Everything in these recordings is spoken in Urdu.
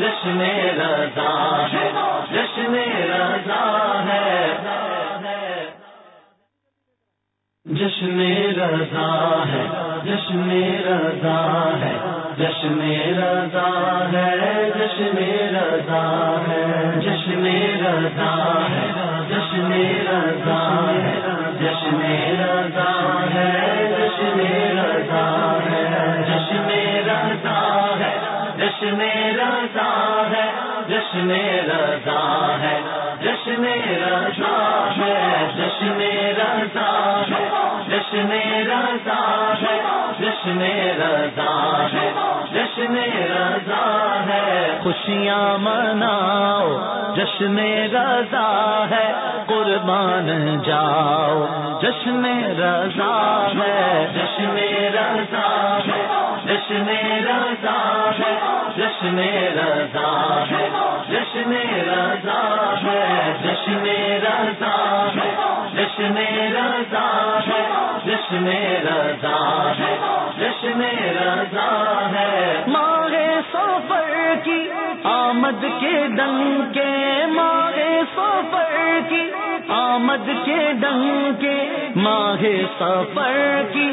جشن رضا ہے، جشن رضا ہے۔ جشن رضا ہے، جشن رضا ہے، جشن رضا ہے، جشن رضا ہے، جشن رضا ہے، جشن رضا ہے، جشن رضا جشن رضا ہے جشن رضا ہے جشن رضا ہے جشن رضا ہے جشن رضا ہے جشن رضا ہے خوشیاں مناؤ جشن رضا ہے قربان جاؤ جشن رضا ہے جشن رضا ہے جشن رضا ہے جشن رضا ہے، جشن رضا ہے، جشن رضا ہے، جشن رضا ہے، جشن رضا ہے، جشن رضا ہے۔ ماہ سفر کی آمد کے ڈنگ کے ماہ سفر کی آمد کے ڈنگ کے ماہ سفر کی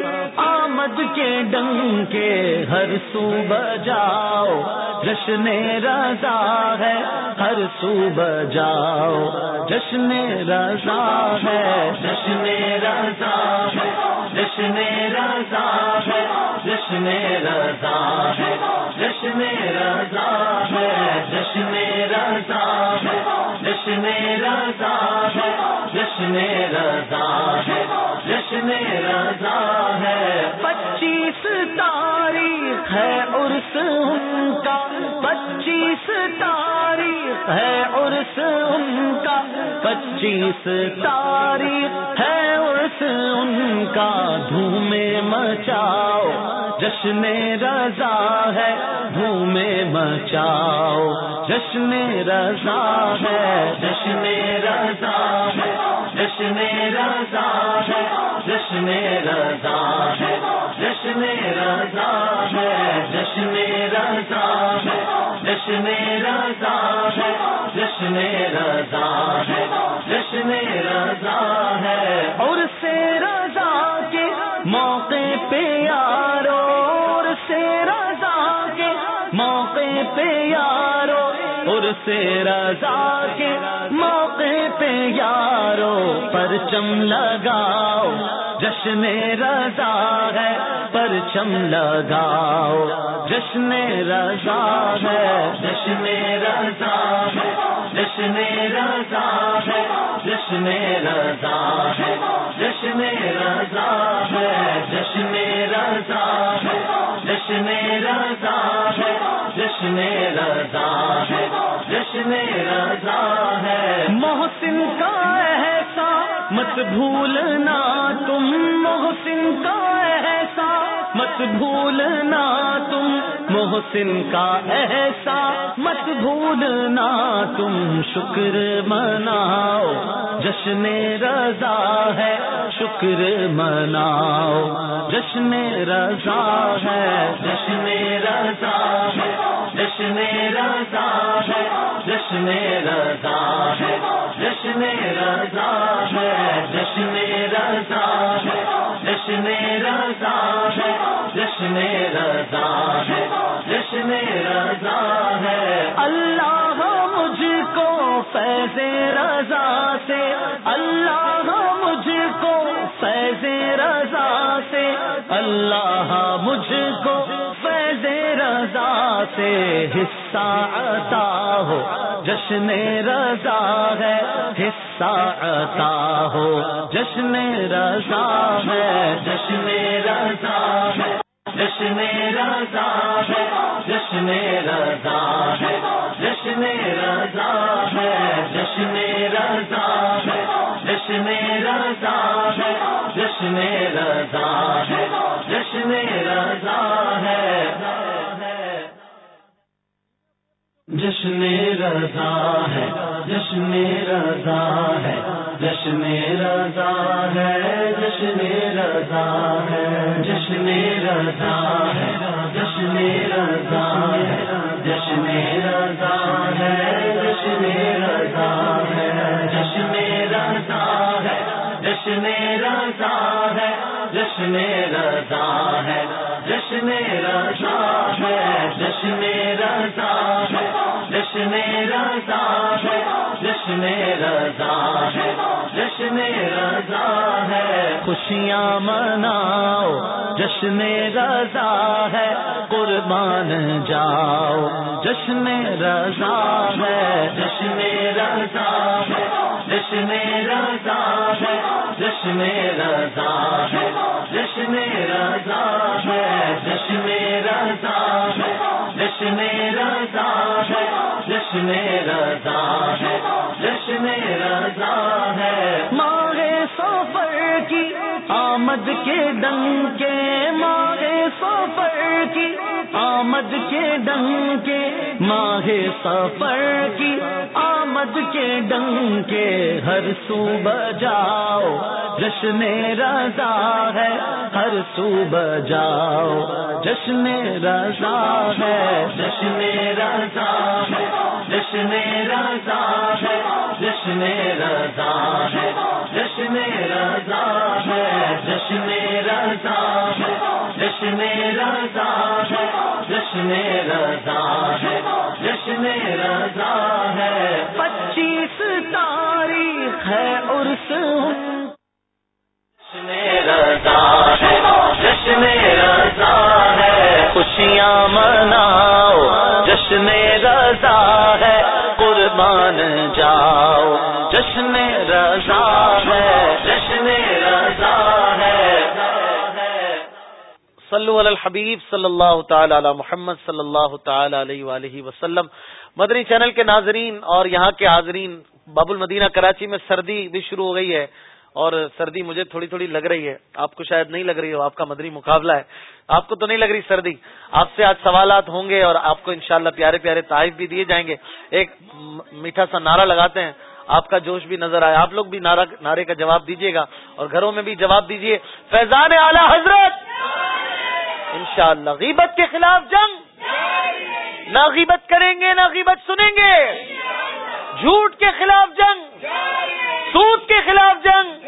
آمد کے ڈنگ کے ہر سو بجاؤ جشن رضا ہے، ہر سو بجاؤ جشن رضا ہے، جشن رضا ہے، جشن رضا ہے، جشن رضا ہے، جشن رضا ہے، جشن رضا ہے، جشن رضا ہے، جشن رضا ہے جشن رضا ہے۔ پچیس تاریخ ہے عرس ان کا۔ پچیس تاریخ ہے عرس ان کا۔ پچیس تاریخ ہے عرس ان کا۔ دھوم مچاؤ، جشن رضا ہے۔ دھوم مچاؤ، جشن رضا ہے۔ جشن رضا ہے۔ جشن رضا ہے، جشن رضا ہے، جشن رضا ہے، جشن رضا ہے، جشن رضا ہے، جشن رضا ہے۔ اور سے رضا کے موقع پہ یارو، اور سے رضا کے موقع پہ یارو، اور سے رضا کے موقع پہ یارو، پرچم لگاؤ۔ جشن رضا ہے پرچم لگاؤ جشن رضا ہے جشن رضا ہے جشن رضا ہے جشن رضا ہے جشن رضا ہے جشن رضا ہے جشن رضا ہے جشن رضا ہے جشن رضا ہے محسن کا مت بھولنا تم محسن کا ایسا مت بھولنا تم محسن کا ایسا مت بھولنا تم شکر مناؤ، جشن رضا ہے، شکر مناؤ، جشن رضا ہے، جشن رضا ہے، جشن رضا ہے، جشن رضا ہے۔ رضا ہے جشن رضا ہے جشن رضا ہے جشن رضا ہے جشن رضا ہے۔ اللہ مجھ کو فیض رضا سے، اللہ مجھ کو فیض رضا سے، اللہ مجھ کو فیض رضا سے حصہ عطا ہو۔ جشن رضا ہے، حصہ عطا ہو۔ جشن رضا ہے، جشن رضا ہے۔ جشن رضا ہے، جشن رضا ہے۔ جشن رضا ہے، جشن جشن رضا ہے، جشن رضا ہے۔ جشن رضا ہے، جشن رضا ہے، جشن رضا ہے، جشن رضا ہے، جشن رضا ہے، جشن رضا ہے، جشن رضا جشن رضا ہے جشن رضا ہے جشن رضا ہے جشن رضا ہے جشن رضا ہے جشن رضا ہے۔ خوشیاں مناؤ جشن رضا ہے۔ قربان جاؤ جشن رضا ہے جشن رضا ہے۔ جشن رضا ہے جشن رضا ہے جشن رضا ہے جشن رضا ہے جشن رضا ہے جشن رضا ہے۔ آمد کے ڈنگ کے مارے سفر کی، آمد کے ڈنگ کے ماہ سفر کی، آمد کے ڈنگ کے ہر سو بجاؤ جشن رضا ہے، ہر سو بجاؤ جشن رضا ہے، جشن رضا ہے، جشن رضا ہے، جشن رضا ہے۔ جشن رضا ہے جشن رضا ہے جشن رضا ہے جشن رضا ہے پچیس تاریخ ہے عرس صلو علی الحبیب صلی اللہ تعالی علی محمد صلی اللہ تعالی علیہ وآلہ وسلم۔ مدنی چینل کے ناظرین اور یہاں کے حاضرین، باب المدینہ کراچی میں سردی بھی شروع ہو گئی ہے اور سردی مجھے تھوڑی تھوڑی لگ رہی ہے۔ آپ کو شاید نہیں لگ رہی ہو، آپ کا مدنی مقابلہ ہے۔ آپ کو تو نہیں لگ رہی سردی۔ آپ سے آج سوالات ہوں گے اور آپ کو انشاءاللہ پیارے پیارے تائف بھی دیے جائیں گے۔ ایک میٹھا سا نعرہ لگاتے ہیں۔ آپ کا جوش بھی نظر آئے۔ آپ لوگ بھی نعرے کا جواب دیجیے گا اور گھروں میں بھی جواب دیجیے۔ فیضان اعلی حضرت! انشاءاللہ غیبت کے خلاف جنگ نہ غیبت کریں گے، نہ غیبت سنیں گے۔ جھوٹ کے خلاف جنگ، سود کے خلاف جنگ۔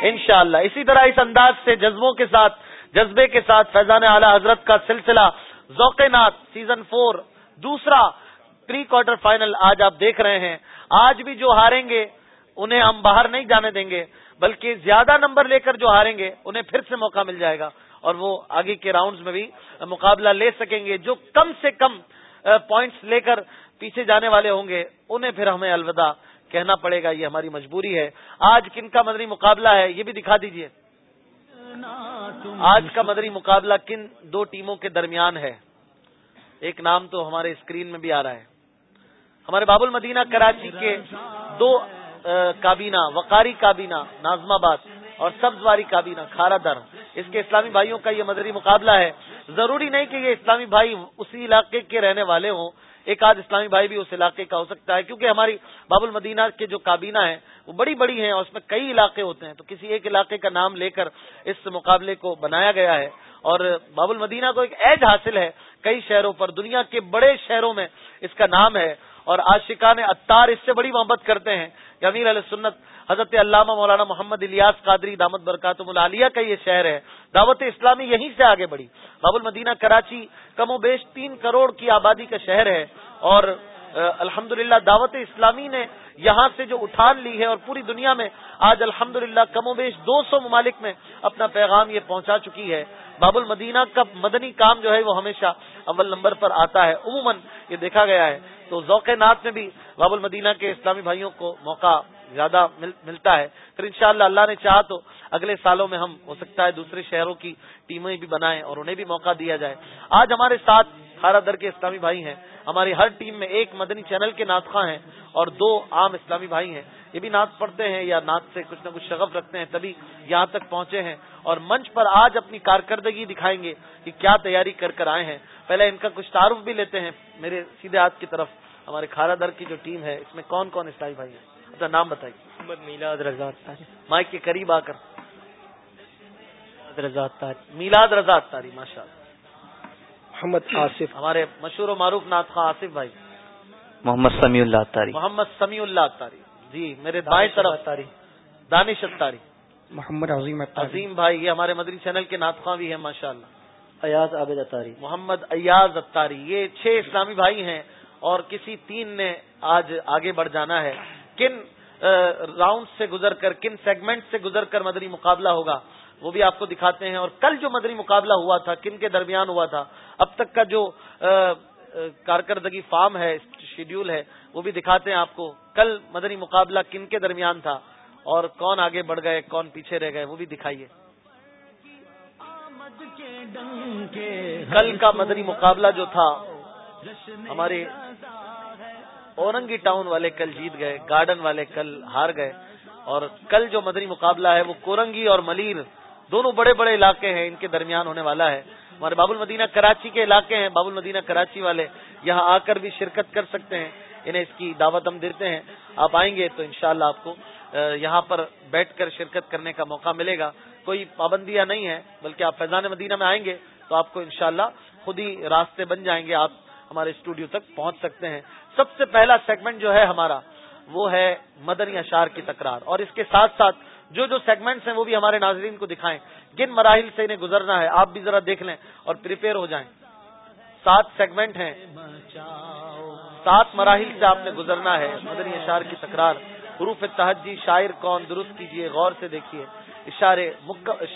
انشاءاللہ اسی طرح اس انداز سے جذبوں کے ساتھ، جذبے کے ساتھ فیضان اعلی حضرت کا سلسلہ ذوق نات سیزن فور دوسرا پری کوارٹر فائنل آج آپ دیکھ رہے ہیں۔ آج بھی جو ہاریں گے، انہیں ہم باہر نہیں جانے دیں گے، بلکہ زیادہ نمبر لے کر جو ہاریں گے، انہیں پھر سے موقع مل جائے گا۔ اور وہ آگے کے راؤنڈز میں بھی مقابلہ لے سکیں گے جو کم سے کم پوائنٹس لے کر پیچھے جانے والے ہوں گے، انہیں پھر ہمیں الوداع کہنا پڑے گا، یہ ہماری مجبوری ہے۔ آج کن کا مدنی مقابلہ ہے، یہ بھی دکھا دیجیے۔ آج کا مدنی مقابلہ کن دو ٹیموں کے درمیان ہے؟ ایک نام تو ہمارے اسکرین میں بھی آ رہا ہے۔ ہمارے باب المدینہ کراچی کے دو کابینہ، وقاری کابینہ، نازم آباد۔ اور سبز واری کابینہ، کھارا در اس کے اسلامی بھائیوں کا یہ مدری مقابلہ ہے۔ ضروری نہیں کہ یہ اسلامی بھائی اسی علاقے کے رہنے والے ہوں۔ ایک آدھ اسلامی بھائی بھی اس علاقے کا ہو سکتا ہے۔ کیونکہ ہماری باب المدینہ کے جو کابینہ ہیں، وہ بڑی بڑی ہیں اور اس میں کئی علاقے ہوتے ہیں۔ تو کسی ایک علاقے کا نام لے کر اس مقابلے کو بنایا گیا ہے۔ اور باب المدینہ کو ایک ایج حاصل ہے۔ کئی شہروں پر، دنیا کے بڑے شہروں میں اس کا نام ہے۔ اور آشقان اتار اس سے بڑی محبت کرتے ہیں۔ امیر علیہ سنت حضرت علامہ مولانا محمد الیاس قادری دامت برکاتم العالیہ کا یہ شہر ہے۔ دعوت اسلامی یہیں سے آگے بڑھی۔ باب المدینہ کراچی کم و بیش تین کروڑ کی آبادی کا شہر ہے اور الحمد دعوت اسلامی نے یہاں سے جو اٹھان لی ہے اور پوری دنیا میں آج الحمد کم و بیش دو سو ممالک میں اپنا پیغام یہ پہنچا چکی ہے۔ باب المدینہ کا مدنی کام جو ہے وہ ہمیشہ اول نمبر پر آتا ہے۔ عموماً یہ دیکھا گیا ہے۔ تو ذوق نات میں بھی باب المدینہ کے اسلامی بھائیوں کو موقع زیادہ ملتا ہے۔ پھر انشاءاللہ اللہ نے چاہا تو اگلے سالوں میں ہم، ہو سکتا ہے دوسرے شہروں کی ٹیمیں بھی بنائیں اور انہیں بھی موقع دیا جائے۔ آج ہمارے ساتھ خارا در کے اسلامی بھائی ہیں۔ ہماری ہر ٹیم میں ایک مدنی چینل کے ناطخواں ہیں اور دو عام اسلامی بھائی ہیں۔ یہ بھی نعت پڑھتے ہیں یا نعت سے کچھ نہ کچھ شغف رکھتے ہیں تبھی یہاں تک پہنچے ہیں۔ اور منچ پر آج اپنی کارکردگی دکھائیں گے کہ کیا تیاری کر کر آئے ہیں۔ پہلے ان کا کچھ تعارف بھی لیتے ہیں۔ میرے سیدھے ہاتھ کی طرف ہمارے کھارا در کی جو ٹیم ہے، اس میں کون کون اسلامی بھائی ہیں؟ اپنا نام بتائیے۔ محمد میلاد رضا مائک کے قریب آ کر۔ رضا میلاد رضا تاری ماشاء اللہ محمد آصف۔ ہمارے مشہور و معروف نات خان آصف بھائی۔ محمد سمیع اللہ تاری۔ محمد سمیع اللہ تاری۔ جی میرے بائیں طرف۔ تاری۔ دانش اتاری محمد عظیم عظیم بھائی یہ ہمارے مدری چینل کے ناطخواں بھی ہیں ماشاء اللہ ایاز عابد اطاری محمد ایاز اتاری یہ چھ اسلامی بھائی ہیں اور کسی تین نے آج آگے بڑھ جانا ہے۔ کن راؤنڈ سے گزر کر، کن سیگمنٹ سے گزر کر مدری مقابلہ ہوگا، وہ بھی آپ کو دکھاتے ہیں۔ اور کل جو مدری مقابلہ ہوا تھا، کن کے درمیان ہوا تھا، اب تک کا جو کارکردگی فارم ہے شیڈیول ہے، وہ بھی دکھاتے ہیں آپ کو۔ کل مدنی مقابلہ کن کے درمیان تھا، اور کون آگے بڑھ گئے، کون پیچھے رہ گئے، وہ بھی دکھائیے۔ کل کا مدنی مقابلہ جو تھا، ہمارے اورنگی ٹاؤن والے کل جیت گئے، گارڈن والے کل ہار گئے، اور کل جو مدنی مقابلہ ہے وہ کورنگی اور ملیر دونوں بڑے بڑے علاقے ہیں، ان کے درمیان ہونے والا ہے۔ ہمارے باب المدینہ کراچی کے علاقے ہیں باب المدینہ کراچی والے یہاں آ کر بھی شرکت کر سکتے ہیں، انہیں اس کی دعوت ہم دیتے ہیں۔ آپ آئیں گے تو انشاءاللہ شاء آپ کو یہاں پر بیٹھ کر شرکت کرنے کا موقع ملے گا۔ کوئی پابندیاں نہیں ہے بلکہ آپ فیضان مدینہ میں آئیں گے تو آپ کو انشاءاللہ خود ہی راستے بن جائیں گے، آپ ہمارے اسٹوڈیو تک پہنچ سکتے ہیں۔ سب سے پہلا سیگمنٹ جو ہے ہمارا، وہ ہے مدنی اشار کی تکرار۔ اور اس کے ساتھ ساتھ جو جو سیگمنٹس ہیں وہ بھی ہمارے ناظرین کو دکھائیں۔ جن مراحل سے انہیں گزرنا ہے؟ آپ بھی ذرا دیکھ لیں اور پریپیئر ہو جائیں۔ سات سیگمنٹ ہیں۔ سات مراحل سے آپ نے گزرنا ہے مدنی اشار کی تکرار۔ حروف تحجی شاعر کون؟ درست کیجیے غور سے دیکھیے۔ اشارے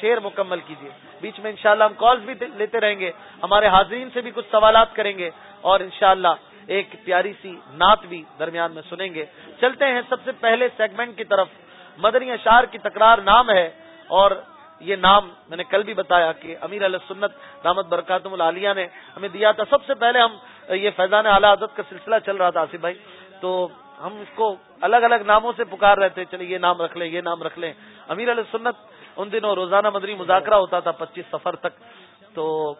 شیر مکمل کیجیے بیچ میں انشاءاللہ ہم کالز بھی لیتے رہیں گے۔ ہمارے حاضرین سے بھی کچھ سوالات کریں گے اور انشاءاللہ ایک پیاری سی نعت بھی درمیان میں سنیں گے۔ چلتے ہیں سب سے پہلے سیگمنٹ کی طرف۔ مدنی اشار کی تکرار نام ہے اور یہ نام میں نے کل بھی بتایا کہ امیر علیہ سنت دامت برکاتم العالیہ نے ہمیں دیا تھا۔ سب سے پہلے ہم یہ فیضان اعلی حضرت کا سلسلہ چل رہا تھا آصف بھائی۔ تو ہم اس کو الگ الگ ناموں سے پکار رہے تھے۔ چلے یہ نام رکھ لیں، یہ نام رکھ لیں۔ امیر علیہ سنت ان دنوں روزانہ مدنی مذاکرہ ہوتا تھا پچیس سفر تک۔ تو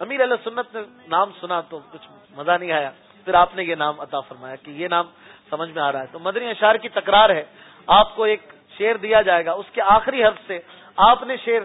امیر علیہ سنت نے نام سنا تو کچھ مزہ نہیں آیا۔ پھر آپ نے یہ نام عطا فرمایا کہ یہ نام سمجھ میں آ رہا ہے۔ تو مدنی اشار کی تکرار ہے۔ آپ کو ایک شیر دیا جائے گا۔ اس کے آخری حرف سے آپ نے شیر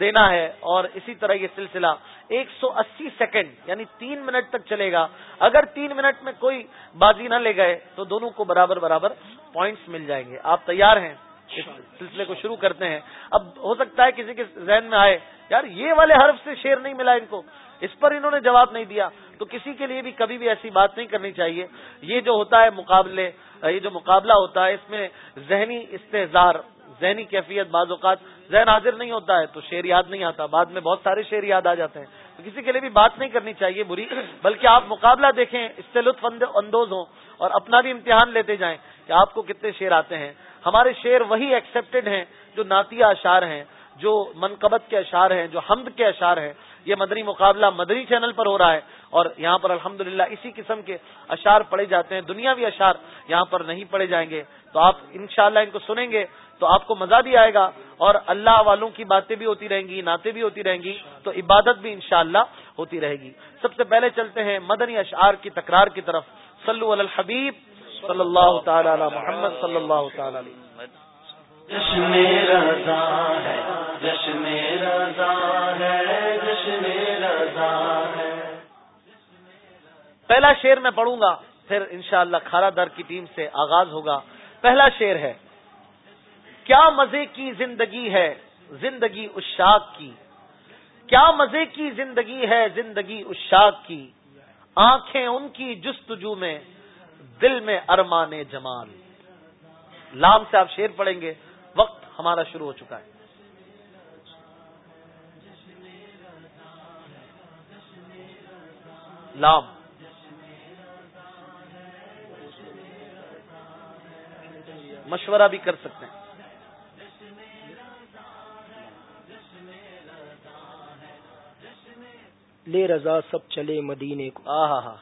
دینا ہے اور اسی طرح یہ سلسلہ ایک سو اسی سیکنڈ یعنی تین منٹ تک چلے گا۔ اگر تین منٹ میں کوئی بازی نہ لے گئے تو دونوں کو برابر برابر پوائنٹس مل جائیں گے۔ آپ تیار ہیں؟ اس سلسلے کو شروع کرتے ہیں۔ اب ہو سکتا ہے کسی کے ذہن میں آئے، یار یہ والے حرف سے شیر نہیں ملا ان کو۔ اس پر انہوں نے جواب نہیں دیا۔ تو کسی کے لیے بھی کبھی بھی ایسی بات نہیں کرنی چاہیے۔ یہ جو ہوتا ہے مقابلے، یہ جو مقابلہ ہوتا ہے، اس میں ذہنی استحزار ذہنی کیفیت بعض اوقات ذہن حاضر نہیں ہوتا ہے تو شعر یاد نہیں آتا۔ بعد میں بہت سارے شعر یاد آ جاتے ہیں۔ تو کسی کے لیے بھی بات نہیں کرنی چاہیے بری، بلکہ آپ مقابلہ دیکھیں، اس سے لطف اندوز ہوں اور اپنا بھی امتحان لیتے جائیں کہ آپ کو کتنے شعر آتے ہیں۔ ہمارے شعر وہی ایکسپٹڈ ہیں جو ناتیہ اشار ہیں، جو منقبت کے اشار ہیں، جو حمد کے اشار ہیں۔ یہ مدنی مقابلہ مدنی چینل پر ہو رہا ہے اور یہاں پر الحمدللہ اسی قسم کے اشار پڑے جاتے ہیں، دنیاوی اشار یہاں پر نہیں پڑے جائیں گے۔ تو آپ انشاءاللہ ان کو سنیں گے تو آپ کو مزہ بھی آئے گا اور اللہ والوں کی باتیں بھی ہوتی رہیں گی، نعتیں بھی ہوتی رہیں گی، تو عبادت بھی انشاءاللہ ہوتی رہے گی۔ سب سے پہلے چلتے ہیں مدنی اشعار کی تکرار کی طرف۔ صلو علی الحبیب صلی اللہ تعالی علی محمد صلی اللہ تعالی علیہ جشن رضا ہے، جشن رضا ہے۔ پہلا شیر میں پڑھوں گا، پھر انشاءاللہ کھارا در کی ٹیم سے آغاز ہوگا۔ پہلا شیر ہے، کیا مزے کی زندگی ہے زندگی اشاق کی؟ کیا مزے کی زندگی ہے زندگی اشاق کی؟ آنکھیں ان کی جستجو میں، دل میں ارمان جمال۔ لام سے آپ شیر پڑھیں گے، وقت ہمارا شروع ہو چکا ہے۔ لام۔ مشورہ بھی کر سکتے ہیں۔ لے رضا سب چلے مدینے کو۔ ہاں ہاں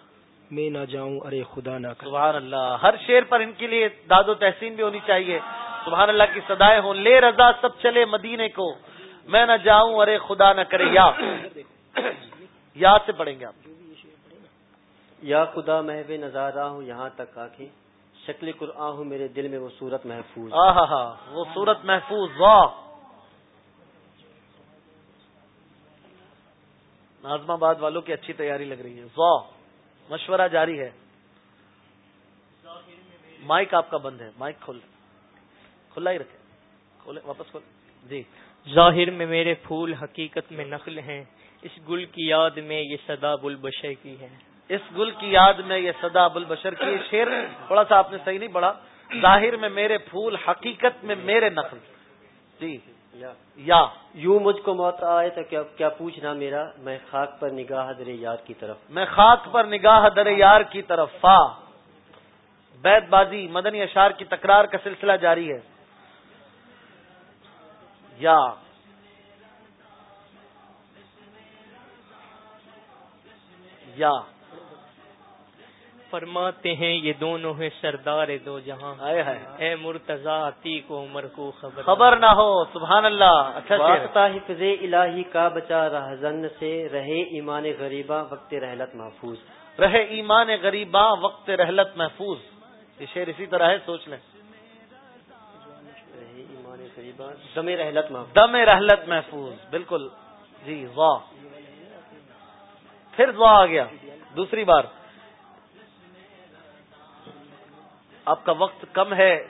میں نہ جاؤں ارے خدا نہ سبحان اللہ۔ ہر شیر پر ان کے لیے داد و تحسین بھی ہونی چاہیے۔ سبحان اللہ کی سدائے ہوں۔ لے رضا سب چلے مدینے کو۔ میں نہ جاؤں ارے خدا نہ کرے۔ یا۔ یا سے پڑھیں گے آپ۔ یا خدا محب نظارہ ہوں یہاں تک آخیں شکل قرآن ہوں میرے دل میں وہ صورت محفوظ۔ ہاں ہاں وہ صورت محفوظ واہ۔ نازم آباد والوں کی اچھی تیاری لگ رہی ہے۔ زو مشورہ جاری ہے۔ مائک آپ کا بند ہے مائک کھول۔ کھلا ہی رکھے کھولے واپس کھول جی۔ ظاہر میں میرے پھول حقیقت میں نقل ہیں اس گل کی یاد میں یہ صدا بل بشے کی ہے اس گل کی یاد میں یہ صدا ابو البشر کی شعر تھوڑا سا آپ نے صحیح نہیں پڑھا۔ ظاہر میں میرے پھول حقیقت میں میرے نقل جی۔ یا۔ یوں مجھ کو موت آئے تو کیا کیا پوچھنا میرا؟ میں خاک پر نگاہ در یاد کی طرف۔ میں خاک پر نگاہ در یار کی طرف۔ فا۔ بیت بازی مدنی اشار کی تکرار کا سلسلہ جاری ہے۔ یا۔ یا۔ فرماتے ہیں یہ دونوں ہیں سردار دو جہاں۔ آئے ہے اے مرتضی عتیق و عمر کو خبر۔ خبر نہ ہو سبحان اللہ۔ اچھا۔ واسطہ حفظ الہی کا بچا رہزن سے رہے ایمان غریبہ وقت رحلت محفوظ۔ رہے ایمان غریباں وقت رحلت محفوظ۔ یہ شعر اسی طرح ہے سوچ لیں۔ رہے ایمان غریبہ دم رحلت محفوظ۔ دم رحلت محفوظ بالکل۔ جی واہ۔ پھر دعا آ گیا۔ دوسری بار۔ آپ کا وقت کم ہے۔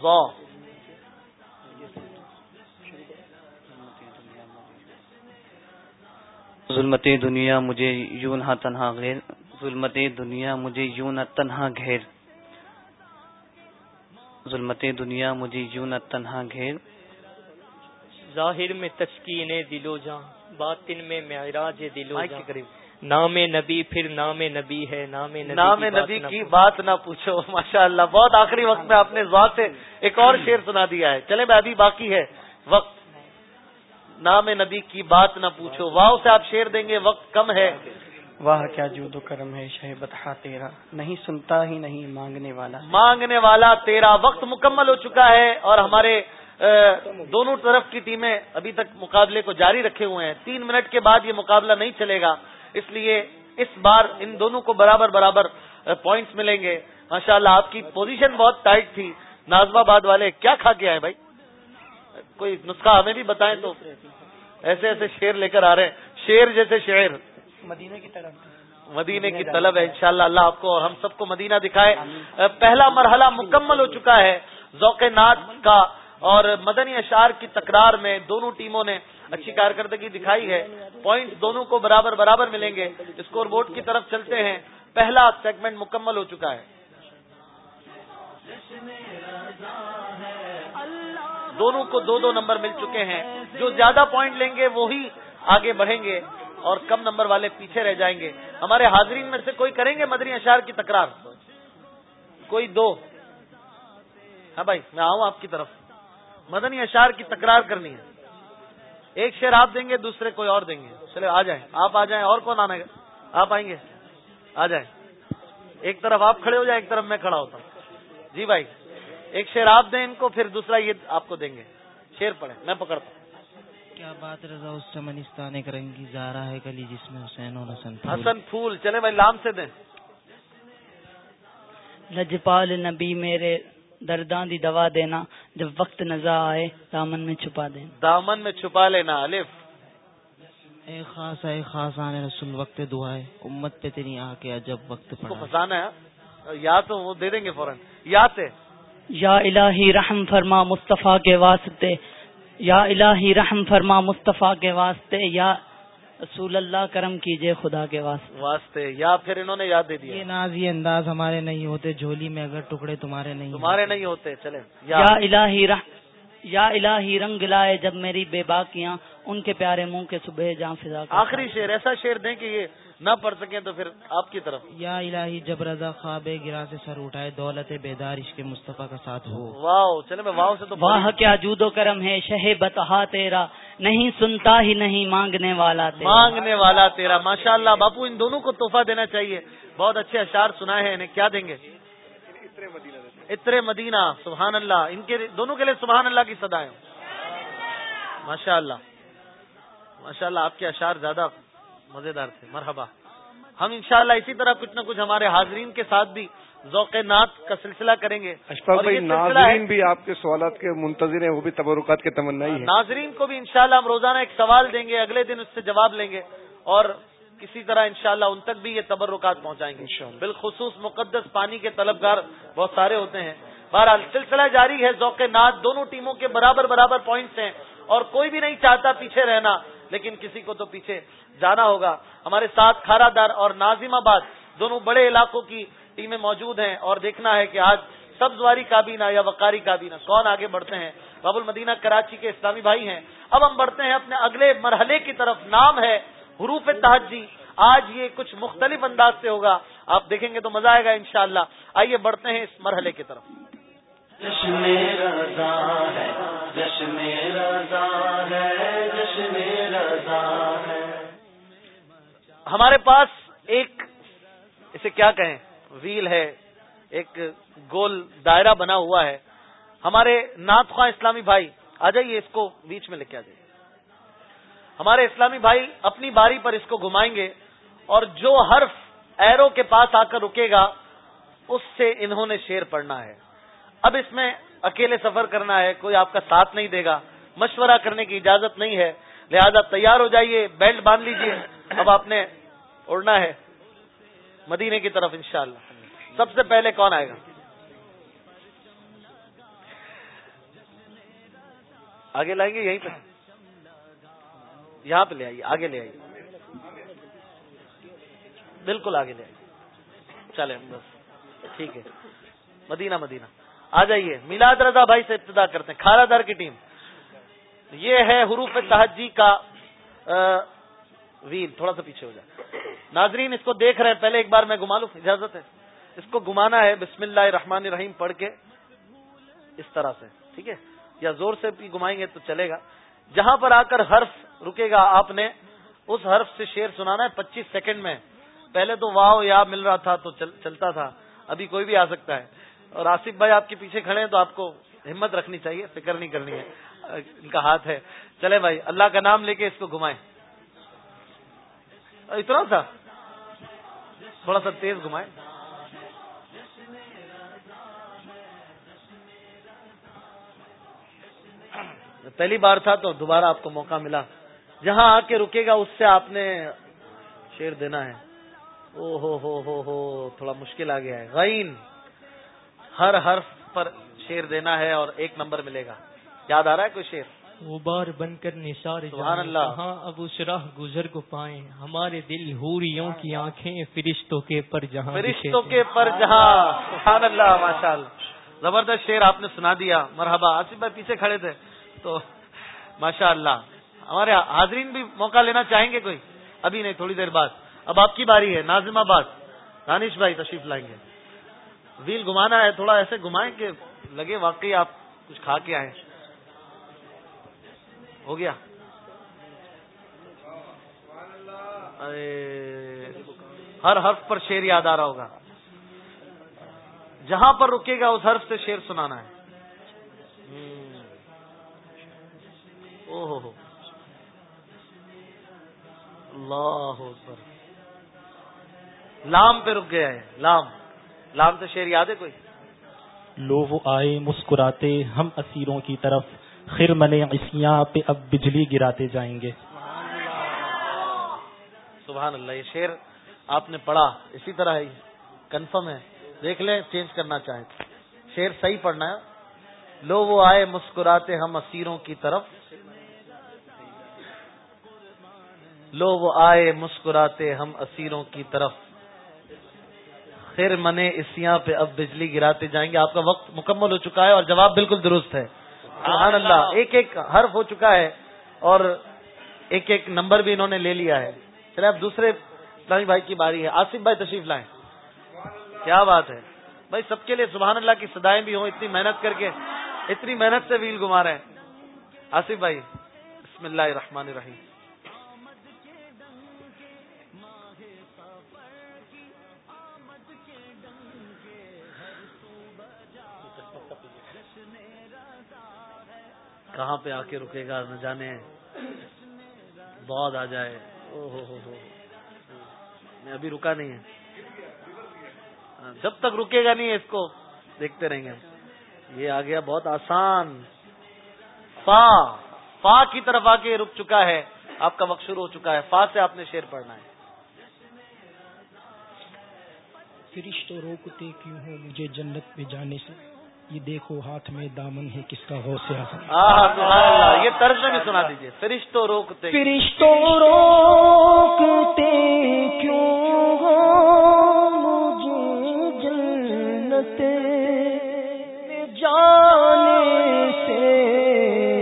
واہ ظلمت دنیا مجھے یوں نہ تنہا غیر ظلمت دنیا مجھے یوں نہ تنہا گھیر۔ ظلمت دنیا مجھے یوں نہ تنہا گھیر۔ ظاہر میں تسکین دل و جاں باطن میں معراج دل و مائک جاں۔ کے قریب۔ نام نبی پھر نام نبی ہے نام نبی نام نبی کی۔ بات نہ پوچھو ماشاء اللہ بہت آخری وقت میں آپ نے ذوا سے ایک اور شعر سنا دیا ہے۔ چلے میں ابھی باقی ہے۔ وقت۔ نام نبی کی بات نہ پوچھو۔ واؤ سے آپ شعر دیں گے وقت کم ہے۔ واہ کیا جود و کرم ہے شہ بتہ تیرا۔ نہیں سنتا ہی نہیں مانگنے والا۔ مانگنے والا تیرا۔ وقت مکمل ہو چکا ہے اور ہمارے دونوں طرف کی ٹیمیں ابھی تک مقابلے کو جاری رکھے ہوئے ہیں۔ تین منٹ کے بعد یہ مقابلہ نہیں چلے گا۔ اس لیے اس بار ان دونوں کو برابر برابر پوائنٹس ملیں گے۔ ماشاء اللہ آپ کی پوزیشن بہت ٹائٹ تھی۔ نازم آباد والے کیا کھا کے آئے بھائی؟ کوئی نسخہ ہمیں بھی بتائیں تو۔ ایسے ایسے شیر لے کر آ رہے ہیں۔ شیر جیسے شعر۔ مدینے کی طرف۔ مدینے کی طلب ہے۔ انشاءاللہ اللہ آپ کو اور ہم سب کو مدینہ دکھائے۔ پہلا مرحلہ مکمل ہو چکا ہے۔ ذوق نات کا اور مدنی اشعار کی تکرار میں دونوں ٹیموں نے اچھی کارکردگی دکھائی ہے۔ پوائنٹ دونوں کو برابر برابر ملیں گے۔ اسکور بورڈ کی طرف چلتے ہیں۔ پہلا سیگمنٹ مکمل ہو چکا ہے۔ دونوں کو دو دو نمبر مل چکے ہیں۔ جو زیادہ پوائنٹ لیں گے وہی آگے بڑھیں گے اور کم نمبر والے پیچھے رہ جائیں گے۔ ہمارے حاضرین میں سے کوئی کریں گے مدنی اشار کی تکرار؟ کوئی دو؟ ہاں بھائی، میں آؤں آپ کی طرف۔ مدنی اشار کی تکرار کرنی ہے۔ ایک شعر آپ دیں گے دوسرے کوئی اور دیں گے۔ چلے آ جائیں۔ آپ آ جائیں اور کون آنا گا؟ آپ آئیں گے۔ آ جائیں۔ ایک طرف آپ کھڑے ہو جائیں ایک طرف میں کھڑا ہوتا ہوں۔ جی بھائی ایک شعر آپ دیں ان کو پھر دوسرا یہ آپ کو دیں گے۔ شعر پڑھیں میں پکڑتا ہوں۔ کیا بات رضا اس چمنستان ایک رنگی زارا ہے گلی جس میں حسین اور حسن پھول؟ حسن پھول چلے بھائی لام سے دیں۔ لجپال نبی میرے درداں دی دوا دینا جب وقت نظر آئے دامن میں چھپا دینا۔ دامن میں چھپا لینا الف۔ اے خاص اے خاص آنے رسول وقت دعا ہے۔ امت پہ تیری آ کے جب وقت پڑا پھنسانا ہے۔ یا تو وہ دے دیں گے فوراً۔ یا سے یا الہی رحم فرما مصطفیٰ کے واسطے۔ یا الہی رحم فرما مصطفیٰ کے واسطے۔ یا رسول اللہ کرم کیجیے خدا کے واسطے۔ واسطے۔ یا پھر انہوں نے یاد دے یہ دیا۔ ناز یہ انداز ہمارے نہیں ہوتے جھولی میں اگر ٹکڑے تمہارے نہیں تمہارے نہیں ہوتے چلے یا الہی رح یا الہی رنگ لائے جب میری بے باکیاں ان کے پیارے منہ کے صبح جاں فضا کا آخری شعر ایسا شعر دیں کہ یہ نہ پڑھ سکیں تو پھر آپ کی طرف۔ یا الہی جب رضا خواب گرا سے سر اٹھائے دولت بیدار عشق مصطفیٰ کا ساتھ ہو۔ واہ چلے میں واہ سے تو واہ کیا جود و کرم ہے شہ بتہا تیرا۔ نہیں سنتا ہی نہیں مانگنے والا تیرا۔ مانگنے والا تیرا ماشاء اللہ باپو ان دونوں کو تحفہ دینا چاہیے۔ بہت اچھے اشعار سنائے ہیں انہیں کیا دیں گے؟ اترے مدینہ سبحان اللہ ان کے دونوں کے لیے سبحان اللہ کی صدایں ماشاء اللہ ماشاء اللہ آپ کے اشعار زیادہ مزیدار تھے۔ مرحبا۔ ہم انشاءاللہ اسی طرح کچھ نہ کچھ ہمارے حاضرین کے ساتھ بھی ذوق نعت کا سلسلہ کریں گے۔ اشفاق بھائی ناظرین بھی آپ کے سوالات کے منتظر ہیں وہ بھی تبرکات کے تمنا ناظرین کو بھی انشاءاللہ ہم روزانہ ایک سوال دیں گے اگلے دن اس سے جواب لیں گے۔ اور کسی طرح انشاءاللہ ان تک بھی یہ تبرکات پہنچائیں گے۔ بالخصوص مقدس پانی کے طلبگار بہت سارے ہوتے ہیں. بہرحال سلسلہ جاری ہے ذوق نات دونوں ٹیموں کے برابر برابر پوائنٹس ہیں اور کوئی بھی نہیں چاہتا پیچھے رہنا لیکن کسی کو تو پیچھے جانا ہوگا. ہمارے ساتھ کھارا در اور نازم آباد دونوں بڑے علاقوں کی ٹیمیں موجود ہیں اور دیکھنا ہے کہ آج سبزواری کابینہ یا وقاری کابینہ کون آگے بڑھتے ہیں؟ باب المدینہ کراچی کے اسلامی بھائی ہیں۔ اب ہم بڑھتے ہیں اپنے اگلے مرحلے کی طرف نام ہے حروف تحجی آج یہ کچھ مختلف انداز سے ہوگا۔ آپ دیکھیں گے تو مزہ آئے گا انشاءاللہ۔ آئیے بڑھتے ہیں اس مرحلے کی طرف۔ جشن رضا ہے جشن رضا ہے جشن رضا ہے۔ ہمارے پاس ایک اسے کیا کہیں؟ ویل ہے۔ ایک گول دائرہ بنا ہوا ہے۔ ہمارے نعت خواہ اسلامی بھائی آ جائیے اس کو بیچ میں لے کے آ جائیے۔ ہمارے اسلامی بھائی اپنی باری پر اس کو گھمائیں گے اور جو حرف ایرو کے پاس آ کر رکے گا، اس سے انہوں نے شیر پڑھنا ہے۔ اب اس میں اکیلے سفر کرنا ہے، کوئی آپ کا ساتھ نہیں دے گا۔ مشورہ کرنے کی اجازت نہیں ہے۔ لہذا تیار ہو جائیے، بیلٹ باندھ لیجیے۔ اب آپ نے اڑنا ہے۔ مدینے کی طرف انشاءاللہ۔ سب سے پہلے کون آئے گا؟ آگے لائیں گے، یہیں پہ یہاں پہ لے آئیے، آگے لے آئیے۔ بالکل آگے لے آئیے۔ چلے بس۔ ٹھیک ہے۔ مدینہ مدینہ۔ آ جائیے۔ میلاد رضا بھائی سے ابتدا کرتے ہیں۔ کھارا دار کی ٹیم۔ یہ ہے حروف تحجی کا ویل۔ تھوڑا سا پیچھے ہو جائے۔ ناظرین، اس کو دیکھ رہے ہیں۔ پہلے ایک بار میں گما لوں اجازت ہے۔ اس کو گمانا ہے۔ بسم اللہ الرحمن الرحیم پڑھ کے۔ اس طرح سے، ٹھیک ہے۔ یا زور سے بھی گمائیں گے تو چلے گا۔ جہاں پر آ کر حرف رکے گا آپ نے، اس حرف سے شیر سنانا ہے پچیس سیکنڈ میں۔ پہلے تو واؤ یا مل رہا تھا تو چلتا تھا، ابھی کوئی بھی آ سکتا ہے۔ اور آصف بھائی آپ کے پیچھے کھڑے ہیں تو آپ کو ہمت رکھنی چاہیے، فکر نہیں کرنی ہے۔ ان کا ہاتھ ہے۔ چلے بھائی، اللہ کا نام لے کے اس کو گھمائیں۔ اتنا تھا تھوڑا سا تیز گھمائیں۔ پہلی بار تھا تو دوبارہ آپ کو موقع ملا۔ جہاں آ کے رکے گا اس سے آپ نے شیر دینا ہے۔ او ہو ہو ہو ہو تھوڑا مشکل آ گیا ہے۔ غین۔ ہر حرف پر شیر دینا ہے اور ایک نمبر ملے گا۔ یاد آ رہا ہے کوئی شیر؟ غبار بن کر نثار سبحان اللہ۔ ہاں اب اس راہ گزر کو پائیں۔ ہمارے دل ہوریوں کی آنکھیں فرشتوں کے پر جہاں فرشتوں کے پر جہاں۔ سبحان اللہ ماشاء اللہ زبردست شیر آپ نے سنا دیا۔ مرحبا آصف بھائی پیچھے کھڑے تھے۔ تو ماشاء اللہ ہمارے حاضرین بھی موقع لینا چاہیں گے کوئی؟ ابھی نہیں، تھوڑی دیر بعد۔ اب آپ کی باری ہے نازم آباد۔ دانش بھائی تشریف لائیں گے۔ ویل گھمانا ہے، تھوڑا ایسے گھمائیں کہ لگے واقعی آپ کچھ کھا کے آئے ہو گیا۔ ارے، ہر حرف پر شیر یاد آ رہا ہوگا۔ جہاں پر رکے گا، اس حرف سے شیر سنانا ہے۔ او ہو۔ اللہ لام پہ رک گیا ہے۔ لام۔ لام سے شیر یاد ہے کوئی؟ لو وہ آئے مسکراتے ہم اسیروں کی طرف خر منے پہ اب بجلی گراتے جائیں گے۔ سبحان اللہ یہ شیر آپ نے پڑھا۔ اسی طرح ہے کنفرم ہے۔ دیکھ لیں چینج کرنا چاہیں شیر صحیح پڑھنا ہے۔ لو وہ آئے مسکراتے ہم اسیروں کی طرف لو وہ آئے، مسکراتے ہم اسیروں کی طرف۔ خیر منے اسیاں پہ اب بجلی گراتے جائیں گے۔ آپ کا وقت مکمل ہو چکا ہے اور جواب بالکل درست ہے۔ سبحان اللہ، ایک ایک حرف ہو چکا ہے اور ایک ایک نمبر بھی انہوں نے لے لیا ہے۔ چلے اب دوسرے اسلامی بھائی کی باری ہے۔ آصف بھائی تشریف لائیں۔ کیا بات ہے۔ بھائی، سب کے لیے سبحان اللہ کی سدائیں بھی ہوں، اتنی محنت کر کے، اتنی محنت سے ویل گما رہے ہیں۔ آصف بھائی، بسم اللہ الرحمن الرحیم۔ کہاں پہ آ کے رکے گا؟ نہ جانے۔ بہت آ جائے۔ او ہو ہو ہو۔ میں ابھی رکا نہیں ہے۔ ہاں، جب تک رکے گا نہیں، اس کو دیکھتے رہیں گے۔ یہ آ گیا بہت آسان۔ فا فا کی طرف آ کے رک چکا ہے۔ آپ کا وقت شروع ہو چکا ہے۔ فا سے آپ نے شیر پڑھنا ہے۔ فرش تو روکتے کیوں ہو مجھے جنت پہ جانے سے؟ یہ دیکھو ہاتھ میں دامن ہے کس کا غوث اعظم؟ آہ، سبحان اللہ یہ طرز میں بھی سنا دیجیے فرشتوں روکتے فرشتوں روکتے کیوں ہو مجھے جنت میں جانے سے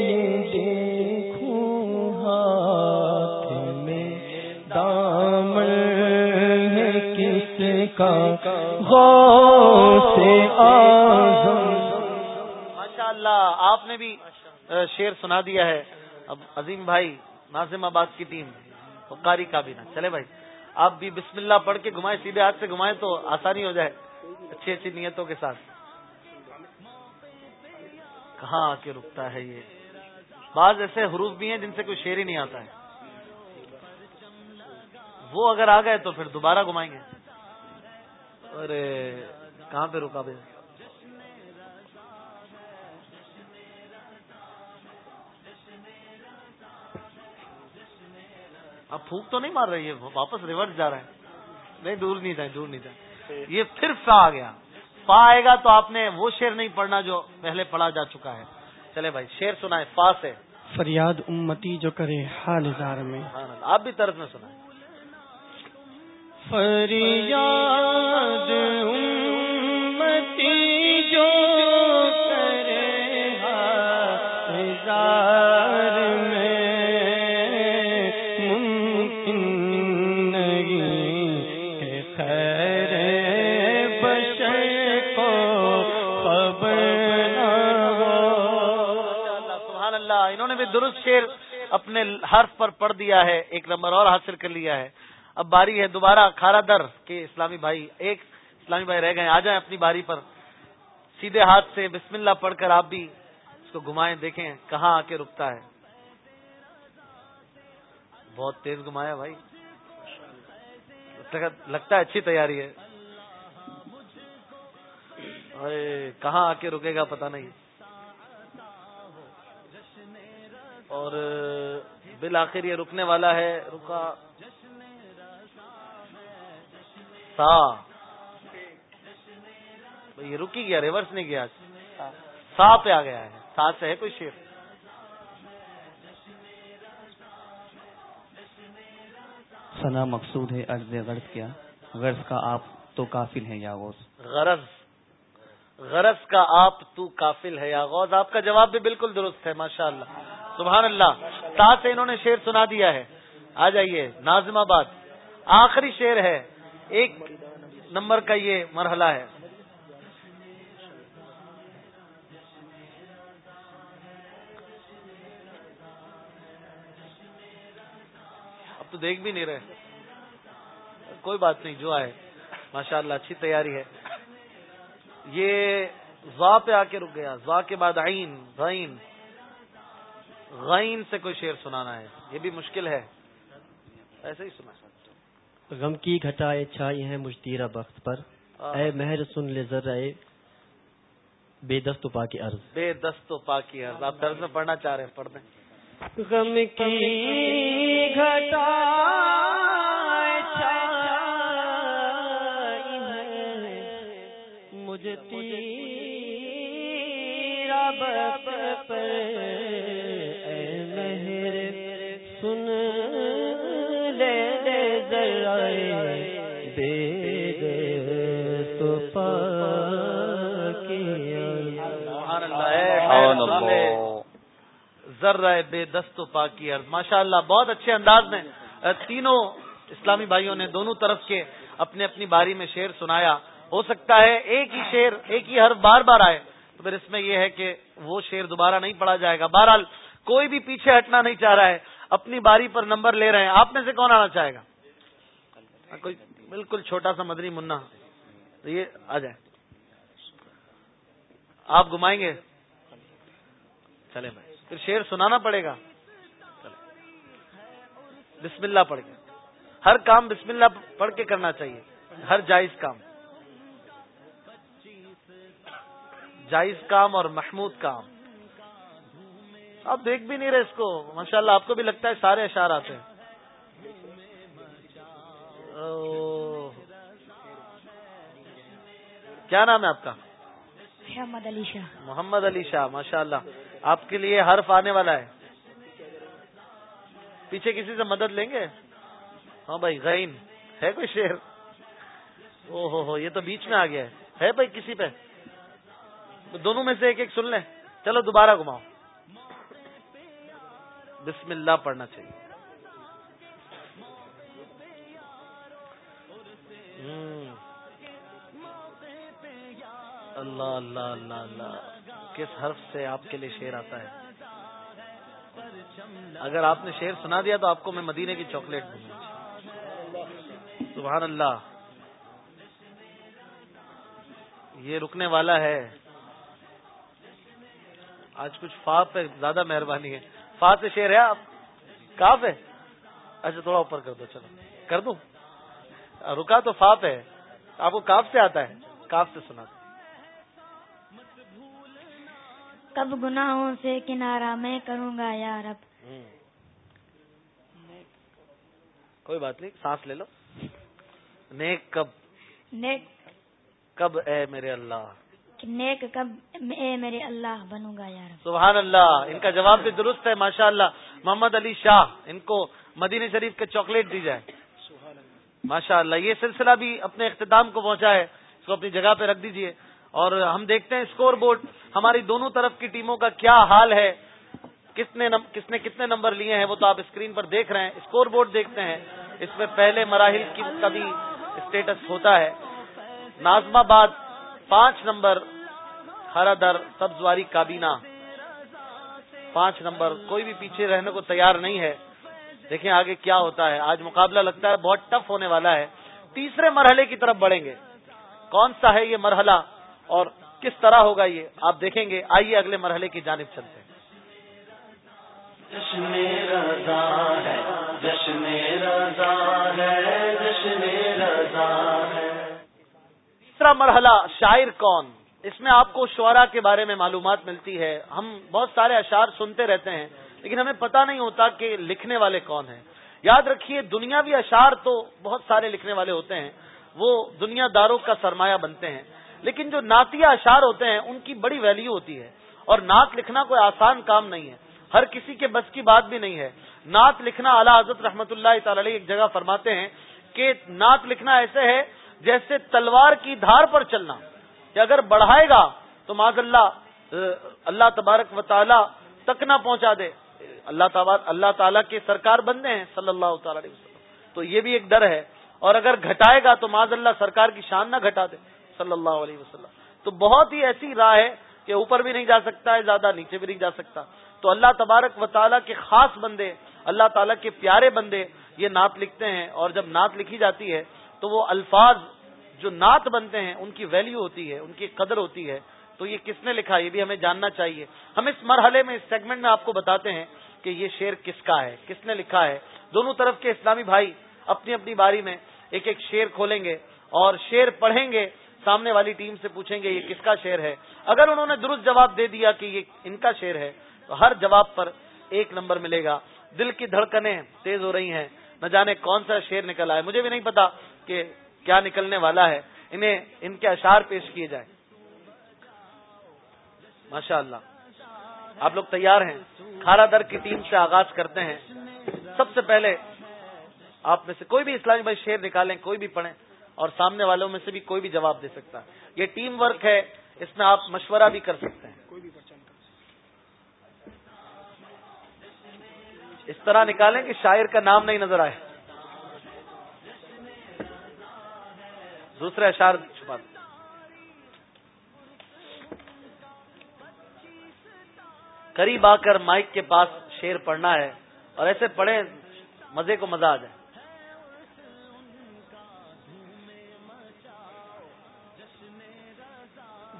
یہ دیکھوں ہاتھ میں دامن ہے کس کا غوث اعظم؟ آپ نے بھی اہ، شعر سنا دیا ہے۔ اب عظیم بھائی ناظم آباد کی ٹیم قاری کابینہ۔ چلے بھائی آپ بھی بسم اللہ پڑھ کے گھمائیں سیدھے ہاتھ سے گھمائیں تو آسانی ہو جائے۔ اچھی اچھی نیتوں کے ساتھ۔ کہاں آ کے رکتا ہے یہ؟ بعض ایسے حروف بھی ہیں جن سے کوئی شعر ہی نہیں آتا ہے۔ وہ اگر آ گئے تو پھر دوبارہ گھمائیں گے۔ ارے کہاں پہ رکا بھائی؟ اب پھونک تو نہیں مار رہی ہے واپس ریورس جا رہا ہے۔ نہیں دور نہیں جائیں دور نہیں جائیں۔ یہ پھر فا آ گیا۔ فا آئے گا تو آپ نے وہ شعر نہیں پڑھنا جو پہلے پڑھا جا چکا ہے۔ چلے بھائی شعر سنا ہے فا سے۔ فریاد امتی جو کرے حال ہزار میں۔ آپ بھی طرز میں سنا فریاد درست شعر اپنے حرف پر پڑھ دیا ہے، ایک نمبر اور حاصل کر لیا ہے۔ اب باری ہے دوبارہ کھارا در کے اسلامی بھائی، ایک اسلامی بھائی رہ گئے، آ جائیں اپنی باری پر۔ سیدھے ہاتھ سے بسم اللہ پڑھ کر آپ بھی اس کو گھمائیں، دیکھیں کہاں آ کے رکتا ہے۔ بہت تیز گھمایا بھائی۔ لگتا ہے اچھی تیاری ہے۔ ارے، کہاں آ کے رکے گا پتا نہیں۔ اور بالآخر یہ رکنے والا ہے رکا۔ سا۔ یہ رکی گیا ریورس نہیں گیا۔ سا پہ آ گیا ہے۔ سا سے ہے کوئی شیر۔ سنا مقصود ہے عرض غرض کیا۔ غرض کا آپ تو کافل ہیں یا غوث۔ غرض۔ غرض کا آپ تو کافل ہے یا غوث۔ آپ کا جواب بھی بالکل درست ہے ماشاء اللہ سبحان اللہ، تا سے انہوں نے شیر سنا دیا ہے۔ آ جائیے نازم آباد۔ آخری شیر ہے۔ ایک نمبر کا یہ مرحلہ ہے۔ اب تو دیکھ بھی نہیں رہے۔ کوئی بات نہیں، جو آئے۔ ماشاء اللہ اچھی تیاری ہے۔ یہ زا پہ آ کے رک گیا۔ زا کے بعد عین غین غین سے کوئی شعر سنانا ہے؟ یہ بھی مشکل ہے۔ ایسے ہی سنا غم کی گھٹائے چھائی ہیں مشتیرہ بخت پر۔ اے مہر سن لے ذرا بے دست پا کے عرض۔ بے دست و پاکی عرض۔ آپ درد میں پڑھنا چاہ رہے ہیں پڑھ دیں۔ غم کی گھٹا مجھے ذرہ بے دست و پاکی عرض۔ ماشاء اللہ بہت اچھے انداز میں تینوں اسلامی بھائیوں نے دونوں طرف کے اپنے اپنی باری میں شعر سنایا۔ ہو سکتا ہے، ایک ہی شعر، ایک ہی حرف بار بار آئے، تو پھر اس میں یہ ہے کہ وہ شعر دوبارہ نہیں پڑھا جائے گا۔ بہرحال، کوئی بھی پیچھے ہٹنا نہیں چاہ رہا ہے، اپنی باری پر نمبر لے رہے ہیں۔ آپ میں سے کون آنا چاہے گا؟ کوئی بالکل چھوٹا سا مدنی منا تو یہ، آ جائے آپ گھمائیں گے؟ چلے بھائی۔ پھر شعر سنانا پڑے گا۔ بسم اللہ پڑھ کے۔ ہر کام بسم اللہ پڑھ کے کرنا چاہیے۔ ہر جائز کام۔ جائز کام اور محمود کام۔ آپ دیکھ بھی نہیں رہے اس کو۔ ماشاءاللہ آپ کو بھی لگتا ہے سارے اشعار آتے ہیں۔ کیا نام ہے آپ کا؟ محمد علی شاہ۔ محمد علی شاہ ماشاء اللہ آپ کے لیے حرف آنے والا ہے۔ پیچھے کسی سے مدد لیں گے؟ ہاں بھائی، غین۔ ہے کوئی شیر او ہو ہو، یہ تو بیچ میں آ گیا ہے۔ ہے بھائی کسی پہ؟ دونوں میں سے ایک ایک سن لیں۔ چلو دوبارہ گھماؤ۔ بسم اللہ پڑھنا چاہیے۔ اللہ اللہ اللہ اللہ. کس حرف سے آپ کے لیے شیر آتا ہے؟ اگر آپ نے شیر سنا دیا تو آپ کو میں مدینے کی چاکلیٹ دوں سبحان اللہ. یہ رکنے والا ہے. آج کچھ فا پہ زیادہ مہربانی ہے. فا سے شیر ہے آپ؟ کاف ہے اچھا تھوڑا اوپر کر دو، چلو. کر دوں؟ رکا تو فا پہ ہے. آپ کو کاف سے آتا ہے. کاف سے سنا کب گناہوں سے کنارہ میں کروں گا یار اب کوئی بات نہیں سانس لے لو۔ نیک کب؟ نیک کب اے میرے اللہ؟ نیک کب اے میرے اللہ بنوں گا یار سبحان اللہ ان کا جواب بھی درست ہے ماشاء اللہ محمد علی شاہ ان کو مدینہ شریف کے چاکلیٹ دی جائے۔ ماشاء اللہ یہ سلسلہ بھی اپنے اختتام کو پہنچا ہے اس کو اپنی جگہ پہ رکھ دیجیے۔ اور ہم دیکھتے ہیں اسکور بورڈ ہماری دونوں طرف کی ٹیموں کا کیا حال ہے؟ کس نے کس نے کتنے نمبر لیے ہیں؟ وہ تو آپ اسکرین پر دیکھ رہے ہیں۔ اسکور بورڈ دیکھتے ہیں۔ اس میں پہلے مراحل کی کا بھی اسٹیٹس ہوتا ہے۔ نازم آباد پانچ نمبر ہرا در سبزواری، کابینہ۔ پانچ نمبر، کوئی بھی پیچھے رہنے کو تیار نہیں ہے۔ دیکھیں آگے کیا ہوتا ہے۔ آج مقابلہ لگتا ہے، بہت ٹف ہونے والا ہے۔ تیسرے مرحلے کی طرف بڑھیں گے۔ کون سا ہے یہ مرحلہ؟ اور کس طرح ہوگا یہ؟ آپ دیکھیں گے۔ آئیے اگلے مرحلے کی جانب چلتے ہیں۔ تیسرا مرحلہ شاعر کون؟ اس میں آپ کو شعرا کے بارے میں معلومات ملتی ہے۔ ہم بہت سارے اشعار سنتے رہتے ہیں لیکن ہمیں پتہ نہیں ہوتا کہ لکھنے والے کون ہیں۔ یاد رکھیے دنیاوی اشعار تو بہت سارے لکھنے والے ہوتے ہیں۔ وہ دنیا داروں کا سرمایہ بنتے ہیں۔ لیکن جو نعتیہ اشعار ہوتے ہیں، ان کی بڑی ویلیو ہوتی ہے۔ اور نعت لکھنا کوئی آسان کام نہیں ہے۔ ہر کسی کے بس کی بات بھی نہیں ہے۔ نعت لکھنا اعلیٰ حضرت رحمت اللہ تعالی ایک جگہ فرماتے ہیں کہ نعت لکھنا ایسے ہے جیسے تلوار کی دھار پر چلنا۔ کہ اگر بڑھائے گا تو معذ اللہ اللہ تبارک و تعالی تک نہ پہنچا دے۔ اللہ اللہ تعالیٰ کے سرکار بندے ہیں صلی اللہ تعالی علیہ وسلم۔ تو یہ بھی ایک ڈر ہے۔ اور اگر گھٹائے گا تو معذ اللہ سرکار کی شان نہ گھٹا دے۔ صلی اللہ علیہ وسلم۔ تو بہت ہی ایسی راہ ہے کہ اوپر بھی نہیں جا سکتا ہے، زیادہ نیچے بھی نہیں جا سکتا۔ تو اللہ تبارک و تعالیٰ کے خاص بندے، اللہ تعالیٰ کے پیارے بندے یہ نعت لکھتے ہیں۔ اور جب نعت لکھی جاتی ہے تو وہ الفاظ جو نعت بنتے ہیں، ان کی ویلیو ہوتی ہے، ان کی قدر ہوتی ہے۔ تو یہ کس نے لکھا یہ بھی ہمیں جاننا چاہیے۔ ہم اس مرحلے میں، اس سیگمنٹ میں آپ کو بتاتے ہیں کہ یہ شعر کس کا ہے، کس نے لکھا ہے۔ دونوں طرف کے اسلامی بھائی اپنی اپنی باری میں ایک ایک شعر کھولیں گے اور شعر پڑھیں گے۔ سامنے والی ٹیم سے پوچھیں گے یہ کس کا شعر ہے؟ اگر انہوں نے درست جواب دے دیا کہ یہ ان کا شعر ہے، تو ہر جواب پر ایک نمبر ملے گا۔ دل کی دھڑکنیں تیز ہو رہی ہیں۔ نہ جانے کون سا شعر نکل آئے مجھے بھی نہیں پتا کہ کیا نکلنے والا ہے۔ انہیں ان کے اشار پیش کیے جائیں۔ ماشاء اللہ آپ لوگ تیار ہیں؟ کھارا در کی ٹیم سے آغاز کرتے ہیں۔ سب سے پہلے آپ میں سے کوئی بھی اسلامی بھائی شعر نکالیں، کوئی بھی پڑھیں اور سامنے والوں میں سے بھی کوئی بھی جواب دے سکتا۔ ہے یہ ٹیم ورک ہے اس میں آپ مشورہ بھی کر سکتے ہیں۔ اس طرح نکالیں کہ شاعر کا نام نہیں نظر آئے۔ دوسرے اشار چھپا قریب آ کر مائک کے پاس شیر پڑھنا ہے اور ایسے پڑھیں مزے کو مزہ آ جائے۔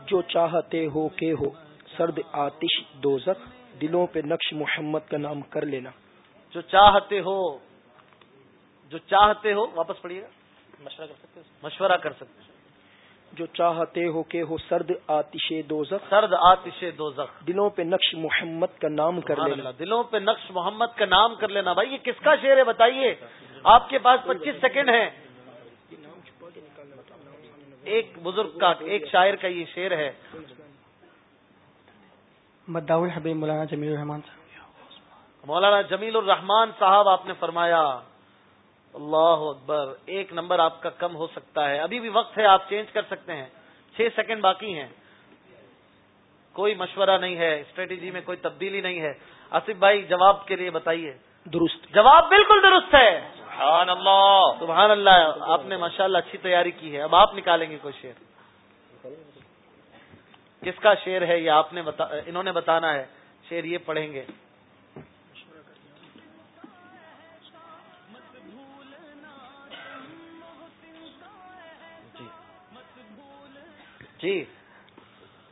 جو چاہتے ہو کہ ہو۔ سرد آتش دوزخ دلوں پہ نقش محمد کا نام کر لینا۔ جو چاہتے ہو جو چاہتے ہو واپس پڑھیے۔ گا مشورہ کر سکتے مشورہ کر سکتے جو چاہتے ہو کہ ہو سرد آتش دوزخ۔ سرد آتش دوزخ۔ دلوں پہ نقش محمد کا نام کر لینا۔ دلوں پہ نقش محمد کا نام کر لینا۔ بھائی یہ کس کا شعر ہے؟ بتائیے۔ آپ کے پاس پچیس سیکنڈ ہے ایک بزرگ کا ایک شاعر کا یہ شعر ہے۔ الحبیب مولانا جمیل الرحمان صاحب۔ مولانا جمیل الرحمان صاحب آپ نے فرمایا اللہ اکبر ایک نمبر آپ کا کم ہو سکتا ہے۔ ابھی بھی وقت ہے آپ چینج کر سکتے ہیں۔ چھ سیکنڈ باقی ہیں۔ کوئی مشورہ نہیں ہے اسٹریٹجی میں کوئی تبدیلی نہیں ہے۔ آصف بھائی جواب کے لیے بتائیے۔ درست۔ جواب بالکل درست ہے۔ سبحان اللہ. سبحان اللہ، آپ نے ماشاءاللہ اچھی تیاری کی ہے۔ اب آپ نکالیں گے کوئی شعر؟ کس کا شعر ہے یہ آپ نے انہوں نے بتانا ہے؟ شعر یہ پڑھیں گے۔ جی۔, جی۔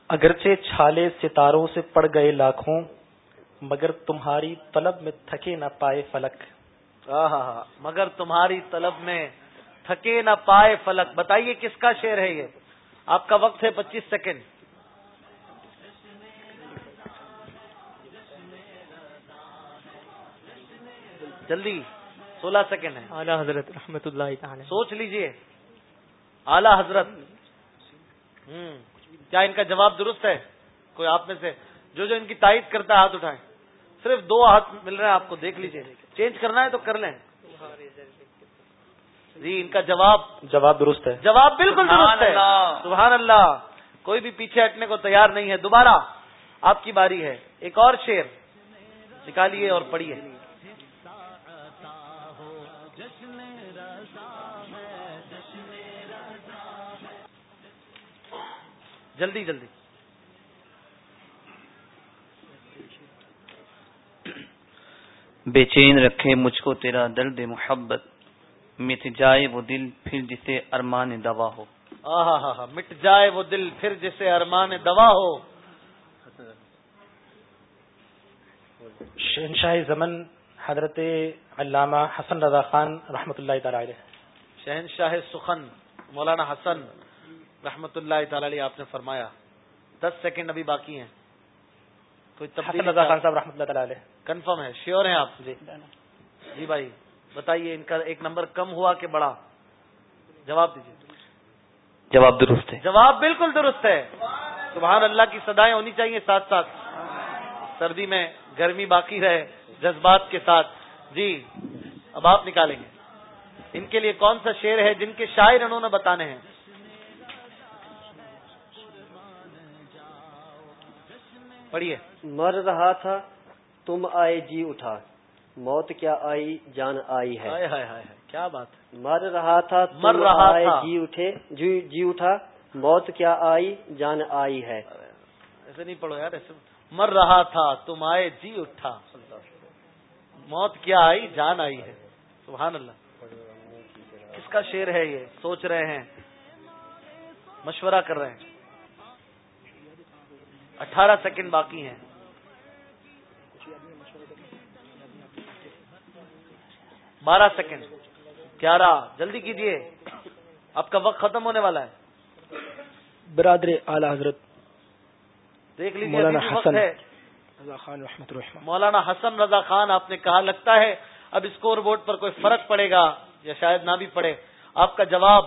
اگرچہ چھالے ستاروں سے پڑ گئے لاکھوں، مگر تمہاری طلب میں تھکے نہ پائے فلک۔ ہاں مگر تمہاری طلب میں تھکے نہ پائے فلک۔ بتائیے کس کا شعر ہے یہ؟ آپ کا وقت ہے پچیس سیکنڈ۔ جلدی سولہ سیکنڈ ہے۔ اعلی حضرت رحمت اللہ تعالی۔ سوچ لیجیے۔ اعلی حضرت۔ ہوں کیا ان کا جواب درست ہے؟ کوئی آپ میں سے جو جو ان کی تائید کرتا ہے ہاتھ اٹھائیں۔ صرف دو ہاتھ مل رہے ہیں آپ کو دیکھ لیجیے۔ چینج کرنا ہے تو کر لیں۔ جی ان کا جواب۔ جواب درست ہے۔ جواب بالکل درست ہے۔ سبحان اللہ۔ کوئی بھی پیچھے ہٹنے کو تیار نہیں ہے۔ دوبارہ آپ کی باری ہے۔ ایک اور شیر نکالیے اور پڑھیے۔ جلدی جلدی۔ بے چین رکھے مجھ کو تیرا درد محبت۔ مٹ جائے وہ دل پھر جسے ارمان دوا ہو۔ ہاں ہاں ہاں مٹ جائے وہ دل پھر جسے ارمان دوا ہو۔ شہنشاہ زمن حضرت علامہ حسن رضا خان رحمۃ اللہ تعالی علیہ۔ شہنشاہ سخن مولانا حسن رحمت اللہ تعالی علیہ آپ نے فرمایا۔ دس سیکنڈ ابھی باقی ہیں۔ کوئی حسن رضا خان صاحب رحمۃ اللہ تعالی علیہ۔ کنفرم ہے. شیور ہیں آپ? جی. جی بھائی بتائیے ان کا ایک نمبر کم ہوا کہ بڑا؟ جواب دیجیے جواب درست ہے۔ جواب بالکل درست ہے۔ سبحان اللہ کی سدائیں ہونی چاہیے ساتھ ساتھ۔ سردی میں گرمی باقی رہے جذبات کے ساتھ۔ جی اب آپ نکالیں گے۔ ان کے لیے کون سا شعر ہے جن کے شاعر انہوں نے بتانے ہیں؟ پڑھیے۔ مر رہا تھا تم آئے جی اٹھا۔ موت کیا آئی جان آئی ہے۔ کیا بات مر رہا تھا مر رہا آئے تھا۔ جی اٹھے جی جی اٹھا۔ موت کیا آئی جان آئی ہے۔ ایسے نہیں پڑھو یار ایسے مر رہا تھا تم آئے جی اٹھا۔ موت کیا آئی جان آئی ہے۔ سبحان اللہ۔ کس کا شعر ہے یہ؟ سوچ رہے ہیں۔ مشورہ کر رہے ہیں۔ اٹھارہ سیکنڈ باقی ہیں۔ بارہ سیکنڈ۔ گیارہ جلدی کیجیے آپ کا وقت ختم ہونے والا ہے۔ برادر اعلی حضرت دیکھ لیجیے مولانا حسن۔ ہے۔ رضا خان رحمت مولانا حسن رضا خان آپ نے کہا لگتا ہے اب اسکور بورڈ پر کوئی فرق پڑے گا یا شاید نہ بھی پڑے۔ آپ کا جواب۔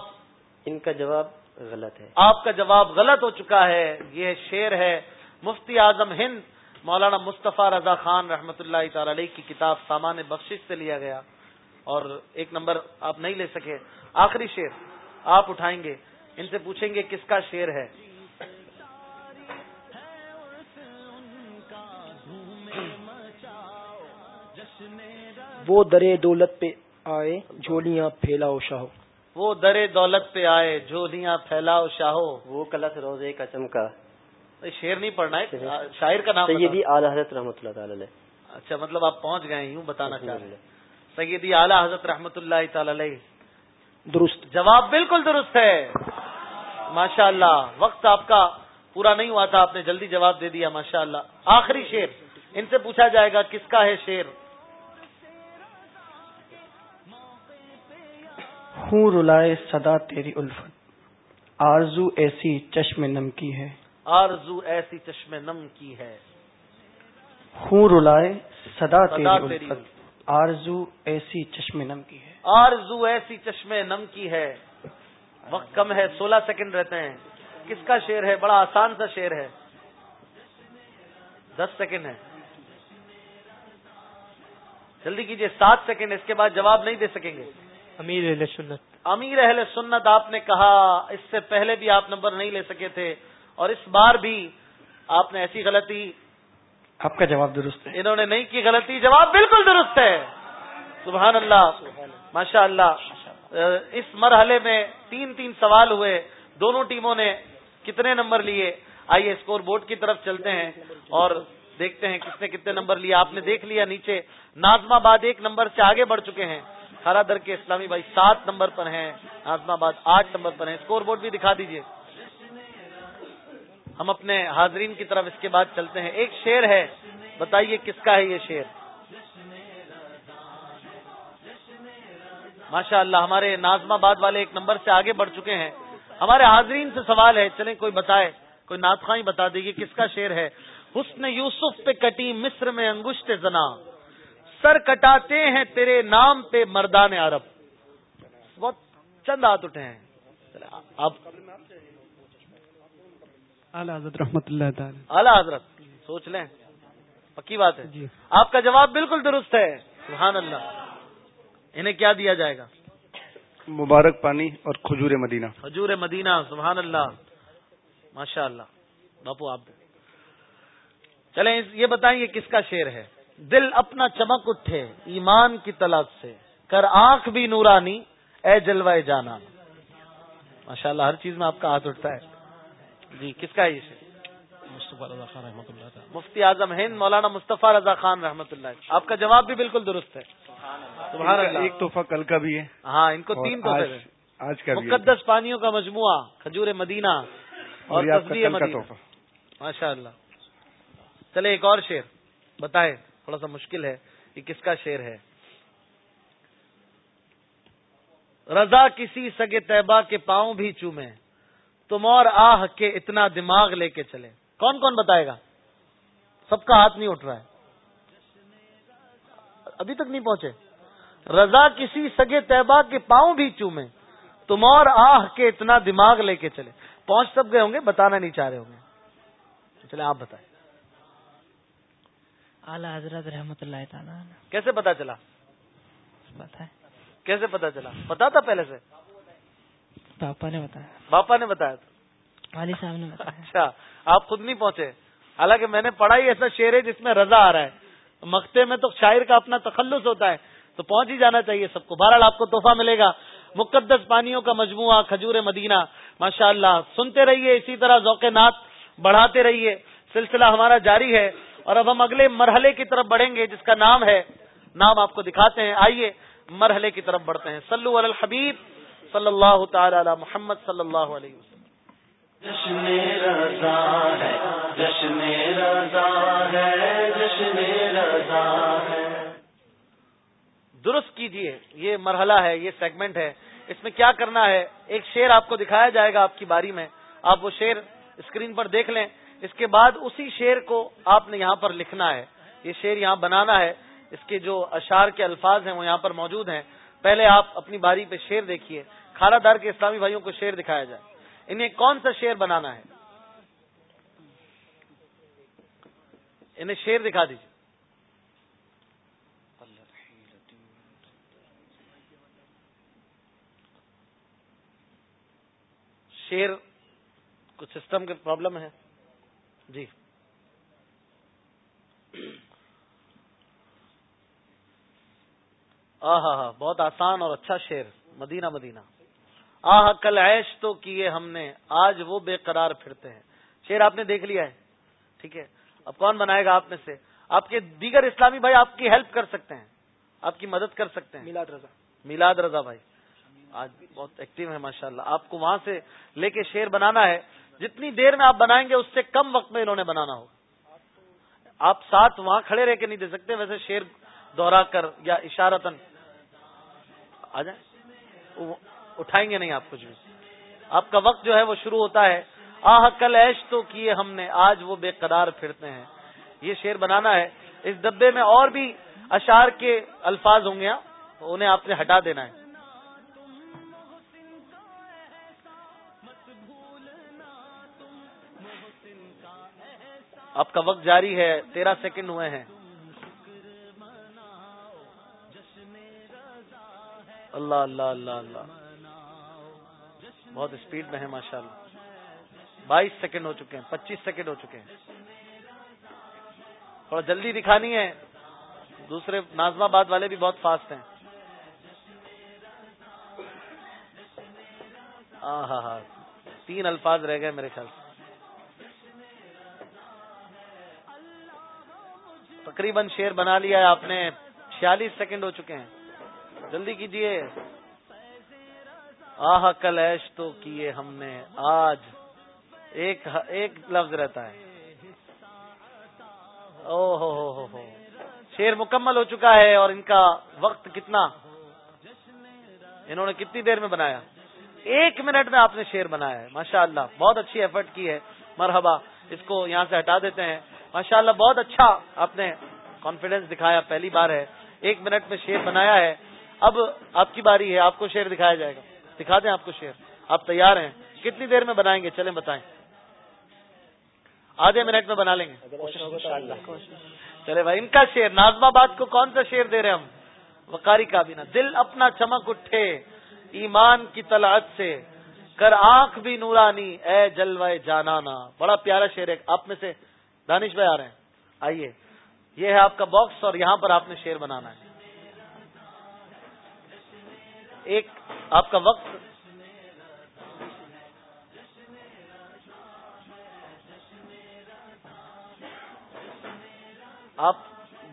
ان کا جواب غلط ہے۔ آپ کا جواب غلط ہو چکا ہے۔ یہ شعر ہے مفتی اعظم ہند مولانا مصطفیٰ رضا خان رحمت اللہ تعالی علیہ کی کتاب سامان بخشش سے لیا گیا۔ اور ایک نمبر آپ نہیں لے سکے۔ آخری شعر آپ اٹھائیں گے۔ ان سے پوچھیں گے کس کا شعر ہے۔ وہ درے دولت پہ آئے جھولیاں پھیلاؤ شاہو۔ وہ در دولت پہ آئے جھولیاں پھیلاؤ شاہو۔ وہ کلس روزے کا۔ چمکا شعر نہیں پڑھنا ہے شاعر کا نام سیدی اعلی حضرت رحمۃ اللہ تعالی۔ اچھا مطلب آپ پہنچ گئے یوں بتانا چاہ رہے ہیں۔ سیدی اعلی حضرت رحمت اللہ تعالی علیہ۔ درست۔ جواب بالکل درست ہے۔ ماشاء اللہ وقت آپ کا پورا نہیں ہوا تھا آپ نے جلدی جواب دے دیا ماشاء اللہ آخری شیر ان سے پوچھا جائے گا کس کا ہے شیر ہوں رلائے صدا تیری الفت آرزو ایسی چشم نم کی ہے۔ آرزو ایسی چشم نم کی ہے۔ ہوں رلائے صدا تیری الفت آرزو ایسی چشم نم کی ہے۔ آرزو ایسی چشم نم کی ہے۔ وقت کم ہے سولہ سیکنڈ رہتے ہیں۔ کس کا شعر ہے؟ بڑا آسان سا شعر ہے۔ دس سیکنڈ ہے۔ جلدی کیجیے سات سیکنڈ اس کے بعد جواب نہیں دے سکیں گے۔ امیر اہل سنت۔ امیر اہل سنت آپ نے کہا اس سے پہلے بھی آپ نمبر نہیں لے سکے تھے۔ اور اس بار بھی آپ نے ایسی غلطی آپ کا جواب درست ہے۔ انہوں نے نہیں کی غلطی، جواب بالکل درست ہے۔ سبحان اللہ۔ ماشاء اللہ۔ اس مرحلے میں تین تین سوال ہوئے۔ دونوں ٹیموں نے کتنے نمبر لیے؟ آئیے اسکور بورڈ کی طرف چلتے ہیں اور دیکھتے ہیں کس نے کتنے نمبر لیے۔ آپ نے دیکھ لیا نیچے۔ نازم آباد ایک نمبر سے آگے بڑھ چکے ہیں۔ ہرا در کے اسلامی بھائی سات نمبر پر ہیں۔ نازم آباد آٹھ نمبر پر ہیں۔ اسکور بورڈ بھی دکھا دیجیے۔ ہم اپنے حاضرین کی طرف اس کے بعد چلتے ہیں۔ ایک شیر ہے، بتائیے کس کا ہے یہ شیر ماشاء اللہ ہمارے نازم آباد والے ایک نمبر سے آگے بڑھ چکے ہیں۔ ہمارے حاضرین سے سوال ہے، چلیں کوئی بتائے، کوئی ناطخائی بتا دیجیے کس کا شیر ہے؟ حسن یوسف پہ کٹی مصر میں انگشت زنا۔ سر کٹاتے ہیں تیرے نام پہ مردان عرب۔ بہت چند ہاتھ اٹھے ہیں۔ آپ اعلیٰ حضرت رحمۃ اللہ تعالی۔ اعلیٰ حضرت سوچ لیں۔ پکی بات ہے۔ جی۔ آپ کا جواب بالکل درست ہے۔ سبحان اللہ۔ انہیں کیا دیا جائے گا؟ مبارک پانی اور کھجور مدینہ۔ حجور مدینہ سبحان اللہ۔ ماشاء اللہ۔ باپو آپ۔ چلیں یہ بتائیں یہ کس کا شعر ہے۔ دل اپنا چمک اٹھے ایمان کی تلاش سے۔ کر آنکھ بھی نورانی اے جلوائے جانا۔ ماشاء اللہ ہر چیز میں آپ کا ہاتھ اٹھتا ہے۔ جی کس کا ہے یہ رضا خان رحمۃ اللہ مفتی اعظم ہند مولانا مصطفیٰ رضا خان رحمۃ اللہ آپ کا جواب بھی بالکل درست ہے۔ سبحان اللہ۔ ایک تحفہ کل کا بھی ہے۔ ہاں ان کو تین تحفے ہیں۔ آج کا۔ مقدس پانیوں کا مجموعہ کھجور مدینہ اور ماشاء اللہ چلے ایک اور شعر۔ بتائے تھوڑا سا مشکل ہے یہ کس کا شعر ہے۔ رضا کسی سگے طیبہ کے پاؤں بھی چومے تم اور آہ کے اتنا دماغ لے کے چلے۔ کون کون بتائے گا؟ سب کا ہاتھ نہیں اٹھ رہا ہے۔ ابھی تک نہیں پہنچے۔ رضا کسی سگے طیبہ کے پاؤں بھی چومے۔ تم اور آہ کے اتنا دماغ لے کے چلے۔ پہنچ سب گئے ہوں گے؟ بتانا نہیں چاہ رہے ہوں گے۔ چلے آپ بتائیں۔ اعلیٰ حضرت رحمۃ اللہ تعالیٰ۔ کیسے پتا چلا؟ بتائیں کیسے پتا چلا؟ پتا تھا پہلے سے؟ پاپا نے بتایا۔ باپا نے بتایا تھا۔ والد صاحب نے بتایا۔ اچھا آپ خود نہیں پہنچے۔ حالانکہ میں نے پڑھا ہی ایسا شعر ہے جس میں رضا آ رہا ہے۔ مکتے میں تو شاعر کا اپنا تخلص ہوتا ہے۔ تو پہنچ ہی جانا چاہیے سب کو۔ بہرحال آپ کو تحفہ ملے گا۔ مقدس پانیوں کا مجموعہ کھجور مدینہ۔ ماشاء اللہ سنتے رہیے اسی طرح ذوق نات بڑھاتے رہیے۔ سلسلہ ہمارا جاری ہے۔ اور اب ہم اگلے مرحلے کی طرف بڑھیں گے جس کا نام ہے نام آپ کو دکھاتے ہیں۔ آئیے مرحلے کی طرف بڑھتے ہیں۔ سلو الحبیب۔ صلی اللہ تعالی علی محمد صلی اللہ علیہ وسلم۔ جشن رضا ہے جشن رضا ہے جشن رضا ہے۔ درست کیجیے یہ مرحلہ ہے یہ سیگمنٹ ہے۔ اس میں کیا کرنا ہے؟ ایک شیر آپ کو دکھایا جائے گا آپ کی باری میں۔ آپ وہ شیر اسکرین پر دیکھ لیں۔ اس کے بعد اسی شیر کو آپ نے یہاں پر لکھنا ہے۔ یہ شیر یہاں بنانا ہے۔ اس کے جو اشار کے الفاظ ہیں وہ یہاں پر موجود ہیں۔ پہلے آپ اپنی باری پہ شیر دیکھیے۔ کھارا دار کے اسلامی بھائیوں کو شیر دکھایا جائے۔ انہیں کون سا شیر بنانا ہے؟ انہیں شیر دکھا دیجیے شیر کچھ سسٹم کے پرابلم ہے جی۔ ہاں ہاں بہت آسان اور اچھا شیر مدینہ مدینہ۔ آہ کل عیش تو کیے ہم نے آج وہ بے قرار پھرتے ہیں۔ شیر آپ نے دیکھ لیا ہے؟ ٹھیک ہے۔ اب کون بنائے گا آپ میں سے؟ آپ کے دیگر اسلامی بھائی آپ کی ہیلپ کر سکتے ہیں۔ آپ کی مدد کر سکتے ہیں۔ میلاد رضا۔ میلاد رضا بھائی۔ آج بہت ایکٹیو ہے ماشاءاللہ۔ اللہ آپ کو وہاں سے لے کے شیر بنانا ہے۔ جتنی دیر میں آپ بنائیں گے اس سے کم وقت میں انہوں نے بنانا ہوگا۔ آپ ساتھ وہاں کھڑے رہ کے نہیں دے سکتے ویسے شیر دوہرا کر یا اشارتن آ جائیں۔ اٹھائیں گے نہیں آپ کچھ بھی۔ آپ کا وقت جو ہے وہ شروع ہوتا ہے۔ آہ، کل ایش تو کیے ہم نے، آج وہ بے قرار پھرتے ہیں۔ یہ شیر بنانا ہے۔ اس ڈبے میں اور بھی اشار کے الفاظ ہوں گے ہاں، انہیں آپ نے ہٹا دینا ہے۔ آپ کا وقت جاری ہے، تیرہ سیکنڈ ہوئے ہیں۔ اللہ اللہ اللہ اللہ۔ بہت اسپیڈ میں ہے ماشاء اللہ بائیس سیکنڈ ہو چکے ہیں، پچیس سیکنڈ ہو چکے ہیں۔ تھوڑا جلدی دکھانی ہے۔ دوسرے نازم آباد والے بھی بہت فاسٹ ہیں۔ ہاں ہاں ہاں تین الفاظ رہ گئے میرے خیال سے۔ تقریباً شیر بنا لیا ہے آپ نے، چھیالیس سیکنڈ ہو چکے ہیں۔ جلدی کیجیے آہ کل ایش تو کیے ہم نے۔ آج ایک ایک لفظ رہتا ہے۔ او ہو ہو ہو ہو۔ شیر مکمل ہو چکا ہے اور ان کا وقت کتنا؟ انہوں نے کتنی دیر میں بنایا؟ ایک منٹ میں آپ نے شیر بنایا ہے۔ ماشاء اللہ بہت اچھی ایفرٹ کی ہے۔ مرحبا، اس کو یہاں سے ہٹا دیتے ہیں۔ ماشاء اللہ بہت اچھا آپ نے کانفیڈینس دکھایا۔ پہلی بار ہے۔ ایک منٹ میں شیر بنایا ہے۔ اب آپ کی باری ہے۔ آپ کو شیر دکھایا جائے گا۔ دکھا دیں آپ کو شیر آپ تیار ہیں؟ کتنی دیر میں بنائیں گے؟ چلیں بتائیں۔ آدھے منٹ میں بنا لیں گے۔ چلے بھائی ان کا شیر نازم آباد کو کون سا شیر دے رہے ہم؟ وقاری کابینہ۔ دل اپنا چمک اٹھے ایمان کی تلاش سے۔ کر آنکھ بھی نورانی اے جلوے جانانا۔ بڑا پیارا شیر ہے۔ آپ میں سے دانش بھائی آ رہے ہیں۔ آئیے۔ یہ ہے آپ کا باکس اور یہاں پر آپ نے شیر بنانا ہے۔ ایک آپ کا وقت آپ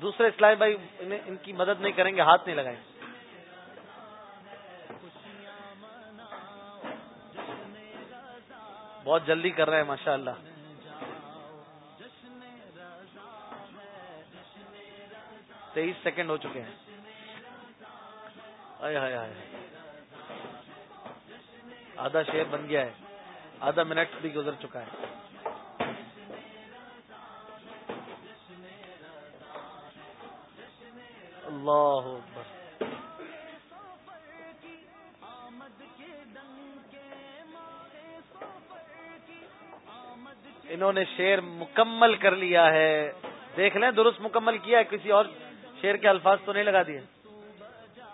دوسرے اسلائی بھائی ان کی مدد نہیں کریں گے، ہاتھ نہیں لگائیں بہت جلدی کر رہے ہیں ماشاء اللہ تیئیس سیکنڈ ہو چکے ہیں۔ آدھا شیر بن گیا ہے۔ آدھا منٹ بھی گزر چکا ہے۔ اللہ انہوں نے شیر مکمل کر لیا ہے۔ دیکھ لیں، درست مکمل کیا ہے، کسی اور شیر کے الفاظ تو نہیں لگا دیے۔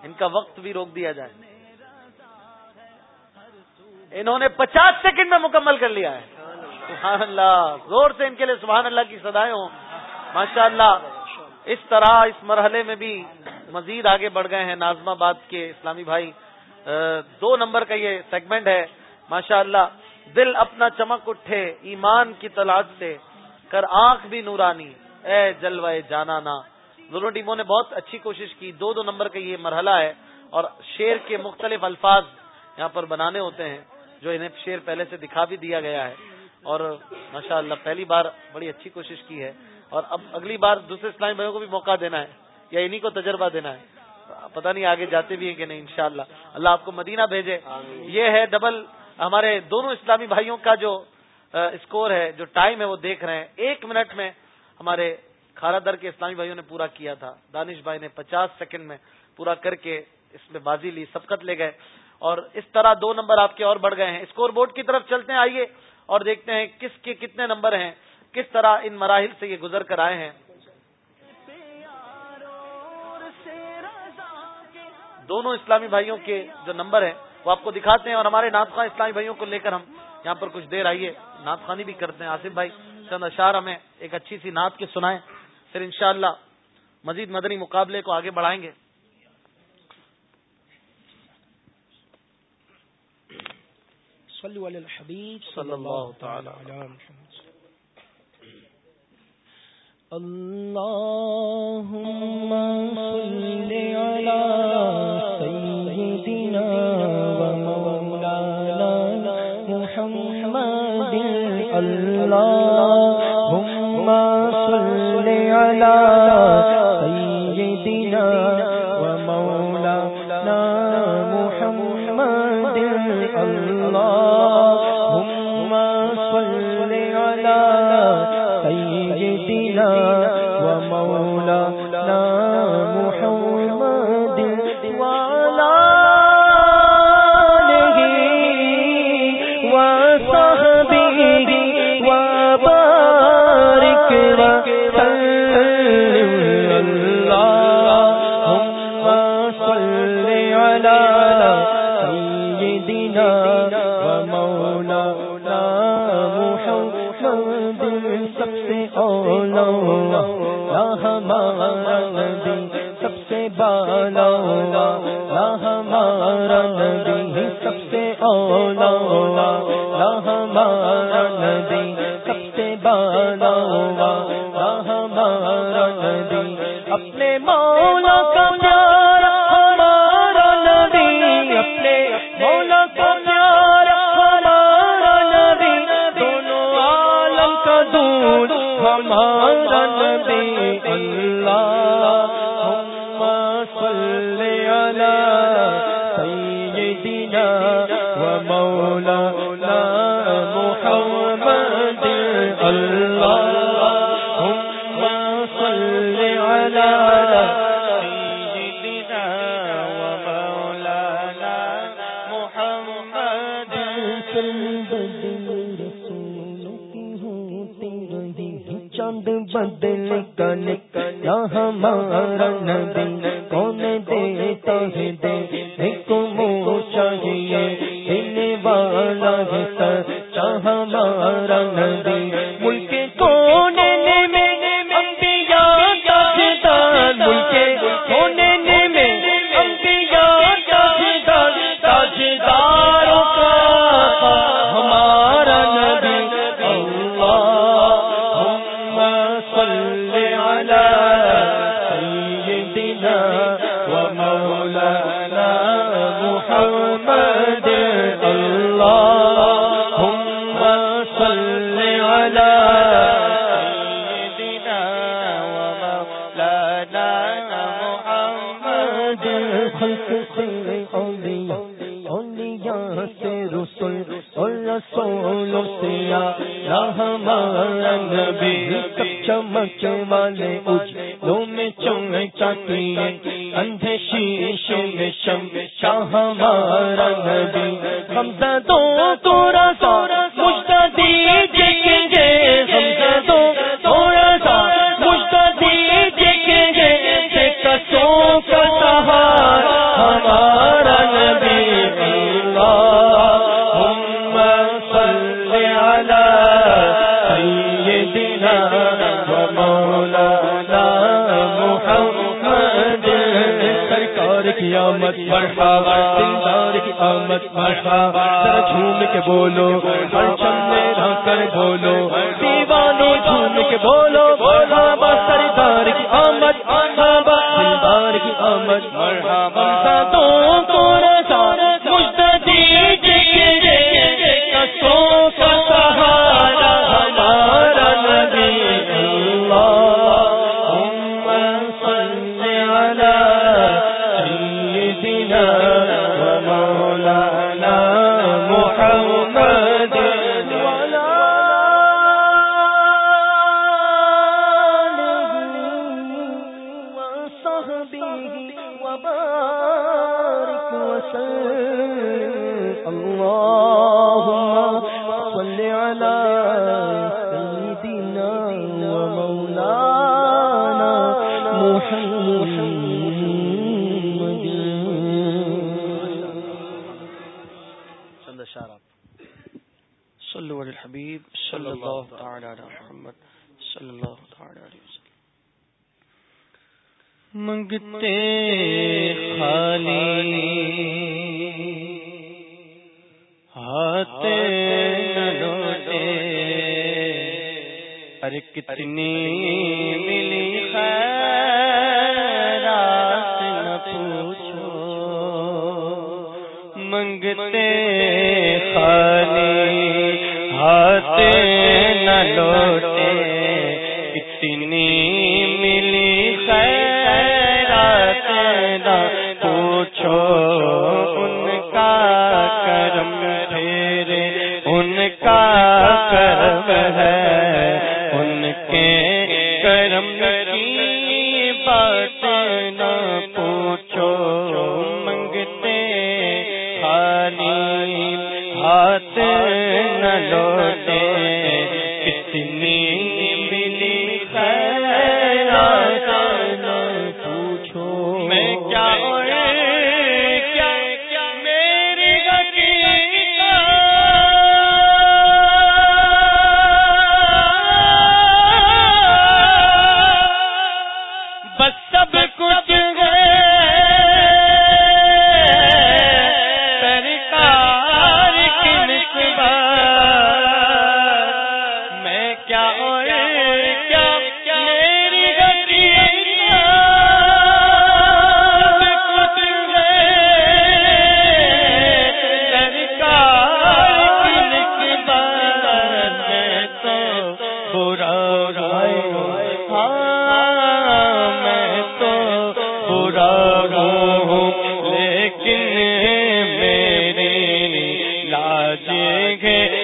ان کا وقت بھی روک دیا جائے۔ انہوں نے پچاس سیکنڈ میں مکمل کر لیا ہے۔ سبحان اللہ، زور سے ان کے لیے سبحان اللہ کی سدائے ہوں۔ ماشاء اللہ اس طرح، اس مرحلے میں بھی مزید آگے بڑھ گئے ہیں نازم آباد کے اسلامی بھائی۔ دو نمبر کا یہ سیگمنٹ ہے۔ ماشاء اللہ دل اپنا چمک اٹھے، ایمان کی تلاش سے۔ کر آنکھ بھی نورانی۔ اے جلوے جانا نا دونوں ٹیموں نے بہت اچھی کوشش کی۔ دو دو نمبر کا یہ مرحلہ ہے۔ اور شیر کے مختلف الفاظ یہاں پر بنانے ہوتے ہیں۔ جو انہیں شیر پہلے سے دکھا بھی دیا گیا ہے اور ماشاء اللہ پہلی بار بڑی اچھی کوشش کی ہے اور اب اگلی بار دوسرے اسلامی بھائیوں کو بھی موقع دینا ہے یا انہیں کو تجربہ دینا ہے پتہ نہیں آگے جاتے بھی ہیں کہ نہیں انشاءاللہ۔ اللہ آپ کو مدینہ بھیجے۔ یہ ہے ڈبل ہمارے دونوں اسلامی بھائیوں کا جو اسکور ہے جو ٹائم ہے وہ دیکھ رہے ہیں۔ ایک منٹ میں ہمارے کھارا در کے اسلامی بھائیوں نے پورا کیا تھا۔ دانش بھائی نے پچاس سیکنڈ میں پورا کر کے اس میں بازی لی سبقت لے گئے۔ اور اس طرح دو نمبر آپ کے اور بڑھ گئے ہیں۔ اسکور بورڈ کی طرف چلتے ہیں، آئیے اور دیکھتے ہیں کس کے کتنے نمبر ہیں، کس طرح ان مراحل سے یہ گزر کر آئے ہیں۔ دونوں اسلامی بھائیوں کے جو نمبر ہیں، وہ آپ کو دکھاتے ہیں اور ہمارے ناطخان اسلامی بھائیوں کو لے کر ہم یہاں پر کچھ دیر آئیے۔ ناطخانی بھی کرتے ہیں۔ آصف بھائی، چند اشار ہمیں ایک اچھی سی نعت کے سنائیں، پھر انشاءاللہ مزید مدنی مقابلے کو آگے بڑھائیں گے۔ صلو علی الحبیب صلی اللہ تعالی علی محمد. اللہم مت ماشا جھوم کے بولو پرچم میں رہ کر بولو۔ دیوانے جھوم کے بولو، مرحبا سردار کی آمد، مرحبا سردار کی آمد، مرحبا ساتوں دیکھے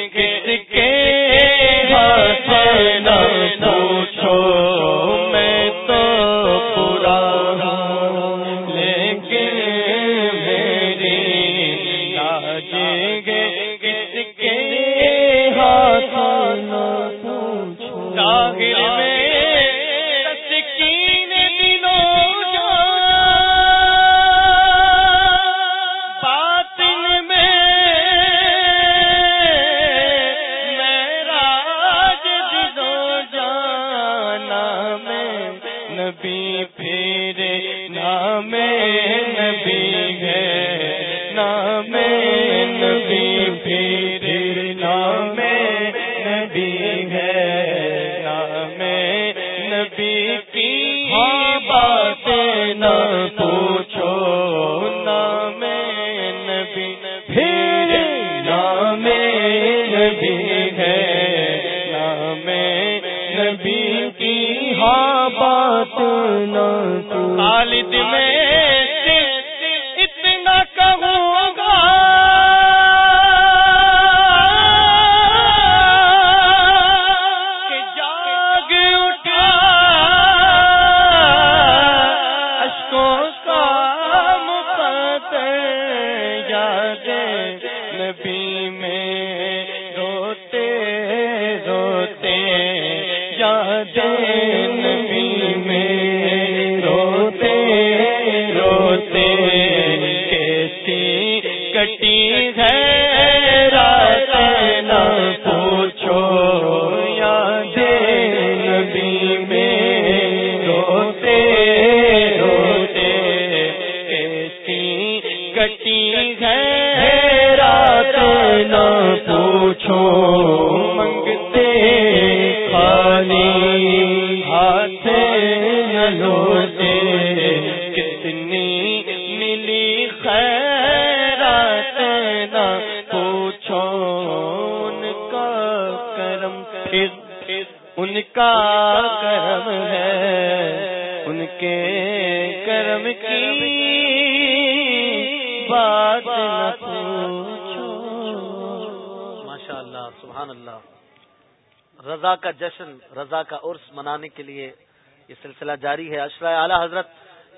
جاری ہے۔ اشرا اعلی حضرت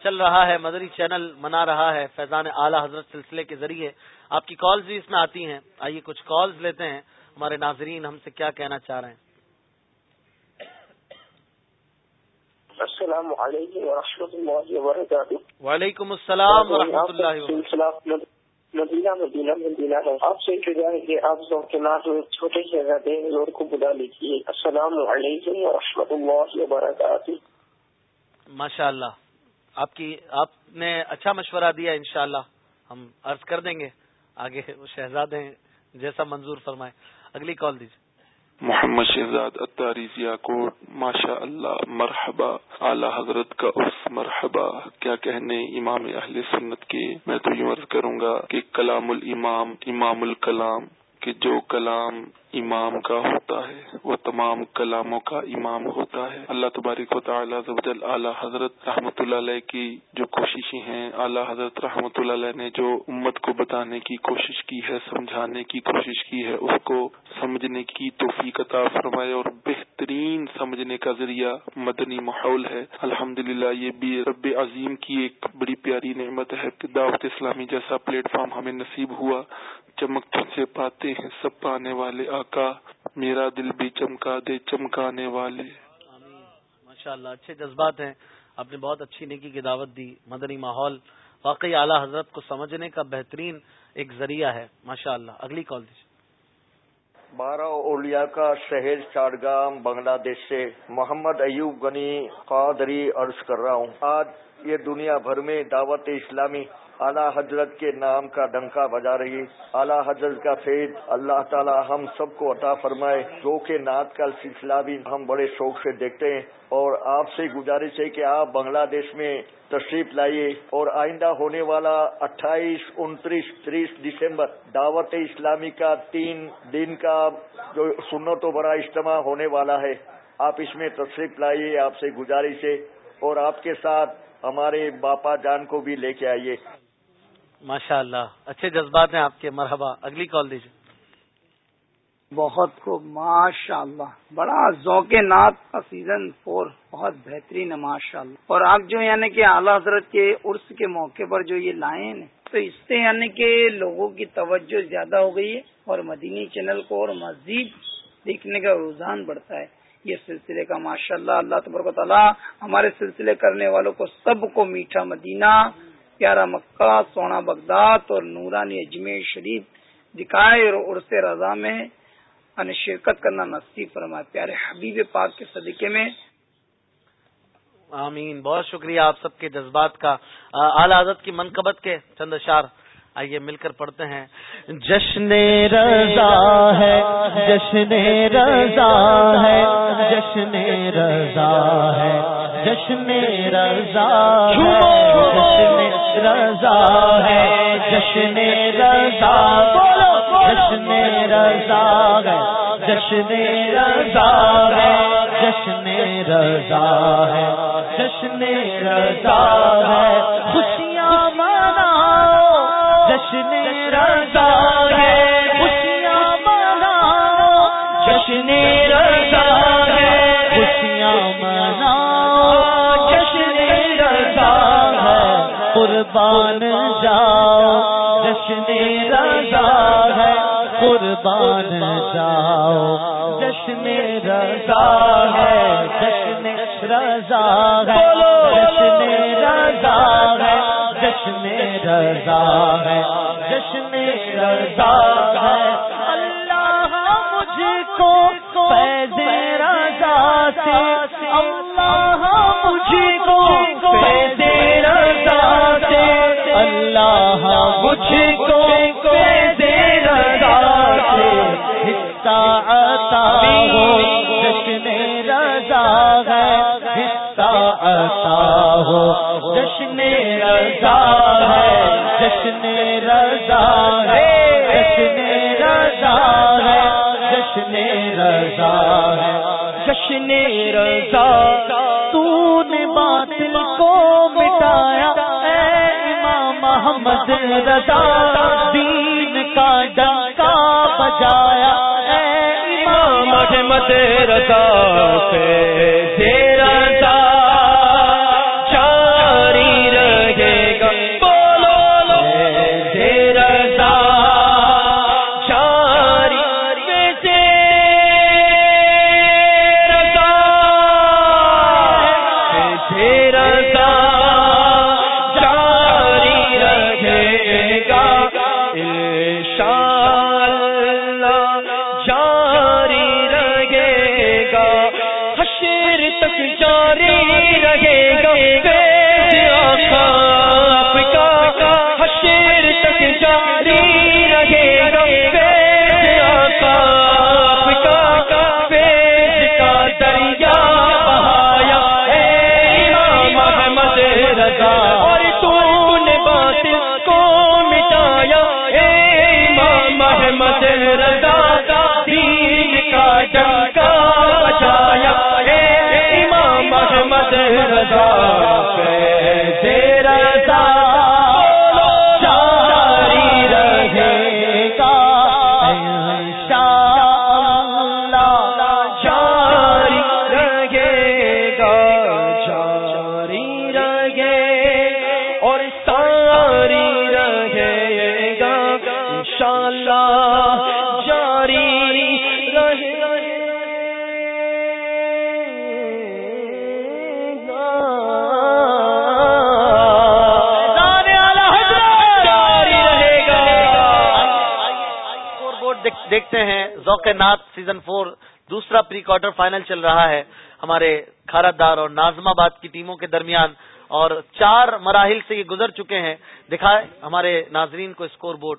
چل رہا ہے مدری چینل منا رہا ہے فیضان اعلی حضرت سلسلے کے ذریعے۔ آپ کی کالز بھی اس میں آتی ہیں۔ آئیے کچھ کالز لیتے ہیں۔ ہمارے ناظرین ہم سے کیا کہنا چاہ رہے ہیں؟ السلام علیکم ورحمۃ اللہ وبرکاتہ۔ وعلیکم السلام ورحمۃ اللہ وبرکاتہ۔ سلسلہ مدینہ مدینہ مدینہ ہے۔ آپ سے شجا ہے کہ آپ ذوق میں چھوٹے شہزادے لوگ کو بلا لیجیے السلام علیکم ورحمۃ اللہ وبرکاتہ۔ ماشاء اللہ آپ کی آپ نے اچھا مشورہ دیا انشاءاللہ۔ ہم عرض کر دیں گے۔ آگے وہ شہزادے ہیں، جیسا منظور فرمائے۔ اگلی کال دیجیے محمد شہزاد اتاریف یاکوٹ ماشاء اللہ مرحبا۔ اعلی حضرت کا اس مرحبا۔ کیا کہنے امام اہل سنت کے؟ میں تو یوں عرض کروں گا کہ کلام الامام، امام الکلام۔ کہ جو کلام امام کا ہوتا ہے، وہ تمام کلاموں کا امام ہوتا ہے۔ اللہ تبارک و تعالی زبجل اعلیٰ حضرت رحمۃ اللہ علیہ کی جو کوششیں ہیں، اعلیٰ حضرت رحمۃ اللہ علیہ نے جو امت کو بتانے کی کوشش کی ہے، سمجھانے کی کوشش کی ہے، اس کو سمجھنے کی توفیق عطا فرمائے اور بہترین سمجھنے کا ذریعہ مدنی ماحول ہے۔ الحمد یہ بھی رب عظیم کی ایک بڑی پیاری نعمت ہے کہ دعوت اسلامی جیسا پلیٹ فارم ہمیں نصیب ہوا۔ چمک سے پاتے ہیں سب پانے والے آقا میرا دل بھی چمکا دے چمکانے والے۔ ماشاء اللہ اچھے جذبات ہیں۔ آپ نے بہت اچھی نیکی کی دعوت دی مدنی ماحول۔ واقعی اعلیٰ حضرت کو سمجھنے کا بہترین ایک ذریعہ ہے۔ ماشاء اللہ اگلی کال دیجیے۔ بارہ اولیا کا شہر چاڑگام بنگلہ دیش سے محمد ایوب غنی قادری عرض کر رہا ہوں۔ آج یہ دنیا بھر میں دعوت اسلامی اعلیٰ حضرت کے نام کا ڈنکا بجا رہی اعلیٰ حضرت کا فیض اللہ تعالی ہم سب کو عطا فرمائے۔ جو کہ نعت کا سلسلہ بھی ہم بڑے شوق سے دیکھتے ہیں۔ اور آپ سے گزارش ہے کہ آپ بنگلہ دیش میں تشریف لائیے۔ اور آئندہ ہونے والا اٹھائیس، انتیس، تیس دسمبر دعوت اسلامی کا تین دن کا جو سنت و بڑا اجتماع ہونے والا ہے، آپ اس میں تشریف لائیے، آپ سے گزارش ہے۔ اور آپ کے ساتھ ہمارے باپا جان کو بھی لے کے آئیے۔ ماشاء اللہ اچھے جذبات ہیں آپ کے، مرحبا، اگلی کال دیجیے بہت خوب ماشاء اللہ بڑا ذوق نعت کا سیزن فور، بہت بہترین ہے ماشاء اللہ اور آپ جو یعنی کہ اعلیٰ حضرت کے عرس کے موقع پر جو یہ لائے ہیں تو اس سے یعنی کہ لوگوں کی توجہ زیادہ ہو گئی ہے اور مدینی چینل کو اور مزید دیکھنے کا رجحان بڑھتا ہے۔ یہ سلسلے کا ماشاء اللہ اللہ تبارک تعالیٰ ہمارے سلسلے کرنے والوں کو سب کو میٹھا مدینہ۔ پیارا مکہ، سونا بغداد اور نورانی اجمیر شریف دکھائے اور عرص رضا میں ان شرکت کرنا نصیب فرمائے۔ پیارے حبیب پاک کے صدقے میں۔ آمین۔ بہت شکریہ آپ سب کے جذبات کا۔ اعلی حضرت کی منقبت کے چند اشار آئیے مل کر پڑھتے ہیں۔ جشن رضا ہے، جشن رضا ہے، جشن رضا ہے، جشن رضا جشن رضا ہے، جشن رضا جشن رضا ہے، جشن رضا ہے، جشن رضا ہے، جشن رضا ہے خوشیاں مناؤ جشن رضا ہے۔ خوشیاں مناؤ۔ جشن رضا ہے۔ خوشیاں مناؤ۔ جشن رضا ہے۔ قربان جاؤ۔ جشن رضا ہے۔ قربان جاؤ۔ جشن رضا ہے۔ جشن رضا ہے۔ رضا ہے جشن رضا لگا دین کا ڈنکا بجایا اے امام احمد رضا پہ کوارٹر فائنل چل رہا ہے ہمارے کھارا دار اور نازم آباد کی ٹیموں کے درمیان اور چار مراحل سے یہ گزر چکے ہیں۔ دکھائے ہمارے ناظرین کو اسکور بورڈ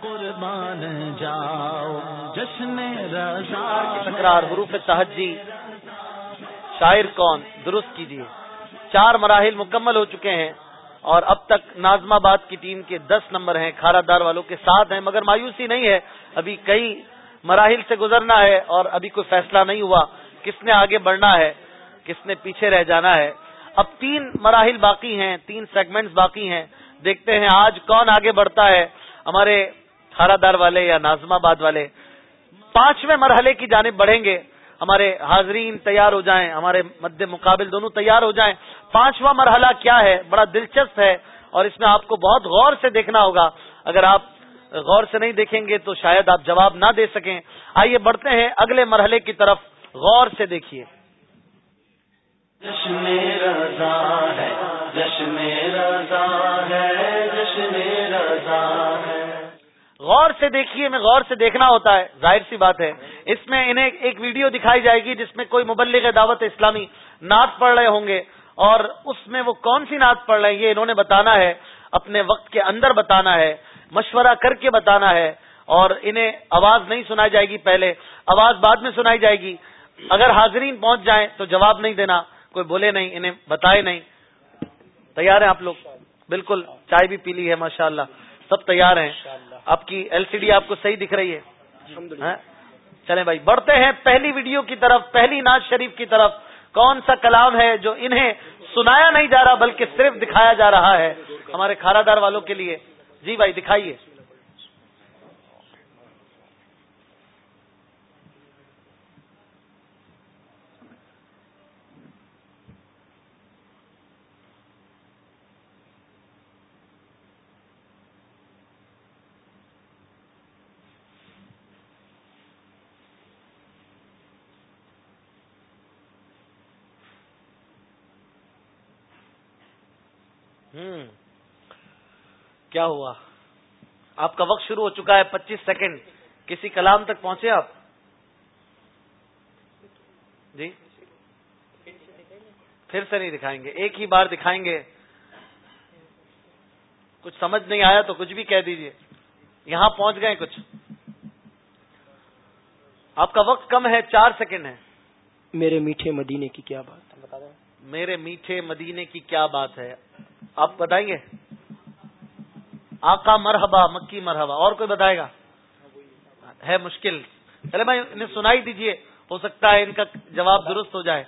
قربان جاؤ۔ جشن رضا تکرار حروف تہجی۔ شاعر کون؟ درست کیجیے چار مراحل مکمل ہو چکے ہیں۔ اور اب تک نازم آباد کی ٹیم کے دس نمبر ہیں کھارا دار والوں کے ساتھ ہیں، مگر مایوسی نہیں ہے۔ ابھی کئی مراحل سے گزرنا ہے اور ابھی کوئی فیصلہ نہیں ہوا۔ کس نے آگے بڑھنا ہے، کس نے پیچھے رہ جانا ہے۔ اب تین مراحل باقی ہیں، تین سیگمنٹس باقی ہیں۔ دیکھتے ہیں آج کون آگے بڑھتا ہے۔ ہمارے کھارا دار والے یا نازم آباد والے پانچویں مرحلے کی جانب بڑھیں گے۔ ہمارے حاضرین تیار ہو جائیں، ہمارے مد مقابل دونوں تیار ہو جائیں۔ پانچواں مرحلہ کیا ہے؟ بڑا دلچسپ ہے اور اس میں آپ کو بہت غور سے دیکھنا ہوگا۔ اگر آپ غور سے نہیں دیکھیں گے تو شاید آپ جواب نہ دے سکیں۔ آئیے بڑھتے ہیں اگلے مرحلے کی طرف۔ غور سے دیکھیے۔ جشن رضا ہے، جشن غور سے دیکھیے، میں غور سے دیکھنا ہوتا ہے، ظاہر سی بات ہے۔ اس میں انہیں ایک ویڈیو دکھائی جائے گی جس میں کوئی مبلغ دعوت اسلامی نعت پڑھ رہے ہوں گے۔ اور اس میں وہ کون سی نعت پڑھ رہے ہیں، یہ انہوں نے بتانا ہے، اپنے وقت کے اندر بتانا ہے، مشورہ کر کے بتانا ہے۔ اور انہیں آواز نہیں سنائی جائے گی پہلے، آواز بعد میں سنائی جائے گی۔ اگر حاضرین پہنچ جائیں تو جواب نہیں دینا، کوئی بولے نہیں، انہیں بتائے نہیں۔ تیار ہیں آپ لوگ؟ بالکل، چائے بھی پی لی ہے ماشاء اللہ سب تیار ہیں۔ آپ کی ایل سی ڈی آپ کو صحیح دکھ رہی ہے؟ ہاں؟ چلیں بھائی بڑھتے ہیں پہلی ویڈیو کی طرف پہلی ناز شریف کی طرف۔ کون سا کلام ہے جو انہیں سنایا نہیں جا رہا بلکہ صرف دکھایا جا رہا ہے ہمارے کھارا دار والوں کے لیے؟ جی بھائی دکھائیے ہوں کیا ہوا؟ آپ کا وقت شروع ہو چکا ہے پچیس سیکنڈ۔ کسی کلام تک پہنچے آپ؟ جی؟ پھر سے نہیں دکھائیں گے۔ ایک ہی بار دکھائیں گے۔ کچھ سمجھ نہیں آیا تو کچھ بھی کہہ دیجیے۔ یہاں پہنچ گئے کچھ۔ آپ کا وقت کم ہے چار سیکنڈ ہے۔ میرے میٹھے مدینے کی کیا بات میرے میٹھے مدینے کی کیا بات ہے؟ آپ بتائیں گے؟ آقا مرحبا مکی مرحبا اور کوئی بتائے گا؟ ہے مشکل۔ چلے بھائی انہیں سنائی دیجیے ہو سکتا ہے ان کا جواب درست ہو جائے۔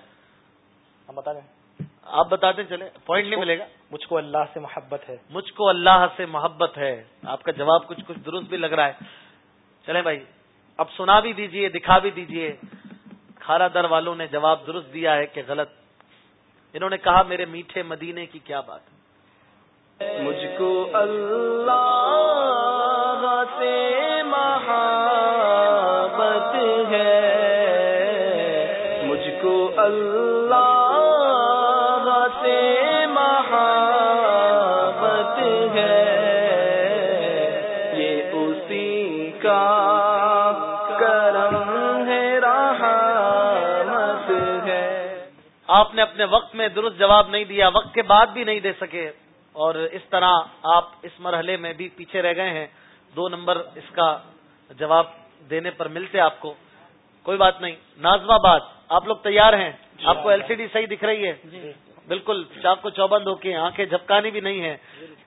ہم بتا دیں۔ آپ بتاتے چلے پوائنٹ نہیں ملے گا۔ مجھ کو اللہ سے محبت ہے۔ مجھ کو اللہ سے محبت ہے۔ آپ کا جواب کچھ کچھ درست بھی لگ رہا ہے۔ چلے بھائی اب سنا بھی دیجیے دکھا بھی دیجیے۔ کھارا در والوں نے جواب درست دیا ہے کہ غلط۔ انہوں نے کہا میرے میٹھے مدینے کی کیا بات۔ مجھ کو اللہ سے محبت ہے۔ مجھ کو اللہ سے محبت ہے۔ یہ اسی کا کرم ہے، رحمت ہے۔ آپ نے اپنے وقت میں درست جواب نہیں دیا، وقت کے بعد بھی نہیں دے سکے۔ اور اس طرح آپ اس مرحلے میں بھی پیچھے رہ گئے ہیں۔ دو نمبر اس کا جواب دینے پر ملتے آپ کو۔ کوئی بات نہیں۔ نازم آباد آپ لوگ تیار ہیں؟ آپ کو ایل سی ڈی صحیح دکھ رہی ہے؟ بالکل چاپ کو چوبند ہو کے آنکھیں جھپکانی بھی نہیں ہے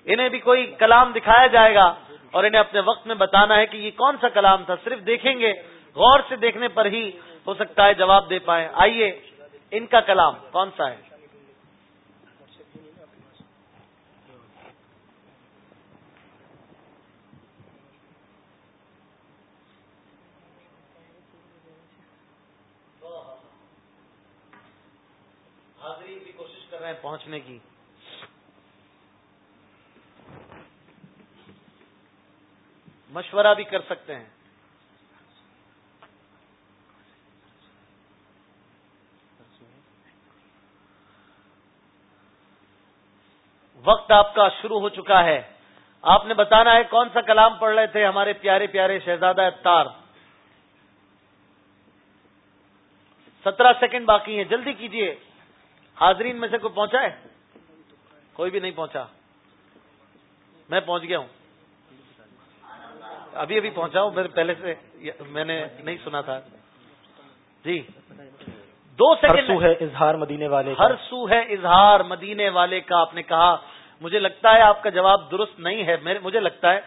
انہیں بھی کوئی کلام دکھایا جائے گا اور انہیں اپنے وقت میں بتانا ہے کہ یہ کون سا کلام تھا؟ صرف دیکھیں گے غور سے دیکھنے پر ہی ہو سکتا ہے جواب دے پائیں۔ آئیے ان کا کلام کون سا ہے حاضرین بھی پہنچنے کی۔ مشورہ بھی کر سکتے ہیں۔ وقت آپ کا شروع ہو چکا ہے۔ آپ نے بتانا ہے کون سا کلام پڑھ رہے تھے ہمارے پیارے پیارے شہزادہ اتار سترہ سیکنڈ باقی ہیں۔ جلدی کیجیے۔ حاضرین میں سے کوئی پہنچا ہے؟ کوئی بھی نہیں پہنچا۔ میں پہنچ گیا ہوں۔ ابھی ابھی پہنچا ہوں پہلے سے میں نے نہیں سنا تھا۔ جی۔ دو سیکنڈ ہے اظہار مدینے والے ہر سو ہے اظہار مدینے والے کا آپ نے کہا۔ مجھے لگتا ہے آپ کا جواب درست نہیں ہے۔ مجھے لگتا ہے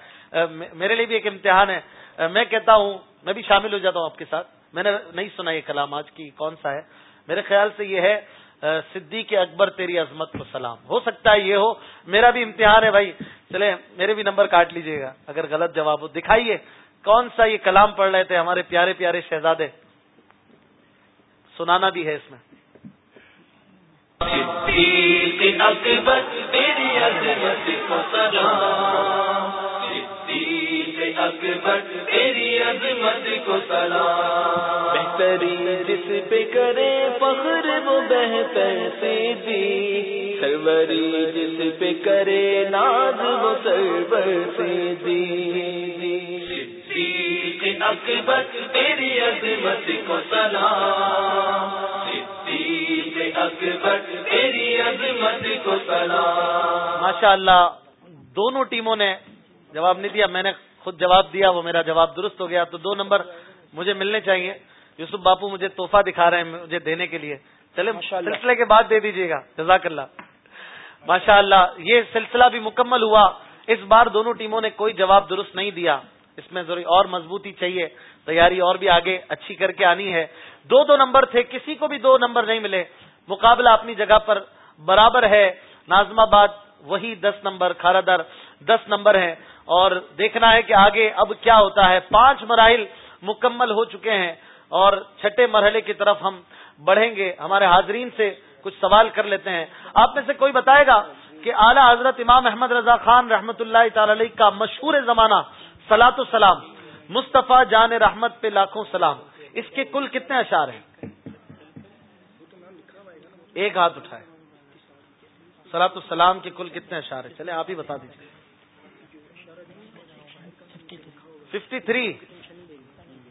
میرے لیے بھی ایک امتحان ہے۔ میں کہتا ہوں میں بھی شامل ہو جاتا ہوں آپ کے ساتھ۔ میں نے نہیں سنا یہ کلام آج کی کون سا ہے؟ میرے خیال سے یہ ہے صدیق اکبر، تیری عظمت کو سلام۔ ہو سکتا ہے یہ ہو، میرا بھی امتحان ہے بھائی۔ چلے میرے بھی نمبر کاٹ لیجیے گا۔ اگر غلط جواب ہو، دکھائیے۔ کون سا یہ کلام پڑھ رہے تھے ہمارے پیارے پیارے شہزادے؟ سنانا بھی ہے اس میں۔ اکبر، تیری عظمت کو سلام۔ اکبر تیری عظمت کو سلام۔ بہترین جس پہ کرے فخر وہ بہتر سے دی سروری جس پہ کرے ناز وہ سرور سے دی صدیق اکبر تیری عظمت کو سلام۔ صدیق اکبر تیری عظمت کو سلام۔ ماشاء اللہ دونوں ٹیموں نے جواب نہیں دیا۔ میں نے خود جواب دیا وہ میرا جواب درست ہو گیا تو دو نمبر مجھے ملنے چاہیے۔ یوسف باپو مجھے تحفہ دکھا رہے ہیں مجھے دینے کے لیے۔ چلے سلسلے کے بعد دے دیجیے گا۔ جزاک اللہ۔ ماشاء اللہ یہ سلسلہ بھی مکمل ہوا۔ اس بار دونوں ٹیموں نے کوئی جواب درست نہیں دیا۔ اس میں ضروری اور مضبوطی چاہیے۔ تیاری اور بھی آگے اچھی کر کے آنی ہے۔ دو دو نمبر تھے کسی کو بھی دو نمبر نہیں ملے۔ مقابلہ اپنی جگہ پر برابر ہے۔ نازم آباد وہی this number Khara there this number ہیں۔ اور دیکھنا ہے کہ آگے اب کیا ہوتا ہے۔ پانچ مراحل مکمل ہو چکے ہیں اور چھٹے مرحلے کی طرف ہم بڑھیں گے۔ ہمارے حاضرین سے کچھ سوال کر لیتے ہیں۔ آپ میں سے کوئی بتائے گا کہ اعلیٰ حضرت امام احمد رضا خان رحمۃ اللہ تعالی علیہ کا مشہور زمانہ سلاۃ السلام مصطفیٰ جان رحمت پہ لاکھوں سلام، اس کے کل کتنے اشعار ہیں؟ ایک ہاتھ اٹھائے۔ سلاۃ السلام کے کل کتنے اشعار ہیں؟ چلے آپ ہی بتا دیجیے ففٹی تھری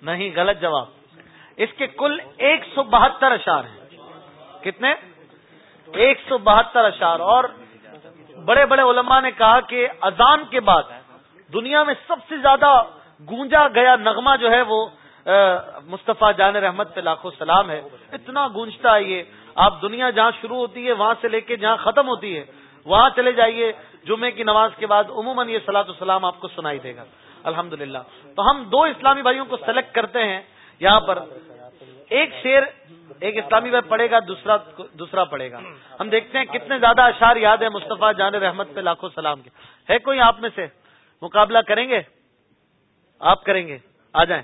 نہیں، غلط جواب۔ اس کے کل ایک سو بہتر اشعار ہیں۔ کتنے؟ ایک سو بہتر اشعار۔ اور بڑے بڑے علماء نے کہا کہ اذان کے بعد دنیا میں سب سے زیادہ گونجا گیا نغمہ جو ہے وہ مصطفیٰ جان رحمت پہ لاکھوں سلام ہے۔ اتنا گونجتا ہے یہ۔ آپ دنیا جہاں شروع ہوتی ہے، وہاں سے لے کے جہاں ختم ہوتی ہے، وہاں چلے جائیے۔ جمعے کی نماز کے بعد عموماً یہ سلاۃ السلام آپ کو سنائی دے گا۔ الحمد تو ہم دو اسلامی بھائیوں کو سلیکٹ کرتے ہیں۔ یہاں پر ایک شیر ایک اسلامی بھائی پڑھے گا، دوسرا دوسرا پڑھے گا۔ ہم دیکھتے ہیں کتنے زیادہ اشار یاد ہے مصطفیٰ جان رحمت پہ لاکھوں سلام کے۔ ہے کوئی آپ میں سے؟ مقابلہ کریں گے؟ آپ کریں گے۔ آ جائیں۔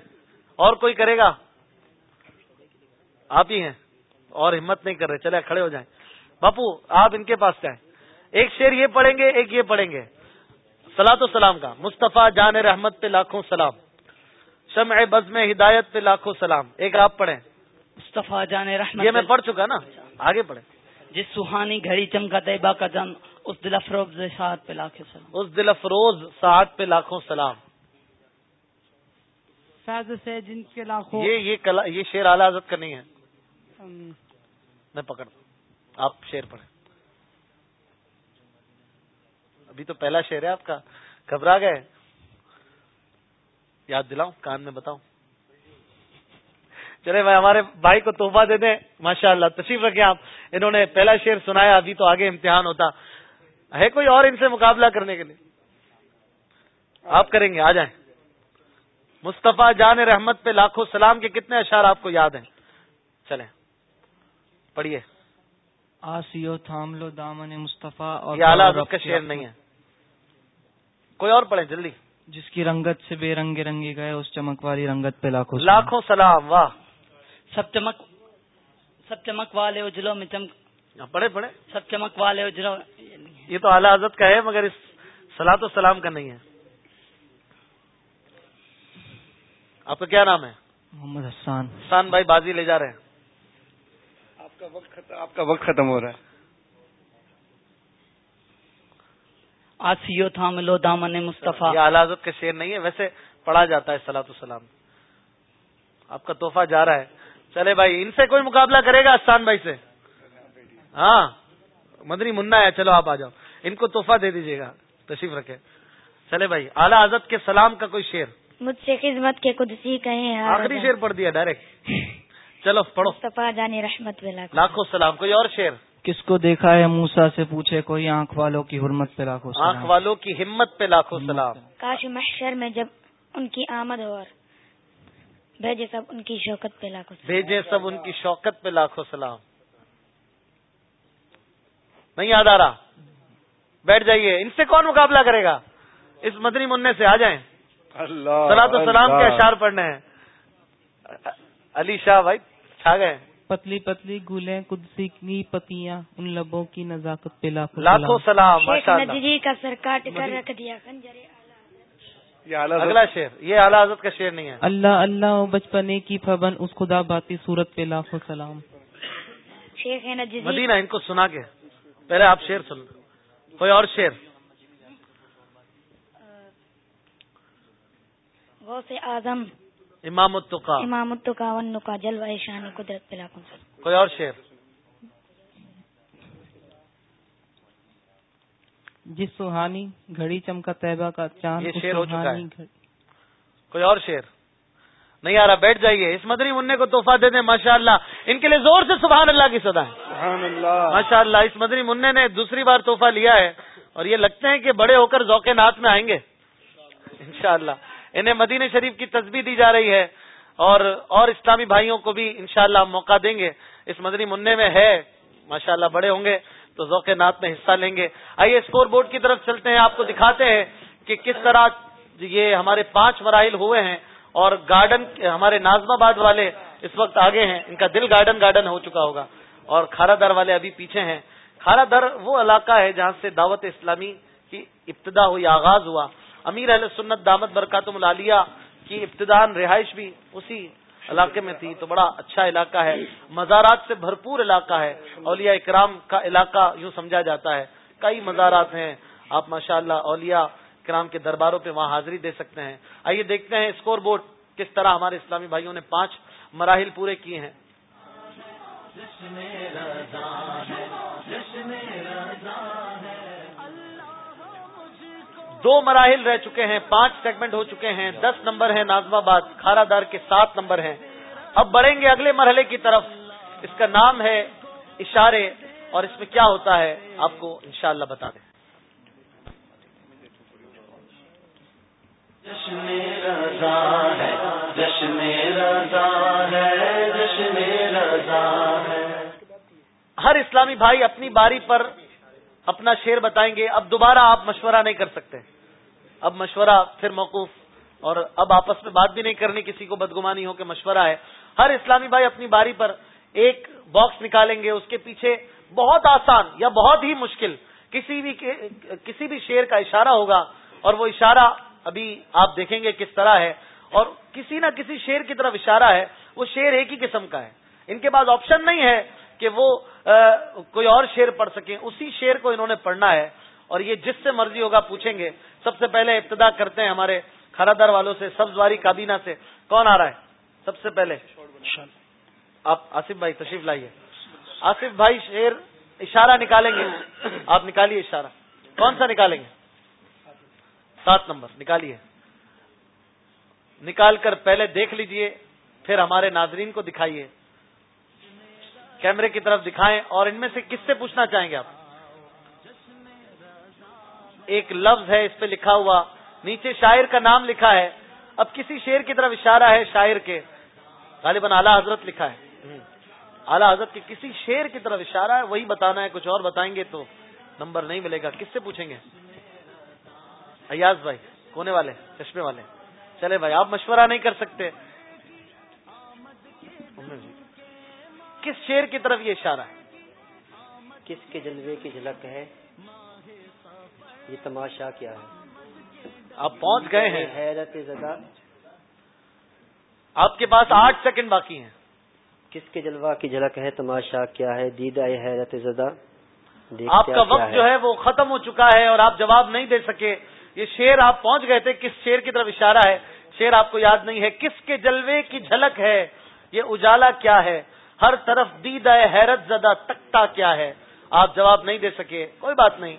اور کوئی کرے گا؟ آپ ہی ہیں۔ اور ہمت نہیں کر رہے چلے کھڑے ہو جائیں۔ باپو، آپ ان کے پاس جائیں۔ ایک شیر یہ پڑھیں گے، ایک یہ پڑھیں گے۔ سلاۃ السلام کا۔ مصطفیٰ جان رحمت پہ لاکھوں سلام۔ شمع بز میں ہدایت پہ لاکھوں سلام۔ ایک آپ پڑھیں۔ مصطفیٰ جان رحمت یہ میں پڑھ چکا نا۔ آگے پڑھیں۔ جس سہانی گھڑی چمکا طیبہ کا جن اس دل افروز سات پہ لاکھوں سلام۔ اس دل افروز سات پہ لاکھوں سلام۔ فیض سے جن کے لاکھوں یہ یہ کلا یہ شیر اعلی حضرت کا نہیں ہے۔ میں پکڑ آپ شیر پڑھیں۔ ابھی تو پہلا شیر ہے آپ کا۔ گھبرا گئے۔ یاد دلاؤں کان میں بتاؤں۔ چلے بھائی ہمارے بھائی کو تحفہ دے دیں۔ ماشاء اللہ تشریف رکھیں آپ۔ انہوں نے پہلا شیر سنایا ابھی تو آگے امتحان ہوتا۔ ہے کوئی اور ان سے مقابلہ کرنے کے لیے؟ آپ کریں گے آ جائیں۔ مصطفیٰ جان رحمت پہ لاکھوں سلام کے کتنے اشعار آپ کو یاد ہیں؟ چلیں پڑھیے۔ آسیو تھام لو دامن مصطفیٰ اور یہ اعلیٰ کا شعر نہیں ہے۔ کوئی اور پڑھیں جلدی۔ جس کی رنگت سے بے رنگے رنگی گئے اس چمک والی رنگت پہ لاکھوں لاکھوں سلام واہ۔ سب چمک سب چمک والے اجلوں میں چمک پڑھے پڑھے سب چمک والے اجلوں یہ تو اعلیٰ حضرت کا ہے مگر اس سلاۃ السلام کا نہیں ہے۔ آپ کا کیا نام ہے؟ محمد حسان۔ حسان بھائی بازی لے جا رہے ہیں۔ آپ کا وقت آپ کا وقت ختم ہو رہا ہے۔ آسیو تھام لو دامن مصطفیٰ۔ یہ اعلیٰ حضرت کا شعر نہیں ہے ویسے پڑھا جاتا ہے سلاۃ السلام آپ کا تحفہ جا رہا ہے۔ چلے بھائی ان سے کوئی مقابلہ کرے گا آسان بھائی سے؟ ہاں مدنی منا ہے چلو آپ آ جاؤ۔ ان کو تحفہ دے دیجیے گا تشریف رکھے چلے بھائی اعلیٰ حضرت کے سلام کا کوئی شعر؟ مجھ سے خدمت کے قدسی کہیں آخری شعر پڑھ دیا ڈائریکٹ۔ چلو پڑھو۔ جانی رحمت لاکھوں سلام کوئی اور شعر؟ کس کو دیکھا ہے موسا سے پوچھے کوئی آنکھ والوں کی حرمت پہ لاکھوں آنکھ والوں کی ہمت پہ لاکھوں سلام۔ کاش محشر میں جب ان کی آمد ہو بھیجے سب ان کی شوکت پہ لاکھوں بھیجے سب ان کی شوکت پہ لاکھوں سلام۔ نہیں یاد آ رہا؟ بیٹھ جائیے۔ ان سے کون مقابلہ کرے گا؟ اس مدنی منع سے آ جائیں۔ سلا تو سلام کے اشار پڑھنے ہیں۔ علی شاہ بھائی چھا گئے۔ پتلی پتلی گولیں قدسی کی پتیاں ان لبوں کی نزاکت پہ لاکھوں لاکھوں سلام جی کا سر کاٹ کر رکھ دیا اگلا شعر یہ اعلیٰ حضرت کا شعر نہیں ہے۔ اللہ اللہ بچپنے کی پھبن اس خدا باتی صورت پہ لاکھوں سلام۔ شیخ مدینہ ان کو سنا کے۔ پہلے آپ شعر سن۔ کوئی اور شعر؟ غوث اعظم۔ امام التقا امام التقا ون کا جلوہ شان قدرت لاکھوں کوئی اور شعر؟ جس سہانی گھڑی چمکا طیبہ کا چاند یہ شعر ہو چکا ہے۔ کوئی اور شیر نہیں آ رہا بیٹھ جائیے۔ اس مدنی منع کو تحفہ دے دیں ماشاء اللہ ان کے لیے زور سے سبحان اللہ کی صدا ہے۔ ماشاء اللہ۔ اس مدنی منع نے دوسری بار تحفہ لیا ہے اور یہ لگتے ہیں کہ بڑے ہو کر ذوق نات میں آئیں گے۔ انشاءاللہ۔ انہیں مدینہ شریف کی تسبیح دی جا رہی ہے اور اور اسلامی بھائیوں کو بھی انشاءاللہ ہم موقع دیں گے۔ اس مدنی منع میں ہے۔ ماشاءاللہ بڑے ہوں گے تو ذوق نات میں حصہ لیں گے۔ آئیے اسکور بورڈ کی طرف چلتے ہیں۔ آپ کو دکھاتے ہیں کہ کس طرح یہ ہمارے پانچ مراحل ہوئے ہیں اور گارڈن ہمارے نازم آباد والے اس وقت آگے ہیں۔ ان کا دل گارڈن گارڈن ہو چکا ہوگا۔ اور کھارا در والے ابھی پیچھے ہیں۔ کھارا در وہ علاقہ ہے جہاں سے دعوت اسلامی کی ابتدا ہوئی، آغاز ہوا۔ امیر اہل سنت دامت برکاتم العالیہ کی ابتدان رہائش بھی اسی علاقے میں تھی، تو بڑا اچھا علاقہ ہے۔ مزارات سے بھرپور علاقہ ہے۔ اولیاء اکرام کا علاقہ یوں سمجھا جاتا ہے۔ کئی مزارات ہیں۔ آپ ماشاءاللہ اللہ اولیاء کرام کے درباروں پہ وہاں حاضری دے سکتے ہیں۔ آئیے دیکھتے ہیں اسکور بورڈ کس طرح ہمارے اسلامی بھائیوں نے پانچ مراحل پورے کیے ہیں۔ دو مراحل رہ چکے ہیں پانچ سیگمنٹ ہو چکے ہیں دس نمبر ہیں نازم آباد کھارا دار کے سات نمبر ہیں۔ اب بڑھیں گے اگلے مرحلے کی طرف۔ اس کا نام ہے اشارے اور اس میں کیا ہوتا ہے آپ کو انشاءاللہ بتا دیں۔ جشن رضا ہے جشن رضا ہے جشن رضا ہے۔ ہر اسلامی بھائی اپنی باری پر اپنا شعر بتائیں گے اب دوبارہ آپ مشورہ نہیں کر سکتے۔ اب مشورہ پھر موقوف اور اب آپس میں بات بھی نہیں کرنی، کسی کو بدگمانی ہو کہ مشورہ ہے۔ ہر اسلامی بھائی اپنی باری پر ایک باکس نکالیں گے، اس کے پیچھے بہت آسان یا بہت ہی مشکل کسی بھی کسی بھی شعر کا اشارہ ہوگا اور وہ اشارہ ابھی آپ دیکھیں گے کس طرح ہے۔ اور کسی نہ کسی شعر کی طرف اشارہ ہے، وہ شعر ایک ہی قسم کا ہے۔ ان کے پاس آپشن نہیں ہے کہ وہ کوئی اور شعر پڑھ سکیں، اسی شعر کو انہوں نے پڑھنا ہے۔ اور یہ جس سے مرضی ہوگا پوچھیں گے۔ سب سے پہلے ابتدا کرتے ہیں ہمارے خرادر والوں سے سبز واری کابینہ سے۔ کون آ رہا ہے؟ سب سے پہلے۔ آپ آصف بھائی تشریف لائیے۔ آصف بھائی شعر، اشارہ نکالیں گے۔ آپ نکالیے اشارہ۔ کون سا نکالیں گے؟ سات نمبر۔ نکالیے۔ نکال کر پہلے دیکھ لیجیے، پھر ہمارے ناظرین کو دکھائیے۔ کیمرے کی طرف دکھائیں اور ان میں سے کس سے پوچھنا چاہیں گے آپ؟ ایک لفظ ہے، اس پہ لکھا ہوا۔ نیچے شاعر کا نام لکھا ہے۔ اب کسی شعر کی طرف اشارہ ہے شاعر کے۔ غالباً اعلیٰ حضرت لکھا ہے۔ اعلیٰ حضرت کے کسی شعر کی طرف اشارہ ہے، وہی بتانا ہے، کچھ اور بتائیں گے تو نمبر نہیں ملے گا۔ کس سے پوچھیں گے؟ ایاز بھائی، کونے والے، چشمے والے۔ چلے بھائی، آپ مشورہ نہیں کر سکتے۔ کس شیر کی طرف یہ اشارہ ہے؟ کس کے جلوے کی جھلک ہے؟ یہ تماشا کیا ہے؟ آپ پہنچ گئے ہیں۔ حیرت زدہ۔ آپ کے پاس آٹھ سیکنڈ باقی ہیں۔ کس کے جلوہ کی جھلک ہے؟ تماشا کیا ہے؟ دیدہ حیرت زدہ۔ آپ کا وقت جو ہے وہ ختم ہو چکا ہے اور آپ جواب نہیں دے سکے۔ یہ شیر آپ پہنچ گئے تھے کس شیر کی طرف اشارہ ہے؟ شیر آپ کو یاد نہیں ہے۔ کس کے جلوے کی جھلک ہے؟ یہ اجالا کیا ہے؟ ہر طرف دید ہے حیرت زدہ تکتا کیا ہے؟ آپ جواب نہیں دے سکے کوئی بات نہیں۔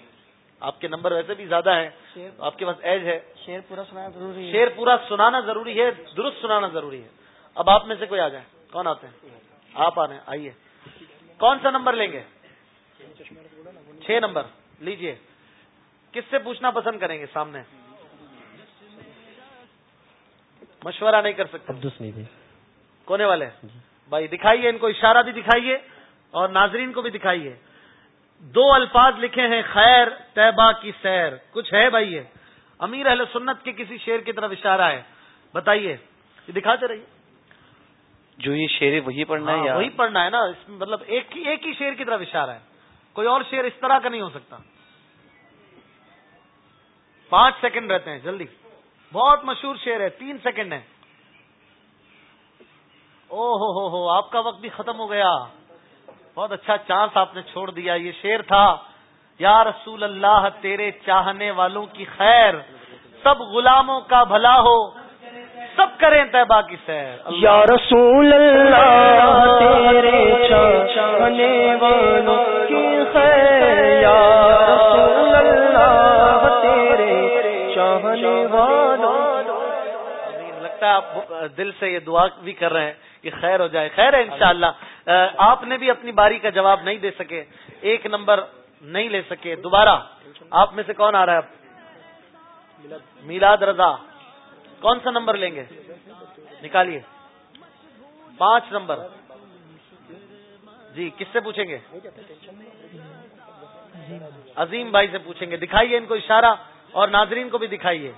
آپ کے نمبر ویسے بھی زیادہ ہیں آپ کے پاس ایج ہے۔ شیر پورا سنانا ضروری ہے۔ شیر پورا سنانا ضروری ہے درست سنانا ضروری ہے۔ اب آپ میں سے کوئی آ جائے۔ کون آتے ہیں؟ آپ آنے آئیے۔ کون سا نمبر لیں گے؟ چھ نمبر۔ لیجیے۔ کس سے پوچھنا پسند کریں گے سامنے؟ مشورہ نہیں کر سکتے۔ کونے والے؟ بھائی دکھائیے ان کو اشارہ بھی دکھائیے اور ناظرین کو بھی دکھائیے۔ دو الفاظ لکھے ہیں خیر طیبہ کی سیر۔ کچھ ہے بھائی یہ؟ امیر اہل سنت کے کسی شیر کی طرف اشارہ ہے۔ بتائیے یہ دکھاتے رہیے۔ جو یہ شیر ہے وہی پڑھنا ہے ہاں، وہی پڑھنا ہے نا۔ اس میں مطلب ایک ہی ایک ہی شیر کی طرف اشارہ ہے۔ کوئی اور شیر اس طرح کا نہیں ہو سکتا۔ پانچ سیکنڈ رہتے ہیں جلدی۔ بہت مشہور شیر ہے تین سیکنڈ ہے او ہو ہو ہو آپ کا وقت بھی ختم ہو گیا۔ بہت اچھا چانس آپ نے چھوڑ دیا یہ شیر تھا یا رسول اللہ تیرے چاہنے والوں کی خیر سب غلاموں کا بھلا ہو سب کریں تہ باقی سیر۔ یا رسول اللہ تیرے چاہنے والوں کی خیر یا رسول اللہ تیرے چاہنے والوں۔ لگتا ہے آپ دل سے یہ دعا بھی کر رہے ہیں کہ خیر ہو جائے۔ خیر ہے انشاءاللہ۔ آپ نے بھی اپنی باری کا جواب نہیں دے سکے، ایک نمبر نہیں لے سکے، دوبارہ، آپ میں سے کون آ رہا ہے اب؟ میلاد رضا۔ کون سا نمبر لیں گے؟ نکالیے۔ پانچ نمبر۔ جی کس سے پوچھیں گے؟ عظیم بھائی سے پوچھیں گے۔ دکھائیے ان کو اشارہ اور ناظرین کو بھی دکھائیے۔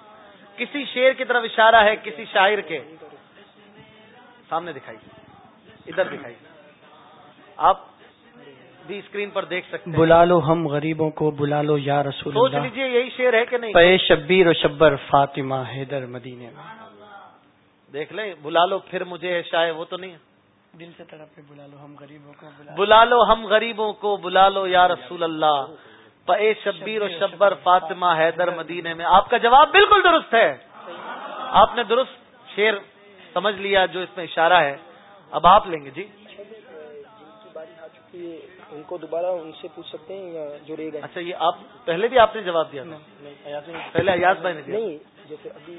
کسی شیر کی طرف اشارہ ہے، کسی شاعر کے؟ سامنے دکھائیے۔ ادھر دکھائیے۔ آپ بھی اسکرین پر دیکھ سکتے ہیں۔ بلا لو ہم غریبوں کو بلا لو یا رسول سوچ اللہ۔ لیجیے یہی شیر ہے کہ نہیں؟ پے شبیر و شبر فاطمہ حیدر مدینے میں دیکھ لیں بلا لو پھر مجھے شاید وہ تو نہیں دل سے طرف پہ بلا لو ہم غریبوں کو بلا بلا لو ہم غریبوں کو بلا لو یا رسول اللہ۔ پے شبیر و شبر فاطمہ حیدر مدینے میں۔ آپ کا جواب بالکل درست ہے۔ آپ نے درست شیر سمجھ لیا جو اس میں اشارہ ہے۔ اب آپ لیں گے جی۔ ان کو دوبارہ ان سے پوچھ سکتے ہیں یا جڑے گئے اچھا یہ آپ پہلے بھی آپ نے جواب دیا تھا؟ پہلے ایاز بھائی نے دیا۔ نہیں جیسے ابھی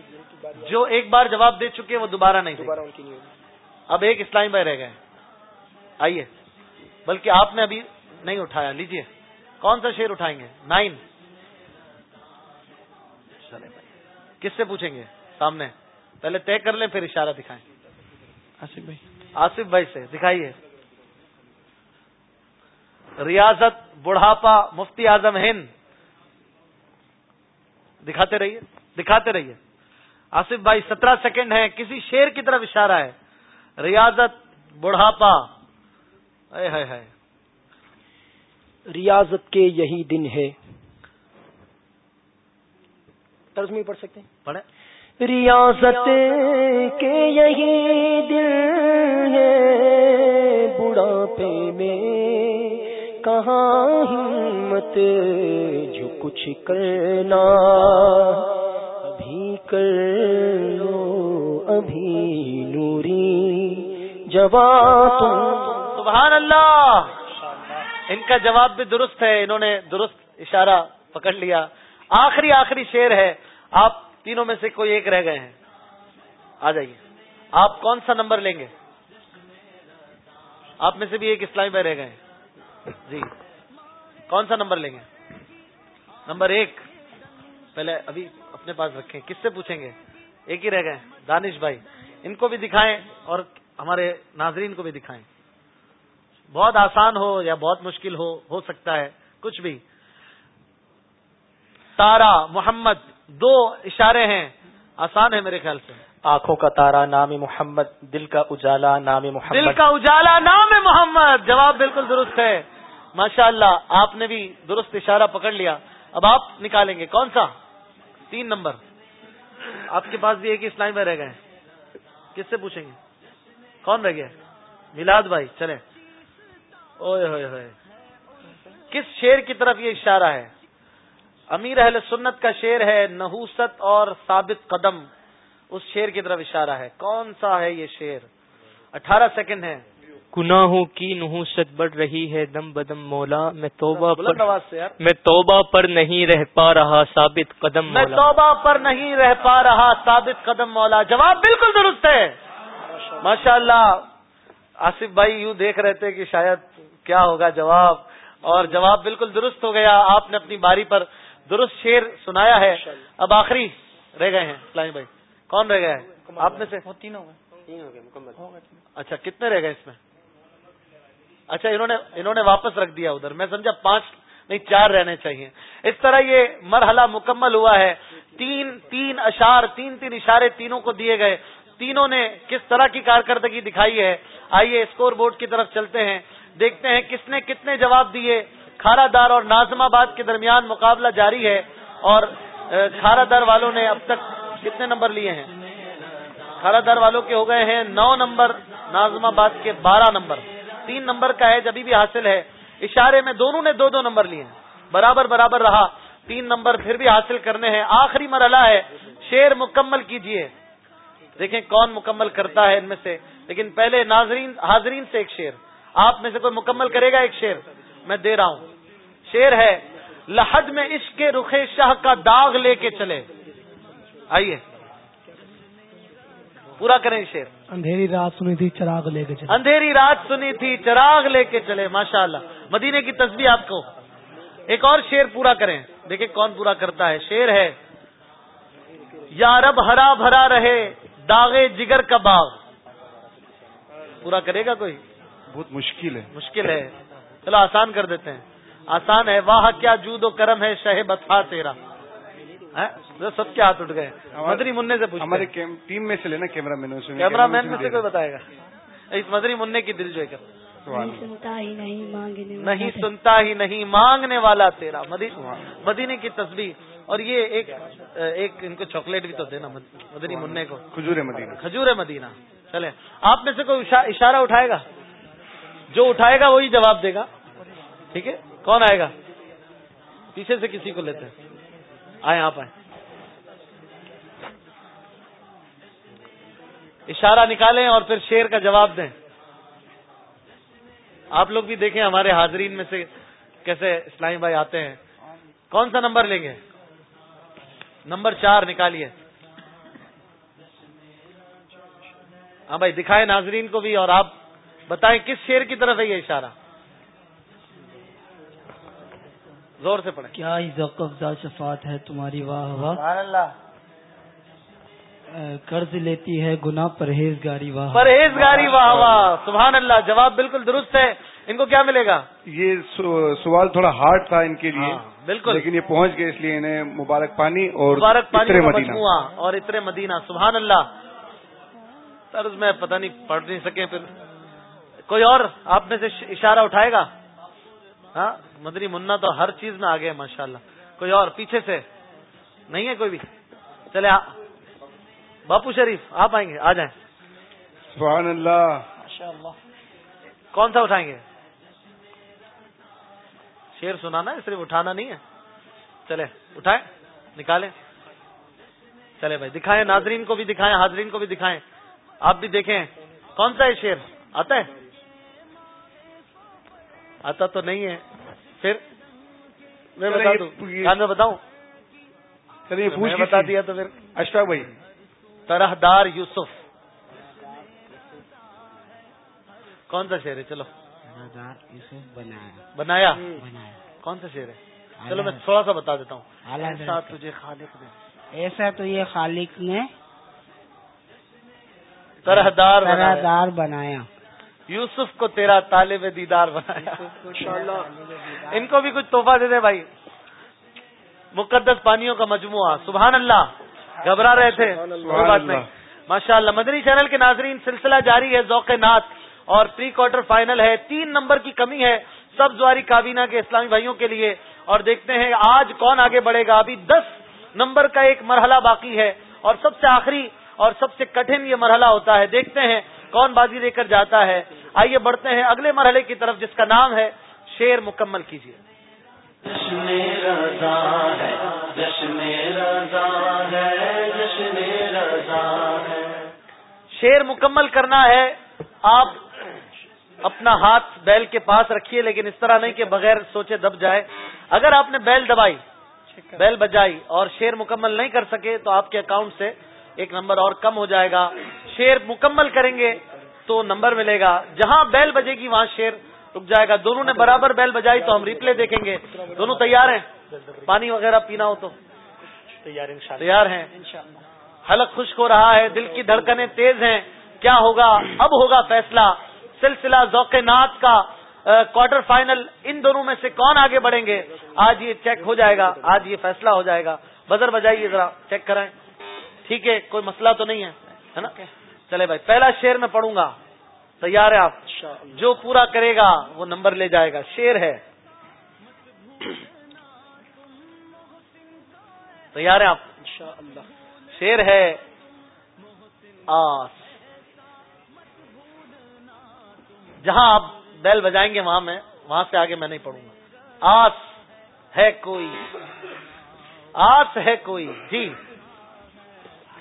جو ایک بار جواب دے چکے وہ دوبارہ نہیں دوبارہ ان کی نہیں اب ایک اسلامی بھائی رہ گئے آئیے۔ بلکہ آپ نے ابھی نہیں اٹھایا لیجیے۔ کون سا شیر اٹھائیں گے؟ نائن۔ کس سے پوچھیں گے؟ سامنے۔ پہلے طے کر لیں پھر اشارہ دکھائیں۔ آصف بھائی۔ آصف بھائی سے۔ دکھائیے۔ ریاضت بڑھاپا مفتی اعظم ہند۔ دکھاتے رہیے دکھاتے رہیے۔ آصف بھائی سترہ سیکنڈ ہے کسی شیر کی طرف اشارہ ہے۔ ریاضت بڑھاپا۔ اے ہے ہے ریاضت کے یہی دن ہے میں پڑھ سکتے ہیں؟ پڑھے ریاضت کے یہی دن ہے بڑھاپے میں کہاں ہمت جو کچھ کرنا ابھی کر لو، ابھی نوری جواب۔ سبحان اللہ۔ ان کا جواب بھی درست ہے، انہوں نے درست اشارہ پکڑ لیا۔ آخری آخری شیر ہے، آپ تینوں میں سے کوئی ایک رہ گئے ہیں۔ آ جائیے۔ آپ کون سا نمبر لیں گے؟ آپ میں سے بھی ایک اسلامی بھائی رہ گئے ہیں۔ جی۔ کون سا نمبر لیں گے؟ نمبر ایک۔ پہلے ابھی اپنے پاس رکھیں۔ کس سے پوچھیں گے؟ ایک ہی رہ گئے۔ دانش بھائی۔ ان کو بھی دکھائیں اور ہمارے ناظرین کو بھی دکھائیں۔ بہت آسان ہو یا بہت مشکل ہو ہو سکتا ہے، کچھ بھی۔ تارا، محمد، دو اشارے ہیں۔ آسان ہے میرے خیال سے۔ آنکھوں کا تارا نام محمد، دل کا اجالا نام محمد۔ دل کا اجالا نام محمد، جواب بالکل درست ہے۔ ماشاء اللہ آپ نے بھی درست اشارہ پکڑ لیا۔ اب آپ نکالیں گے۔ کون سا؟ تین نمبر۔ آپ کے پاس بھی ایک اسلامی میں رہ گئے۔ کس سے پوچھیں گے؟ کون رہ گیا؟ میلاد بھائی چلے اوئے ہوئے ہوئے۔ کس شیر کی طرف یہ اشارہ ہے؟ امیر اہل سنت کا شیر ہے نحوست اور ثابت قدم۔ اس شیر کی طرف اشارہ ہے۔ کون سا ہے یہ شیر؟ اٹھارہ سیکنڈ ہے گناہوں کی نحوست بڑھ رہی ہے۔ دم بدم مولا میں توبہ پر میں توبہ پر نہیں رہ پا رہا ثابت قدم میں توبہ پر نہیں رہ پا رہا ثابت قدم مولا۔ جواب بالکل درست ہے۔ ماشاء اللہ آصف بھائی یوں دیکھ رہے تھے کہ شاید کیا ہوگا جواب اور جواب بالکل درست ہو گیا۔ آپ نے اپنی باری پر درست شیر سنایا ہے۔ اب آخری رہ گئے ہیں اسلامی بھائی۔ کون رہ گئے؟ آپ میں سے؟ تین ہو گئے مکمل۔ اچھا کتنے رہ گئے اس میں؟ اچھا انہوں نے انہوں نے واپس رکھ دیا ادھر۔ میں سمجھا پانچ نہیں چار رہنے چاہیے۔ اس طرح یہ مرحلہ مکمل ہوا ہے۔ تین تین اشار تین تین اشارے تینوں کو دیے گئے۔ تینوں نے کس طرح کی کارکردگی دکھائی ہے؟ آئیے اسکور بورڈ کی طرف چلتے ہیں۔ دیکھتے ہیں کس نے کتنے جواب دیے۔ کھارا دار اور نازم آباد کے درمیان مقابلہ جاری ہے اور کھارا دار والوں نے اب تک کتنے نمبر لیے ہیں؟ کھارا دار والوں کے ہو گئے ہیں نو نمبر نازم آباد کے بارہ نمبر۔ تین نمبر کا ایج ابھی بھی حاصل ہے، اشارے میں دونوں نے دو دو نمبر لیے ہیں۔ برابر برابر رہا۔ تین نمبر پھر بھی حاصل کرنے ہیں۔ آخری مرحلہ ہے، شیر مکمل کیجیے۔ دیکھیں کون مکمل کرتا ہے ان میں سے۔ لیکن پہلے ناظرین، حاضرین سے ایک شیر۔ آپ میں سے کوئی مکمل کرے گا ایک شیر؟ میں دے رہا ہوں۔ شیر ہے، لحد میں عشق کے رخے شاہ کا داغ لے کے چلے۔ آئیے۔ پورا کریں شیر اندھیری رات سنی تھی چراغ لے کے چلے۔ اندھیری رات سنی تھی چراغ لے کے چلے ماشاء اللہ مدینے کی تصویر آپ کو۔ ایک اور شیر پورا کریں۔ دیکھیں کون پورا کرتا ہے۔ شیر ہے یا رب ہرا بھرا رہے داغے جگر کا باغ۔ پورا کرے گا کوئی؟ بہت مشکل ہے۔ مشکل ہے۔ چلو آسان کر دیتے ہیں۔ آسان ہے۔ واہ کیا جود و کرم ہے شہ بتا تیرا؟ سب کے ہاتھ اٹھ گئے مدری منع سے پوچھ ہمارے ٹیم میں سے لینا کیمرہ سے کیمرہ مین میں سے کوئی بتائے گا۔ اس مدری منع کی دل جو کر نہیں سنتا ہی نہیں مانگنے نہیں سنتا ہی نہیں مانگنے والا تیرا۔ مدی- مدینے کی تصویر اور یہ ایک ایک ان کو چاکلیٹ بھی تو دینا مد- مدنی منع کو۔ کھجور مدینہ۔ کھجور مدینہ۔ چلے۔ آپ میں سے کوئی اشا- اشارہ اٹھائے گا؟ جو اٹھائے گا وہی جواب دے گا۔ ٹھیک ہے؟ کون آئے گا؟ پیچھے سے کسی کو لیتے ہیں۔ آئے، آپ آئے۔ اشارہ نکالیں اور پھر شیر کا جواب دیں۔ آپ لوگ بھی دیکھیں ہمارے حاضرین میں سے کیسے اسلامی بھائی آتے ہیں۔ کون سا نمبر لیں گے؟ نمبر چار نکالیے۔ ہاں بھائی، دکھائیں ناظرین کو بھی اور آپ بتائیں کس شیر کی طرف ہے یہ اشارہ؟ زور سے پڑھیں۔ کیا ہی ذوق افزا شفاعت ہے تمہاری؟ واہ واہ۔ اللہ۔ قرض لیتی ہے گناہ پرہیزگاری واہ پرہیزگاری واہ واہ۔ سبحان اللہ جواب بالکل درست ہے۔ ان کو کیا ملے گا؟ یہ سو- سوال تھوڑا ہارڈ تھا ان کے لیے ہاں، بالکل۔ لیکن یہ پہنچ گئے اس لیے انہیں مبارک پانی اور مبارک پانی مدینہ۔ مجموعہ اور اتر مدینہ۔ سبحان اللہ۔ طرز میں پتہ نہیں پڑھ نہیں سکے پھر۔ کوئی اور آپ میں سے اشارہ اٹھائے گا؟ ہاں مدری منا تو ہر چیز میں آگے ماشاء اللہ کوئی اور پیچھے سے؟ نہیں ہے کوئی بھی؟ چلے باپو شریف آپ آئیں گے آ جائیں۔ سبحان اللہ۔ کون سا اٹھائیں گے؟ شیر سنانا ہے صرف اٹھانا نہیں ہے۔ چلے اٹھائیں نکالیں۔ چلے بھائی دکھائیں ناظرین کو بھی دکھائیں حاضرین کو بھی دکھائیں۔ آپ بھی دیکھیں۔ کون سا ہے شیر؟ آتا ہے؟ آتا تو نہیں ہے۔ پھر میں بتا دوں۔ میں بتاؤں۔ چلیے پوچھ بتا دیا تو پھر۔ اشفاق بھائی۔ طرح دار یوسف۔ کون سا شعر ہے؟ چلو۔ یوسف بنایا۔ بنایا؟ بنایا۔ کون سا شعر ہے؟ چلو میں تھوڑا سا بتا دیتا ہوں۔ ایسا تجھے خالق نے۔ ایسا تو یہ خالق نے طرح دار طرح بنایا۔ دار بنایا۔ یوسف کو تیرا طالب دیدار بنایا۔ ان کو بھی کچھ تحفہ دے دے بھائی۔ مقدس پانیوں کا مجموعہ۔ سبحان اللہ۔ گھبرا رہے تھے۔ کوئی بات نہیں۔ ماشاء اللہ مدنی چینل کے ناظرین سلسلہ جاری ہے ذوق نات اور پری کوارٹر فائنل ہے۔ تین نمبر کی کمی ہے سب زواری کابینہ کے اسلامی بھائیوں کے لیے۔ اور دیکھتے ہیں آج کون آگے بڑھے گا۔ ابھی دس نمبر کا ایک مرحلہ باقی ہے۔ اور سب سے آخری اور سب سے کٹھن یہ مرحلہ ہوتا ہے۔ دیکھتے ہیں کون بازی لے کر جاتا ہے؟ آئیے بڑھتے ہیں اگلے مرحلے کی طرف جس کا نام ہے شیر مکمل کیجیے۔ جشن رضا ہے جشن رضا ہے جشن رضا ہے۔ شیر مکمل کرنا ہے۔ آپ اپنا ہاتھ بیل کے پاس رکھیے لیکن اس طرح نہیں کہ بغیر سوچے دب جائے۔ اگر آپ نے بیل دبائی بیل بجائی اور شیر مکمل نہیں کر سکے تو آپ کے اکاؤنٹ سے ایک نمبر اور کم ہو جائے گا۔ شیر مکمل کریں گے تو نمبر ملے گا۔ جہاں بیل بجے گی وہاں شیر رک جائے گا۔ دونوں نے برابر بیل بجائی تو ہم ریپلے دیکھیں گے۔ دونوں تیار ہیں؟ پانی وغیرہ پینا ہو تو۔ تیار ہیں حلق خشک ہو رہا ہے دل کی دھڑکنیں تیز ہیں۔ کیا ہوگا؟ اب ہوگا فیصلہ۔ سلسلہ ذوق نات کا کوارٹر فائنل ان دونوں میں سے کون آگے بڑھیں گے؟ آج یہ چیک ہو جائے گا۔ آج یہ فیصلہ ہو جائے گا۔ بزر بجائیے ذرا چیک کرائیں۔ ٹھیک ہے کوئی مسئلہ تو نہیں ہے؟ نا؟ چلے بھائی پہلا شیر میں پڑھوں گا۔ تیار ہے آپ؟ جو پورا کرے گا وہ نمبر لے جائے گا۔ شیر ہے۔ تیار ہے آپ؟ شیر ہے۔ آس۔ جہاں آپ بیل بجائیں گے وہاں میں وہاں سے آگے میں نہیں پڑھوں گا۔ آس ہے کوئی۔ آس ہے کوئی۔ جی۔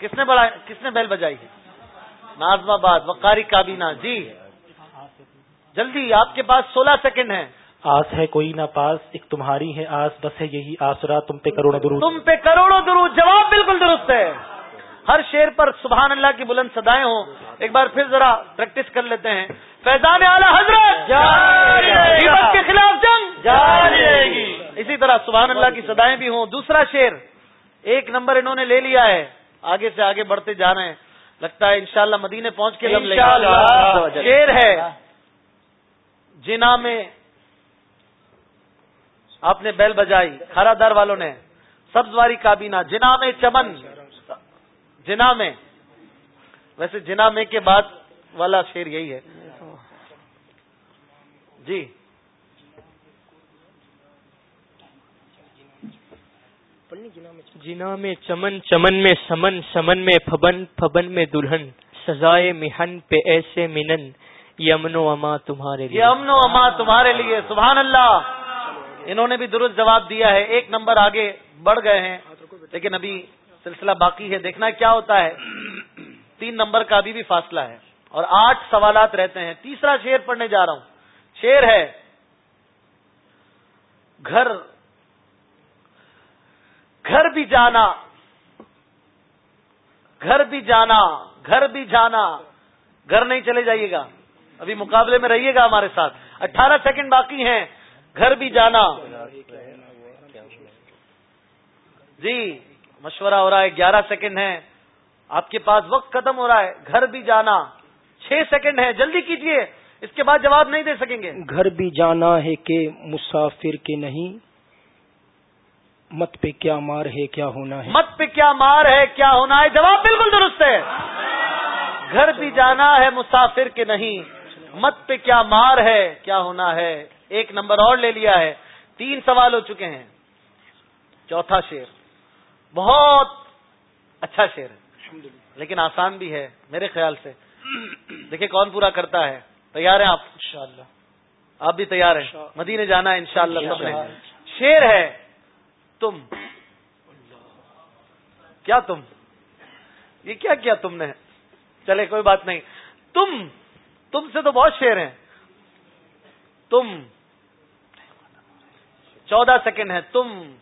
کس نے کس نے بیل بجائی ہے؟ نازم آباد وقاری کابینہ جی۔ جلدی آپ کے پاس سولہ سیکنڈ ہیں۔ آس ہے کوئی نہ پاس ایک تمہاری ہے آس بس ہے یہی آسرا تم پہ کروڑوں درود۔ تم پہ کروڑوں درود جواب بالکل درست ہے۔ ہر شیر پر سبحان اللہ کی بلند سدائے ہوں۔ ایک بار پھر ذرا پریکٹس کر لیتے ہیں۔ فیضان اعلی حضرت! کے خلاف جنگ! اسی طرح سبحان اللہ کی سدائیں بھی ہوں۔ دوسرا شیر ایک نمبر انہوں نے لے لیا ہے۔ آگے سے آگے بڑھتے جا رہے ہیں۔ لگتا ہے انشاءاللہ مدینے پہنچ کے لم لے شیر ہے۔ جنا میں آپ نے بیل بجائی کھارا دار والوں نے سبزواری کابینہ جنا میں چمن جنا میں۔ ویسے جنا میں کے بعد والا شیر یہی ہے۔ جی۔ جنا میں چمن۔ چمن میں سمن سمن میں پھبن پھبن میں دلہن۔ سزائے مہن پہ ایسے منن۔ یمن و اما تمہارے لیے۔ یمن و اما تمہارے لیے۔ سبحان اللہ۔ انہوں نے بھی درست جواب دیا ہے۔ ایک نمبر آگے بڑھ گئے ہیں۔ لیکن ابھی سلسلہ باقی ہے۔ دیکھنا کیا ہوتا ہے۔ تین نمبر کا ابھی بھی فاصلہ ہے۔ اور آٹھ سوالات رہتے ہیں۔ تیسرا شیر پڑھنے جا رہا ہوں۔ شیر ہے۔ گھر گھر بھی جانا، گھر بھی جانا، گھر بھی جانا، گھر نہیں چلے جائیے گا۔ ابھی مقابلے میں رہیے گا ہمارے ساتھ۔ اٹھارہ سیکنڈ باقی ہیں۔ گھر بھی جانا۔ جی مشورہ ہو رہا ہے، گیارہ سیکنڈ ہے آپ کے پاس وقت ختم ہو رہا ہے۔ گھر بھی جانا۔ چھ سیکنڈ ہے جلدی کیجیے۔ اس کے بعد جواب نہیں دے سکیں گے۔ گھر بھی جانا ہے کہ مسافر کے نہیں؟ مت پہ کیا مار ہے کیا ہونا ہے؟ مت پہ کیا مار ہے کیا ہونا ہے؟ جواب بالکل درست ہے۔ گھر بھی جانا ہے مسافر کے نہیں۔ مت پہ کیا مار ہے کیا ہونا ہے؟ ایک نمبر اور لے لیا ہے۔ تین سوال ہو چکے ہیں۔ چوتھا شیر بہت اچھا شیر ہے۔ لیکن آسان بھی ہے میرے خیال سے۔ دیکھیں کون پورا کرتا ہے۔ تیار ہیں آپ؟ انشاءاللہ۔ آپ بھی تیار ہیں؟ مدینے جانا ہے انشاءاللہ سب نے شیر ہے۔ تم؟ کیا تم؟ یہ کیا کیا تم نے؟ چلے کوئی بات نہیں۔ تم تم سے تو بہت شیر ہیں۔ تم چودہ سیکنڈ ہے تم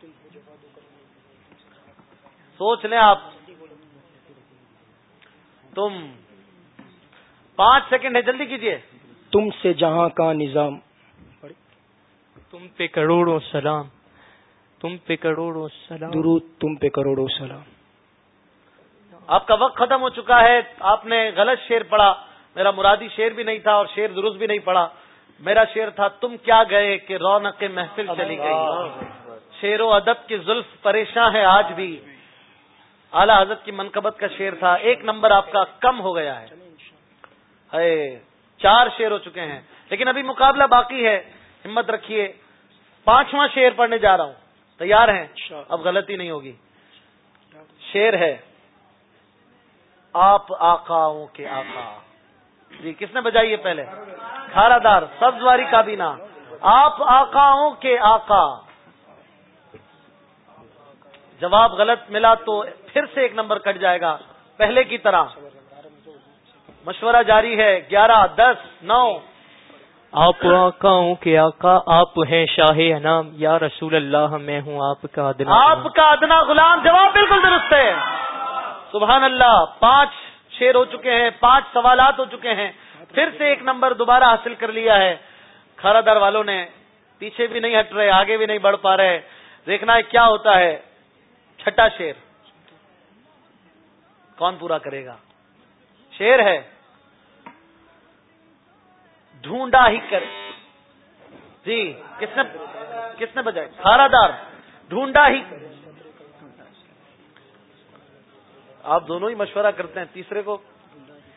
سوچ لیں آپ۔ تم پانچ سیکنڈ ہے جلدی کیجیے تم سے جہاں کا نظام۔ تم پہ کروڑوں سلام۔ تم پہ کروڑوں سلام۔ درود تم پہ کروڑوں سلام۔ آپ کا وقت ختم ہو چکا ہے آپ نے غلط شیر پڑھا۔ میرا مرادی شیر بھی نہیں تھا اور شیر درست بھی نہیں پڑھا۔ میرا شیر تھا تم کیا گئے کہ رونق محفل چلی گئی۔ شیر و ادب کی زلف پریشان ہے آج بھی۔ اعلی حضرت کی منقبت کا شیر تھا۔ ایک نمبر آپ کا کم ہو گیا ہے۔ چار شیر ہو چکے ہیں۔ لیکن ابھی مقابلہ باقی ہے۔ ہمت رکھیے پانچواں شیر پڑھنے جا رہا ہوں۔ تیار ہیں؟ اب غلطی نہیں ہوگی۔ شیر ہے آپ آقاؤں کے آقا۔ جی کس نے بجائی ہے پہلے؟ کھارا دار سبزواری کابینہ۔ آپ آقاؤں کے آقا۔ جواب غلط ملا تو پھر سے ایک نمبر کٹ جائے گا۔ پہلے کی طرح۔ مشورہ جاری ہے گیارہ دس نو۔ آپ آقاؤں کے آقا، آپ ہیں شاہ انام یا رسول اللہ، میں ہوں آپ کا ادنا آپ کا ادنا غلام۔ جواب بالکل درست ہے۔ سبحان اللہ، پانچ شیر ہو چکے ہیں، پانچ سوالات ہو چکے ہیں۔ پھر سے ایک نمبر دوبارہ حاصل کر لیا ہے۔ کھارا در والوں نے پیچھے بھی نہیں ہٹ رہے، آگے بھی نہیں بڑھ پا رہے۔ دیکھنا ہے کیا ہوتا ہے۔ چھٹا شیر کون پورا کرے گا؟ شیر ہے۔ ڈھونڈا ہی کر۔ جی کس نے کس نے بجائے کھارا دار ڈھونڈا ہی۔ آپ دونوں ہی مشورہ کرتے ہیں تیسرے کو؟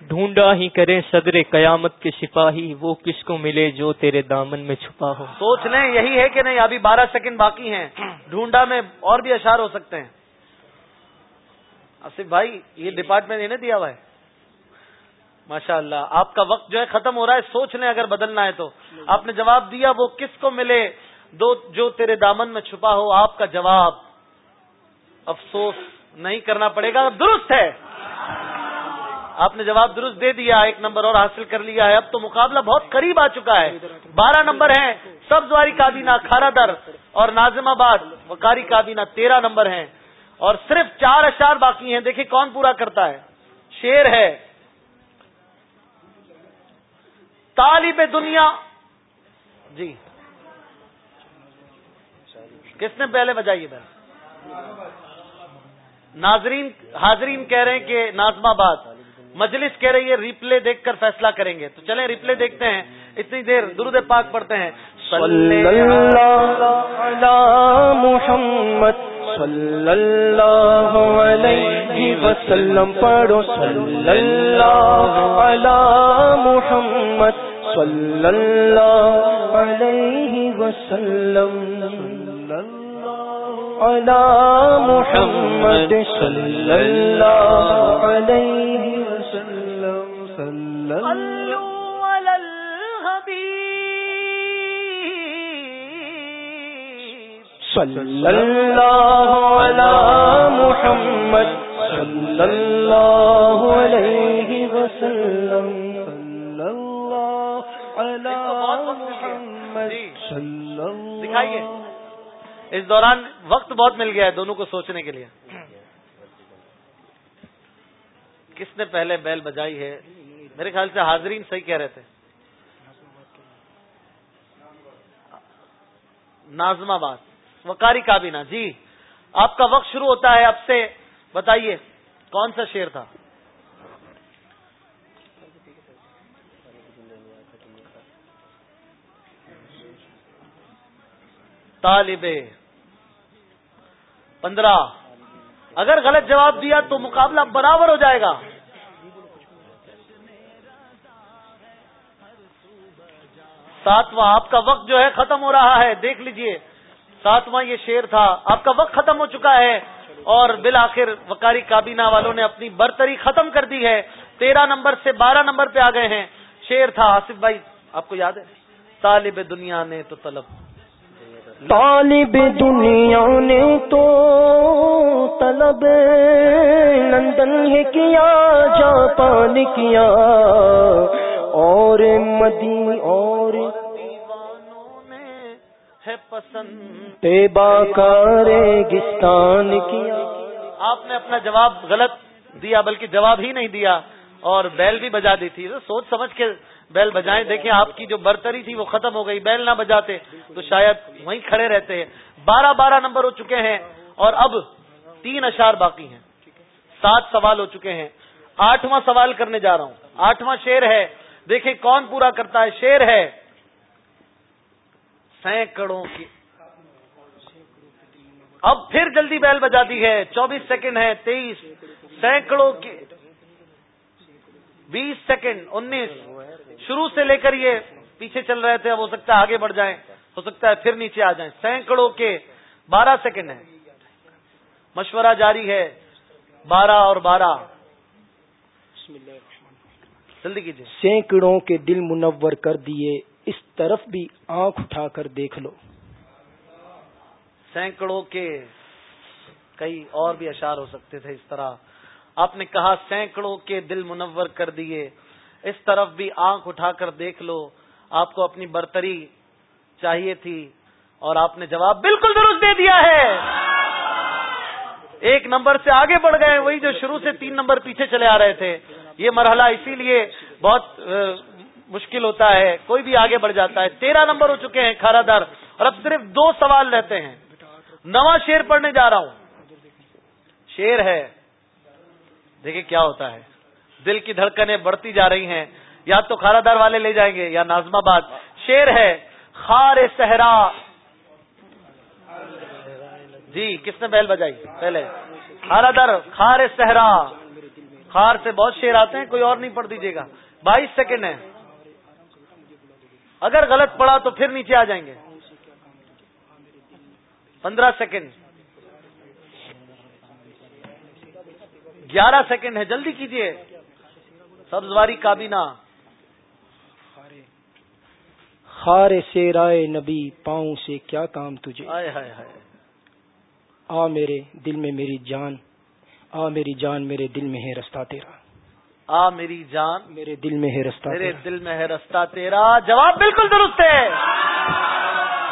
ڈھونڈا ہی کرے صدر قیامت کے سپاہی وہ کس کو ملے جو تیرے دامن میں چھپا ہو؟ سوچ لیں یہی ہے کہ نہیں ابھی بارہ سیکنڈ باقی ہیں۔ ڈھونڈا میں اور بھی اشار ہو سکتے ہیں۔ آصف بھائی یہ ڈپارٹمنٹ انہیں دیا ہوا ہے۔ ماشاء اللہ آپ کا وقت جو ہے ختم ہو رہا ہے، سوچ لیں اگر بدلنا ہے تو۔ آپ نے جواب دیا، وہ کس کو ملے؟ دو جو تیرے دامن میں چھپا ہو، آپ کا جواب۔ افسوس نہیں کرنا پڑے گا، درست ہے۔ آپ نے جواب درست دے دیا، ایک نمبر اور حاصل کر لیا ہے۔ اب تو مقابلہ بہت قریب آ چکا ہے۔ بارہ نمبر ہیں، سبزواری کابینہ کھارا در اور نازم آباد وکاری کابینہ تیرہ نمبر ہیں۔ اور صرف چار اشار باقی ہیں، دیکھیں کون پورا کرتا ہے۔ شیر ہے۔ طالب دنیا۔ جی۔ کس نے پہلے بجائی بھائی ناظرین، حاضرین کہہ رہے ہیں کہ نازم آباد۔ مجلس کہہ رہی ہے ریپلے دیکھ کر فیصلہ کریں گے۔ تو چلیں ریپلے دیکھتے ہیں۔ اتنی دیر درود پاک پڑھتے ہیں۔ صلی اللہ علی محمد۔ صلی اللہ علیہ وسلم پڑھو۔ صلی اللہ علی محمد۔ صلی اللہ علیہ وسلم. علی محمد صلی اللہ علیہ وسلم صلی اللہ صلی اللہ علی محمد صلی اللہ علیہ وسلم. محمد اللہ دکھائیے۔ اس دوران وقت بہت مل گیا ہے دونوں کو سوچنے کے لیے۔ کس نے پہلے بیل بجائی ہے؟ میرے خیال سے حاضرین صحیح کہہ رہے تھے۔ نازم آباد وکاری کابینہ۔ جی آپ کا وقت شروع ہوتا ہے اب سے۔ بتائیے کون سا شیر تھا؟ طالب پندرہ۔ اگر غلط جواب دیا تو مقابلہ برابر ہو جائے گا۔ ساتواں، آپ کا وقت جو ہے ختم ہو رہا ہے۔ دیکھ لیجیے، ساتواں یہ شیر تھا۔ آپ کا وقت ختم ہو چکا ہے۔ اور بالآخر وکاری کابینہ والوں نے اپنی برتری ختم کر دی ہے۔ تیرہ نمبر سے بارہ نمبر پہ آ گئے ہیں۔ شیر تھا آصف بھائی، آپ کو یاد ہے؟ طالب دنیا نے تو طلب۔ طالب دنیا نے تو طلب لندن ہے کیا جاپان کیا۔ اور مدی اور ہے پسند۔ گستان کیا۔ آپ نے اپنا جواب غلط دیا بلکہ جواب ہی نہیں دیا اور بیل بھی بجا دی تھی۔ سوچ سمجھ کے بیل بجائیں، دیکھیں آپ کی جو برتری تھی وہ ختم ہو گئی، بیل نہ بجاتے، تو شاید وہیں کھڑے رہتے ہیں۔ بارہ بارہ نمبر ہو چکے ہیں اور اب تین اشار باقی ہیں۔ سات سوال ہو چکے ہیں۔ آٹھواں سوال کرنے جا رہا ہوں۔ آٹھواں شیر ہے۔ دیکھیں کون پورا کرتا ہے۔ شیر ہے۔ سینکڑوں کی۔ اب پھر جلدی بیل بجا دی ہے۔ چوبیس سیکنڈ ہے تیئیس۔ سینکڑوں کے بیس سیکنڈ انیس۔ شروع سے لے کر یہ پیچھے چل رہے تھے اب ہو سکتا ہے آگے بڑھ جائیں ہو سکتا ہے پھر نیچے آ جائیں۔ سینکڑوں کے بارہ سیکنڈ ہے مشورہ جاری ہے۔ بارہ اور بارہ۔ جلدی کیجیے سینکڑوں کے دل منور کر دیے اس طرف بھی آنکھ اٹھا کر دیکھ لو۔ سینکڑوں کے کئی اور بھی اشار ہو سکتے تھے اس طرح۔ آپ نے کہا سینکڑوں کے دل منور کر دیے۔ اس طرف بھی آنکھ اٹھا کر دیکھ لو۔ آپ کو اپنی برتری چاہیے تھی اور آپ نے جواب بالکل درست دے دیا ہے۔ ایک نمبر سے آگے بڑھ گئے، وہی جو شروع سے تین نمبر پیچھے چلے آ رہے تھے۔ یہ مرحلہ اسی لیے بہت مشکل ہوتا ہے، کوئی بھی آگے بڑھ جاتا ہے۔ تیرہ نمبر ہو چکے ہیں کھارا در۔ اور اب صرف دو سوال رہتے ہیں۔ نواں شیر پڑھنے جا رہا ہوں۔ شیر ہے دیکھیں کیا ہوتا ہے۔ دل کی دھڑکنیں بڑھتی جا رہی ہیں۔ یا تو کھارا دار والے لے جائیں گے یا نازم آباد۔ شیر ہے، خار صحرا۔ جی کس نے بیل بجائی؟ پہلے۔ کھارا در خار صحرا۔ خار سے بہت شیر آتے ہیں، کوئی اور نہیں پڑھ دیجیے گا۔ بائیس سیکنڈ ہے اگر غلط پڑا تو پھر نیچے آ جائیں گے۔ پندرہ سیکنڈ۔ گیارہ سیکنڈ ہے جلدی کیجیے سبزواری کابینہ۔ خار سے رائے نبی پاؤں سے کیا کام تجھے؟ آ میرے دل میں میری جان آ میری جان میرے دل میں ہے رستہ تیرا۔ آ میری جان میرے دل میں ہے رستہ میرے دل میں ہے رستہ تیرا۔ جواب بالکل درست ہے۔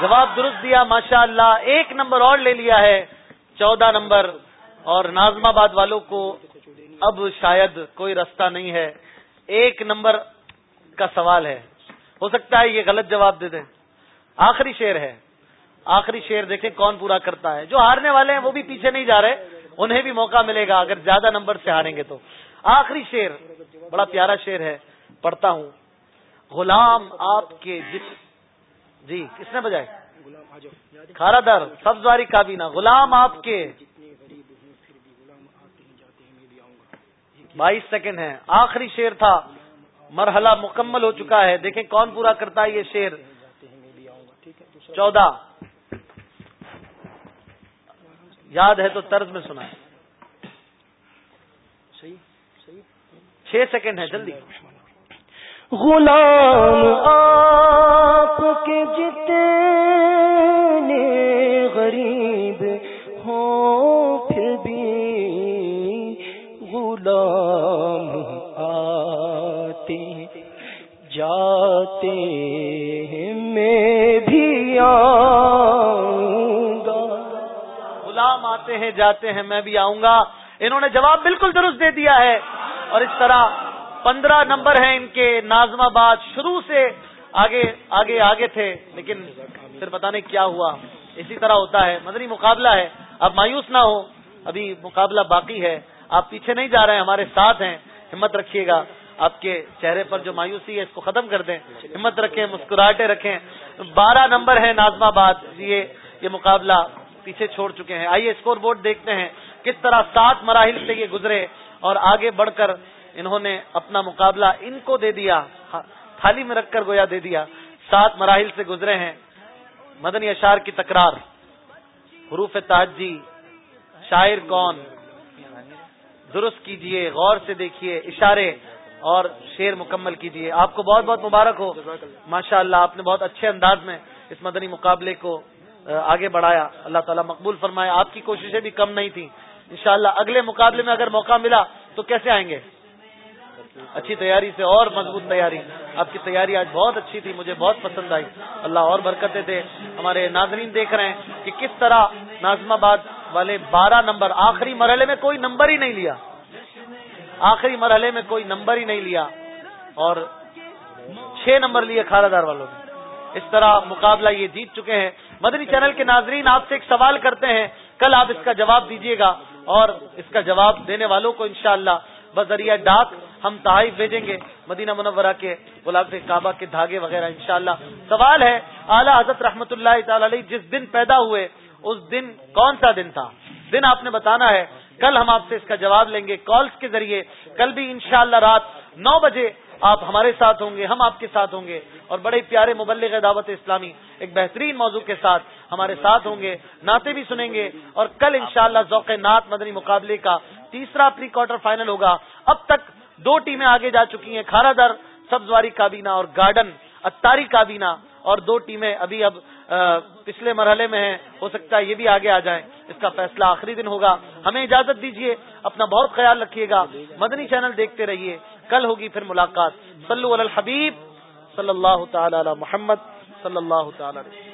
جواب درست دیا ماشاء اللہ ایک نمبر اور لے لیا ہے چودہ نمبر۔ اور نازم آباد والوں کو اب شاید کوئی رستہ نہیں ہے۔ ایک نمبر کا سوال ہے۔ ہو سکتا ہے یہ غلط جواب دے دیں۔ آخری شیر ہے۔ آخری شیر دیکھیں کون پورا کرتا ہے۔ جو ہارنے والے ہیں وہ بھی پیچھے نہیں جا رہے۔ انہیں بھی موقع ملے گا۔ اگر زیادہ نمبر سے ہاریں گے تو۔ آخری شیر بڑا پیارا شیر ہے۔ پڑھتا ہوں۔ غلام آپ کے جس جی کس نے بجائے؟ کھارا در سبزواری کابینہ۔ غلام آپ کے بائیس سیکنڈ ہے آخری شیر تھا۔ مرحلہ مکمل ہو چکا ہے۔ دیکھیں کون پورا کرتا ہے یہ شیر چودہ۔ یاد ہے تو طرز میں سنا چھ سیکنڈ ہے جلدی۔ غلام آپ کے جتنے غریب غلام آتے جاتے میں بھی آؤں گا۔ غلام آتے ہیں، جاتے ہیں، میں بھی آؤں گا۔ انہوں نے جواب بالکل درست دے دیا ہے۔ اور اس طرح پندرہ نمبر ہیں ان کے نازم آباد شروع سے آگے آگے آگے تھے۔ لیکن پھر پتہ نہیں کیا ہوا۔ اسی طرح ہوتا ہے، مدنی مقابلہ ہے۔ اب مایوس نہ ہو، ابھی مقابلہ باقی ہے۔ آپ پیچھے نہیں جا رہے ہیں، ہمارے ساتھ ہیں۔ ہمت رکھیے گا۔ آپ کے چہرے پر جو مایوسی ہے، اس کو ختم کر دیں۔ ہمت رکھیں، مسکراہٹیں رکھیں۔ بارہ نمبر ہے نازم آباد۔ یہ یہ مقابلہ پیچھے چھوڑ چکے ہیں۔ آئیے اسکور بورڈ دیکھتے ہیں۔ کس طرح سات مراحل سے یہ گزرے اور آگے بڑھ کر انہوں نے اپنا مقابلہ ان کو دے دیا، تھالی میں رکھ کر گویا دے دیا۔ سات مراحل سے گزرے ہیں۔ مدنی اشار کی تکرار۔ حروف تاجی شاعر کون؟ درست کیجیے غور سے دیکھیے اشارے اور شیر مکمل کیجیے۔ آپ کو بہت بہت مبارک ہو۔ ماشاء اللہ۔ آپ نے بہت اچھے انداز میں اس مدنی مقابلے کو آگے بڑھایا۔ اللہ تعالیٰ مقبول فرمایا آپ کی کوششیں بھی کم نہیں تھیں۔ انشاءاللہ اگلے مقابلے میں اگر موقع ملا تو کیسے آئیں گے؟ اچھی تیاری سے اور مضبوط تیاری۔ آپ کی تیاری آج بہت اچھی تھی مجھے بہت پسند آئی۔ اللہ اور برکتیں دے۔ ہمارے ناظرین دیکھ رہے ہیں کہ کس طرح نازم آباد والے بارہ نمبر، آخری مرحلے میں کوئی نمبر ہی نہیں لیا۔ آخری مرحلے میں کوئی نمبر ہی نہیں لیا۔ اور چھ نمبر لیے کھارا دار والوں نے۔ اس طرح مقابلہ یہ جیت چکے ہیں۔ مدنی چینل کے ناظرین، آپ سے ایک سوال کرتے ہیں۔ کل آپ اس کا جواب دیجیے گا۔ اور اس کا جواب دینے والوں کو انشاءاللہ بذریعہ ڈاک ہم تحائف بھیجیں گے۔ مدینہ منورہ کے گلاب کعبہ کے دھاگے وغیرہ انشاءاللہ۔ سوال ہے، اعلیٰ حضرت رحمت اللہ تعالی علیہ جس دن پیدا ہوئے اس دن کون سا دن تھا؟ دن آپ نے بتانا ہے، کل ہم آپ سے اس کا جواب لیں گے کالز کے ذریعے۔ کل بھی انشاءاللہ رات نو بجے آپ ہمارے ساتھ ہوں گے، ہم آپ کے ساتھ ہوں گے۔ اور بڑے پیارے مبلغ دعوت اسلامی ایک بہترین موضوع کے ساتھ ہمارے ساتھ ہوں گے، نعتیں بھی سنیں گے۔ اور کل انشاءاللہ ذوق نعت مدنی مقابلے کا تیسرا پری کوارٹر فائنل ہوگا۔ اب تک دو ٹیمیں آگے جا چکی ہیں کھارا در سبزواری کابینہ اور گارڈن، اتاری کابینہ۔ اور دو ٹیمیں ابھی اب پچھلے مرحلے میں ہیں، ہو سکتا ہے یہ بھی آگے آ جائیں۔ اس کا فیصلہ آخری دن ہوگا۔ ہمیں اجازت دیجیے اپنا بہت خیال رکھیے گا۔ مدنی چینل دیکھتے رہیے۔ کل ہوگی پھر ملاقات۔ صلو علی الحبیب، صلی اللہ تعالی علی محمد، صلی اللہ تعالی